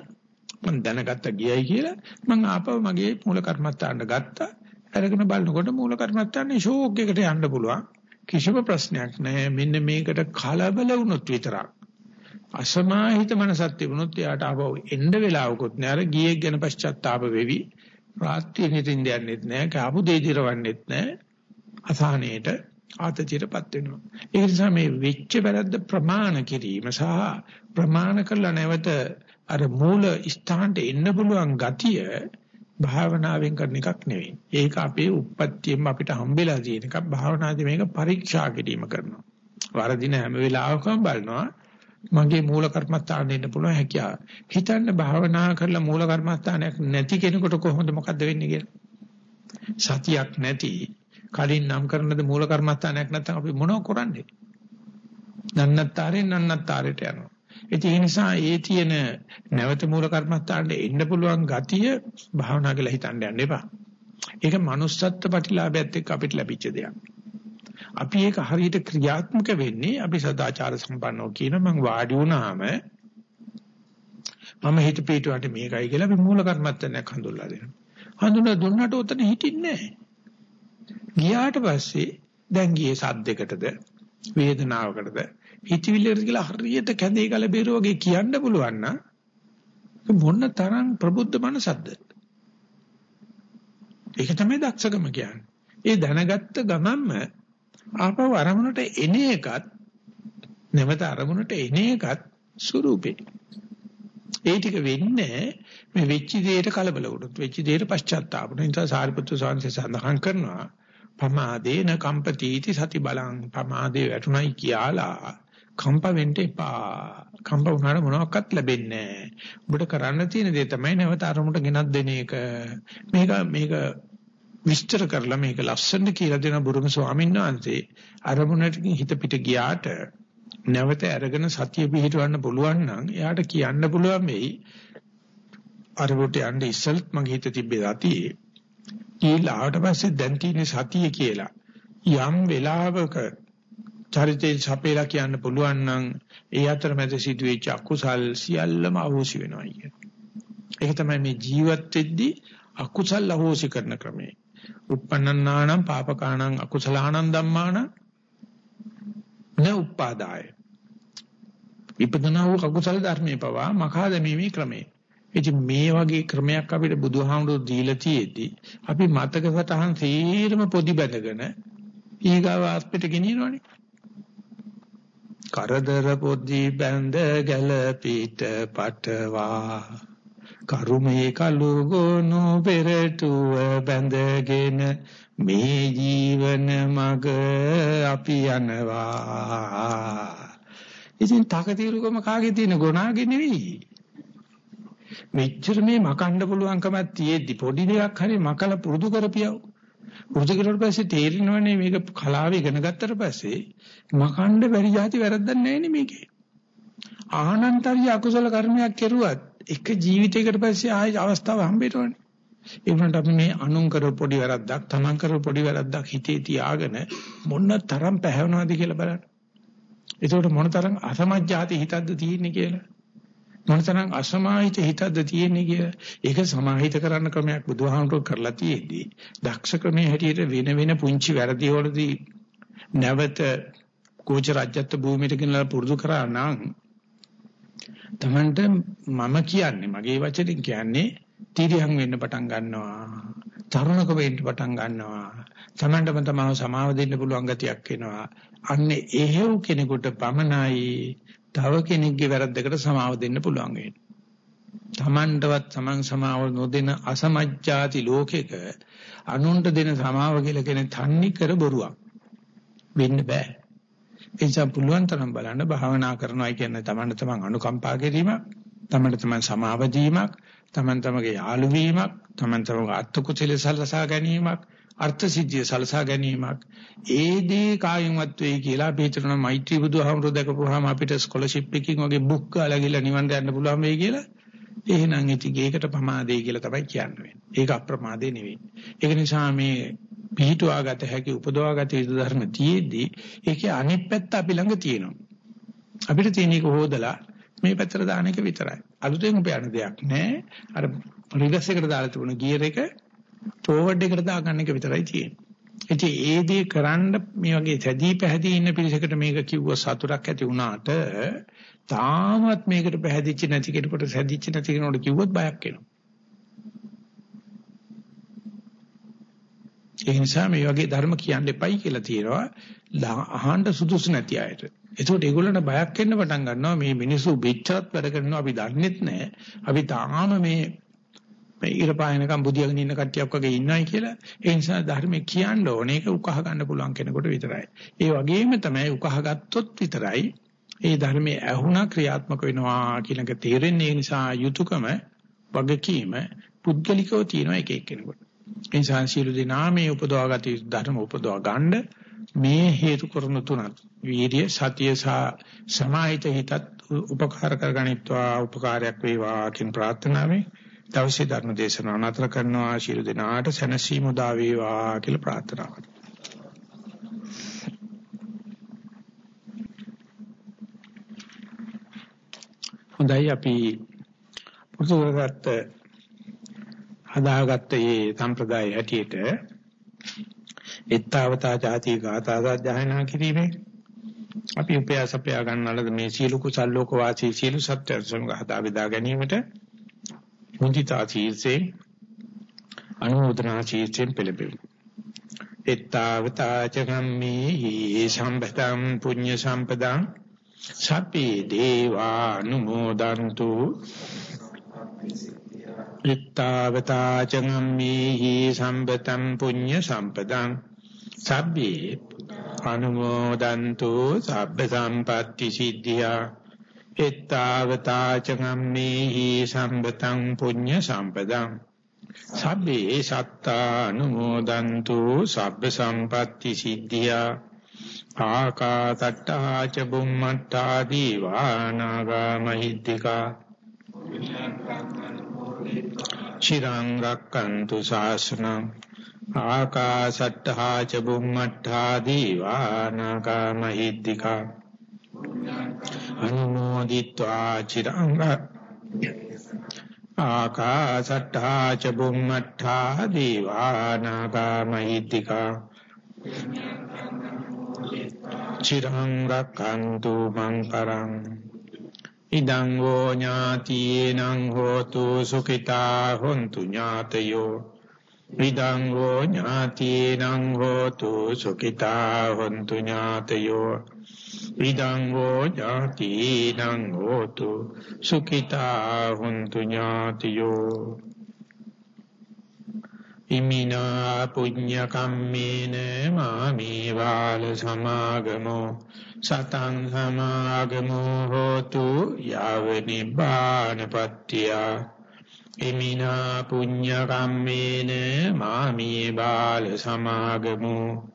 මම දැනගත්ත ගියයි කියලා මම ආපහු මගේ මූල කර්මත්තාන්න ගත්තා අරගෙන බලනකොට මූල කර්මත්තාන්නේ ෂෝක් එකට යන්න පුළුවන්. කිසිම ප්‍රශ්නයක් නැහැ. මෙන්න මේකට කලබල වුණොත් විතරක්. අසමාහිත මනසක් තිබුණොත් එයාට ආපහු එන්න වෙලාවකුත් නෑ අර ගියේ ගැන පශ්චාත්තාප වෙවි. රාත්‍රියේ නිදින්ද යන්නෙත් නෑ කාපු දෙය දිරවන්නෙත් නෑ අසහනේට ආතතියටපත් වෙනවා. ඒ නිසා මේ වෙච්ච වැරද්ද ප්‍රමාණ කිරීම සහ ප්‍රමාණ කළා නැවත අර මූල ස්ථානට එන්න පුළුවන් ගතිය භාවනාවෙන් කරන එකක් නෙවෙයි. ඒක අපේ උප්පත්තියෙන් අපිට හම්බෙලා තියෙන එකක්. භාවනාදී මේක පරීක්ෂා කිරීම කරනවා. වරදින හැම වෙලාවකම බලනවා මගේ මූල කර්මස්ථානෙ ඉන්න පුළුවන් හැකියාව. හිතන්න භාවනා කරලා මූල කර්මස්ථානයක් නැති කෙනෙකුට කොහොමද මොකද්ද වෙන්නේ කියලා. සතියක් නැති කලින් නම් කරනද මූල කර්මස්ථානයක් නැත්නම් අපි මොනව කරන්නේ? නන්නත්තරෙන් නන්නත්තරයට යනවා. ඒ නිසා ඒ තියෙන නැවත මූල කර්මස්ථානට එන්න පුළුවන් ගතිය භාවනා කියලා හිතන්න යන්න එපා. ඒක manussත්ත්ව ප්‍රතිලාභයත් එක්ක අපිට ලැබිච්ච දෙයක්. අපි ඒක හරියට ක්‍රියාත්මක වෙන්නේ අපි සදාචාර සම්පන්නව කියන මං වාඩි වුණාම මම හිත පිටුවට මේකයි කියලා අපි මූල කර්මස්ථානයක් හඳුල්ලා දෙනවා. හඳුනා දුන්නට උතන හිටින්නේ නැහැ. ගියාට පස්සේ දැන් ගියේ සද්දයකටද වේදනාවකටද හිතවිල්ලකට කියලා හරියට කැඳේ ගල බේර වගේ කියන්න පුළුවන් නම් මොන තරම් ප්‍රබුද්ධ මනසක්ද? ඒක තමයි දක්ෂකම කියන්නේ. ඒ දැනගත්ත ගමන්ම ආපහු අරමුණට එන එකත් නැවත අරමුණට එන එකත් ස්වરૂපේ ඒ ටික වෙන්නේ මේ වෙච්ච දෙයට කලබල වුණොත් වෙච්ච දෙයට පශ්චාත්තාප වුණොත්. නිසා සාරිපුත්‍ර ස්වාමීන් සඳහන් කරනවා පමාදේන කම්පතිටි සති බලං පමාදේ වැටුණයි කියලා කම්ප වෙන්න එපා. කම්ප වුණාට මොනවත් ලැබෙන්නේ නැහැ. ඔබට කරන්න තියෙන දේ තමයි නැවත අරමුණට ගෙනත් දෙන එක. මේක මේක විස්තර කරලා මේක ලස්සනට කියලා දෙන බුරුම ස්වාමීන් වහන්සේ අරමුණට හිත පිට ගියාට නැවත අරගෙන සතිය පිහිටවන්න පුළුවන් නම් එයාට කියන්න පුළුවන් වෙයි. අරමුණට යන්න ඉස්සෙල්ත් මගේ හිත තිබ්බේ සතියේ. කියලා ආවට පස්සේ දැන් තියෙන සතිය කියලා. යම් වෙලාවක චරිතේ සපේලා කියන්න පුළුවන් නම් ඒ අතරමැද සිදුවෙච්ච අකුසල් සියල්ලම අහෝසි වෙනවා කියන. ඒක තමයි මේ ජීවත් වෙද්දී අකුසල් අහෝසි කරන ක්‍රමය. uppannanānaṁ pāpakānaṁ akusalaānaṁ dhammānaṁ න උපාදාය. විපදනා වූ අකුසල ධර්මයේ පවා මකා දැමීමේ ක්‍රමය. ඉතින් මේ වගේ ක්‍රමයක් අපිට බුදුහාමුදුරු දීලා තියෙද්දි අපි මතක සටහන් සීරම පොඩි බැඳගෙන ඊගාව ආස්පිට ගෙනියනවනේ. කරදර පොඩි බැඳ ගැල පිට පටවා කරුමේ කලු ගොනු පෙරටුව බැඳගෙන මේ ජීවන මග අපි යනවා. ඉතින් තකතිරුකම කාගේ තියෙන ගුණාගේ නෙවෙයි. මෙච්චර මේ මකන්න පුළුවන්කමක් තියෙද්දි පොඩි දෙයක් හරි මකලා පුරුදු කරපියව. පුරුදු කරුවට පස්සේ තේරෙනවනේ මේක කලාව ඉගෙන ගත්තට පස්සේ මකන්න බැරි જાති වැරද්දක් නැහැ මේකේ. ආනන්තරිය අකුසල කර්මයක් කෙරුවත් එක ජීවිතයකට පස්සේ ආයෙ අවස්ථාව හම්බෙන්නවනේ. ඒ වුණාට අපි මේ අනුන් කරපු පොඩි වැරද්දක්, තමන් කරපු පොඩි වැරද්දක් හිතේ තියාගෙන මොන තරම් පැහැවනවද කියලා බලන්න. ඒකට මොන තරම් අසමජ්ජාති හිතක්ද තියෙන්නේ කියලා. මොනතරම් අසමාහිත හිතක්ද තියෙන්නේ කියලා. ඒක සමාහිත කරන්න ක්‍රමයක් බුදුහාමුදුරුවෝ කරලා තියෙද්දී දක්ෂ ක්‍රමයේ හැටියට වෙන වෙන පුංචි වැරදි වලදී නැවත කෝච රාජ්‍යත්ව භූමියට ගෙනලා පුරුදු කරා නම් තමන්ට මම කියන්නේ මගේ වචනෙන් කියන්නේ තීරියම් වෙන්න පටන් ගන්නවා තරුණක වෙන්න පටන් ගන්නවා තමන්ටම තමව සමාව දෙන්න පුළුවන් ගතියක් එනවා. අන්නේ එහෙව් කෙනෙකුට පමණයි තව කෙනෙක්ගේ වැරද්දකට සමාව දෙන්න පුළුවන් වෙන්නේ. Tamanටවත් Taman සමාව නොදෙන අසමජ්ජාති ලෝකෙක අනුන්ට දෙන සමාව කියලා කෙනෙක් තන්නේ කර බොරුවක් වෙන්න බෑ. ඒ නිසා පුළුවන් තරම් බලන්න භාවනා කරනවා කියන්නේ Tamanට Taman අනුකම්පා කිරීමක්, Tamanට Taman සමාව දීමක්, Taman තමගේ යාළු වීමක්, Taman තමගේ අත්කුසල සලසා ගැනීමක්, අර්ථ සිද්ධිය සලසා ගැනීමක් ඒ දේ කායින්වත් වෙයි කියලා අපි හිතන මෛත්‍රී බුදුහාමුදුර දැකපුවාම අපිට ස්කෝලර්ෂිප් එකකින් වගේ බුක් ගාලා ගිහලා නිවන් යන්න පුළුවන් වෙයි කියලා එහෙනම් ඉතින් ඒකට ප්‍රමාදේ කියලා තමයි කියන්නේ. ඒක අප්‍රමාදේ නෙවෙයි. ඒක නිසා මේ පිහිටුවාගත හැකි උපදවාගත යුතු ධර්ම තියේදී ඒකේ අනිත් පැත්ත අපි ළඟ තියෙනවා. අපිට තියෙන එක හොදලා මේ පැත්තට දාන එක විතරයි. අලුතෙන් උපයන දෙයක් නෑ. අර රිවර්ස් එකට දාලා තිබුණ ගියර් එක ෆෝවර්ඩ් එකට දාගන්න එක විතරයි තියෙන්නේ. ඉතින් ඒ දේ කරන්න මේ වගේ සැදී පැහැදී ඉන්න පිරිසකට මේක කිව්ව සතුටක් ඇති වුණාට තාමත් මේකට පැහැදිච්ච නැති කෙනෙකුට සැදිච්ච නැති කෙනෙකුට කිව්වොත් බයක් එනවා. ඒ නිසා මේ වගේ ධර්ම කියන්න එපයි කියලා තියෙනවා අහන්න සුදුසු නැති අයට. ඒකට ඒගොල්ලන්ට බයක් එන්න පටන් ගන්නවා මේ මිනිස්සු පිටචත් වැඩ කරනවා අපි දන්නෙත් නැහැ. අපි තාම මේ මේ ඉරපායනකම් බුදියාගෙන ඉන්න කට්ටියක් වගේ ඉන්නයි කියලා ඒ නිසා ධර්මයේ කියන්න ඕනේ ඒක උකහා ගන්න පුළුවන් කෙනෙකුට විතරයි. ඒ වගේම තමයි උකහා ගත්තොත් විතරයි ඒ ධර්මයේ ඇහුණා ක්‍රියාත්මක වෙනවා කියන එක තේරෙන්නේ ඒ නිසා යුතුයකම වගකීම පුද්ගලිකව තියෙනවා එක එක්කෙනෙකුට. ඒ නිසා සියලු දෙනා මේ උපදවාගත යුතු ධර්ම උපදවා ගන්න මේ හේතු කරන තුනත් වීර්ය සතිය සහ සමාහිත හිතත් උපකාර කරගනිත්වා උපකාරයක් වේවා කියන ප්‍රාර්ථනාවෙන් දවසේ ධර්ම දේශනාව නතර කරනවා ශිරු දිනාට සැනසීම උදා වේවා කියලා ප්‍රාර්ථනා කරනවා. හොඳයි අපි පුරුදුගත හදාගත්ත මේ සම්ප්‍රදාය හැටියට එත්තවතා ಜಾති ගාථා සජ්ජායනා කිරීමේ අපි උපයාස අපයා ගන්නලද මේ සීල කුසල් ලෝක වාසී සීල සත්‍ය සමග හදා බෙදා ගැනීමට මුදිතා සීල්සේ අනුමೋದනා සීල්සෙන් පෙළඹෙමු. එත්තාවතා චගම්මේ සම්පතං පුඤ්ඤ සම්පදං සප්පේ දේවානුමෝදන්තු එත්තාවතා චගම්මේ සම්පතං පුඤ්ඤ සම්පදං සබ්බේ අනුමෝදන්තු සබ්බ සම්පatti සිද්ධියා එත්තාවතා චගම්මේහි සම්බතං පුඤ්ඤ සම්පදං සබ්බේ සත්තානුමෝදන්තු සබ්බ සම්පatti සිද්ධියා ආකාතට්ටා ච බුම්මට්ටා දීවානාගා මහිද්దికා චිරං රක්칸තු ශාසනං ආකාසට්ටා ච බුම්මට්ටා දීවානාගා මහිද්దికා අනුමෝදිත්වා චිරං ආකාසට්ඨා ච බුම්මට්ඨා දීවානාගා මහිත්‍තිකා චිරං රක්칸තු මං පරං ඉදං වෝ ඥාතියේනං හෝතු සුඛිතා හොන්තු ඥාතයෝ ඉදං වෝ ඥාතියේනං හෝතු සුඛිතා හොන්තු ඥාතයෝ ඉදං හෝ ඥාතිනං හෝතු සුඛිතා හුන්තු ඥාතියෝ. ඉමිනා පුඤ්ඤ කම්මේන මාමේ වාල සමාගමෝ සතං සමාගමෝ හෝතු යාව නිබ්බානපත්තිය ඉමිනා පුඤ්ඤ කම්මේන මාමේ වාල සමාගමෝ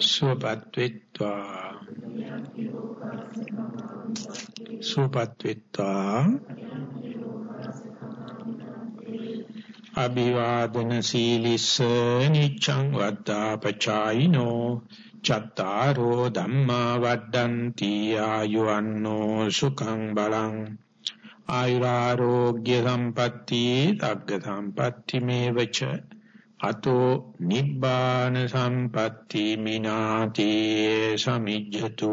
සුවපත් වෙත්වා. සුවපත් වෙත්වා. අභිවාදන සීලිස්ස නිච්ඡං වද්දා පචායිනෝ චත්තාරෝ ධම්මා වඩ්ඩಂತಿ ආයුවන්නෝ සුඛං බලං ආයුරාෝග්‍ය සම්පatti තග්ග සම්පatti මේවච අතෝ නිබ්බාන සම්පatti මිනාති සමිජ්ජතු.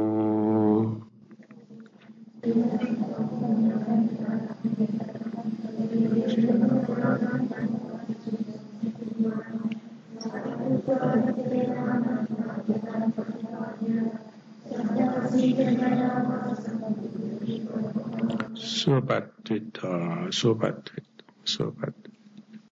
සුවපත් විත්තා සුවපත් විත්තා සුවපත්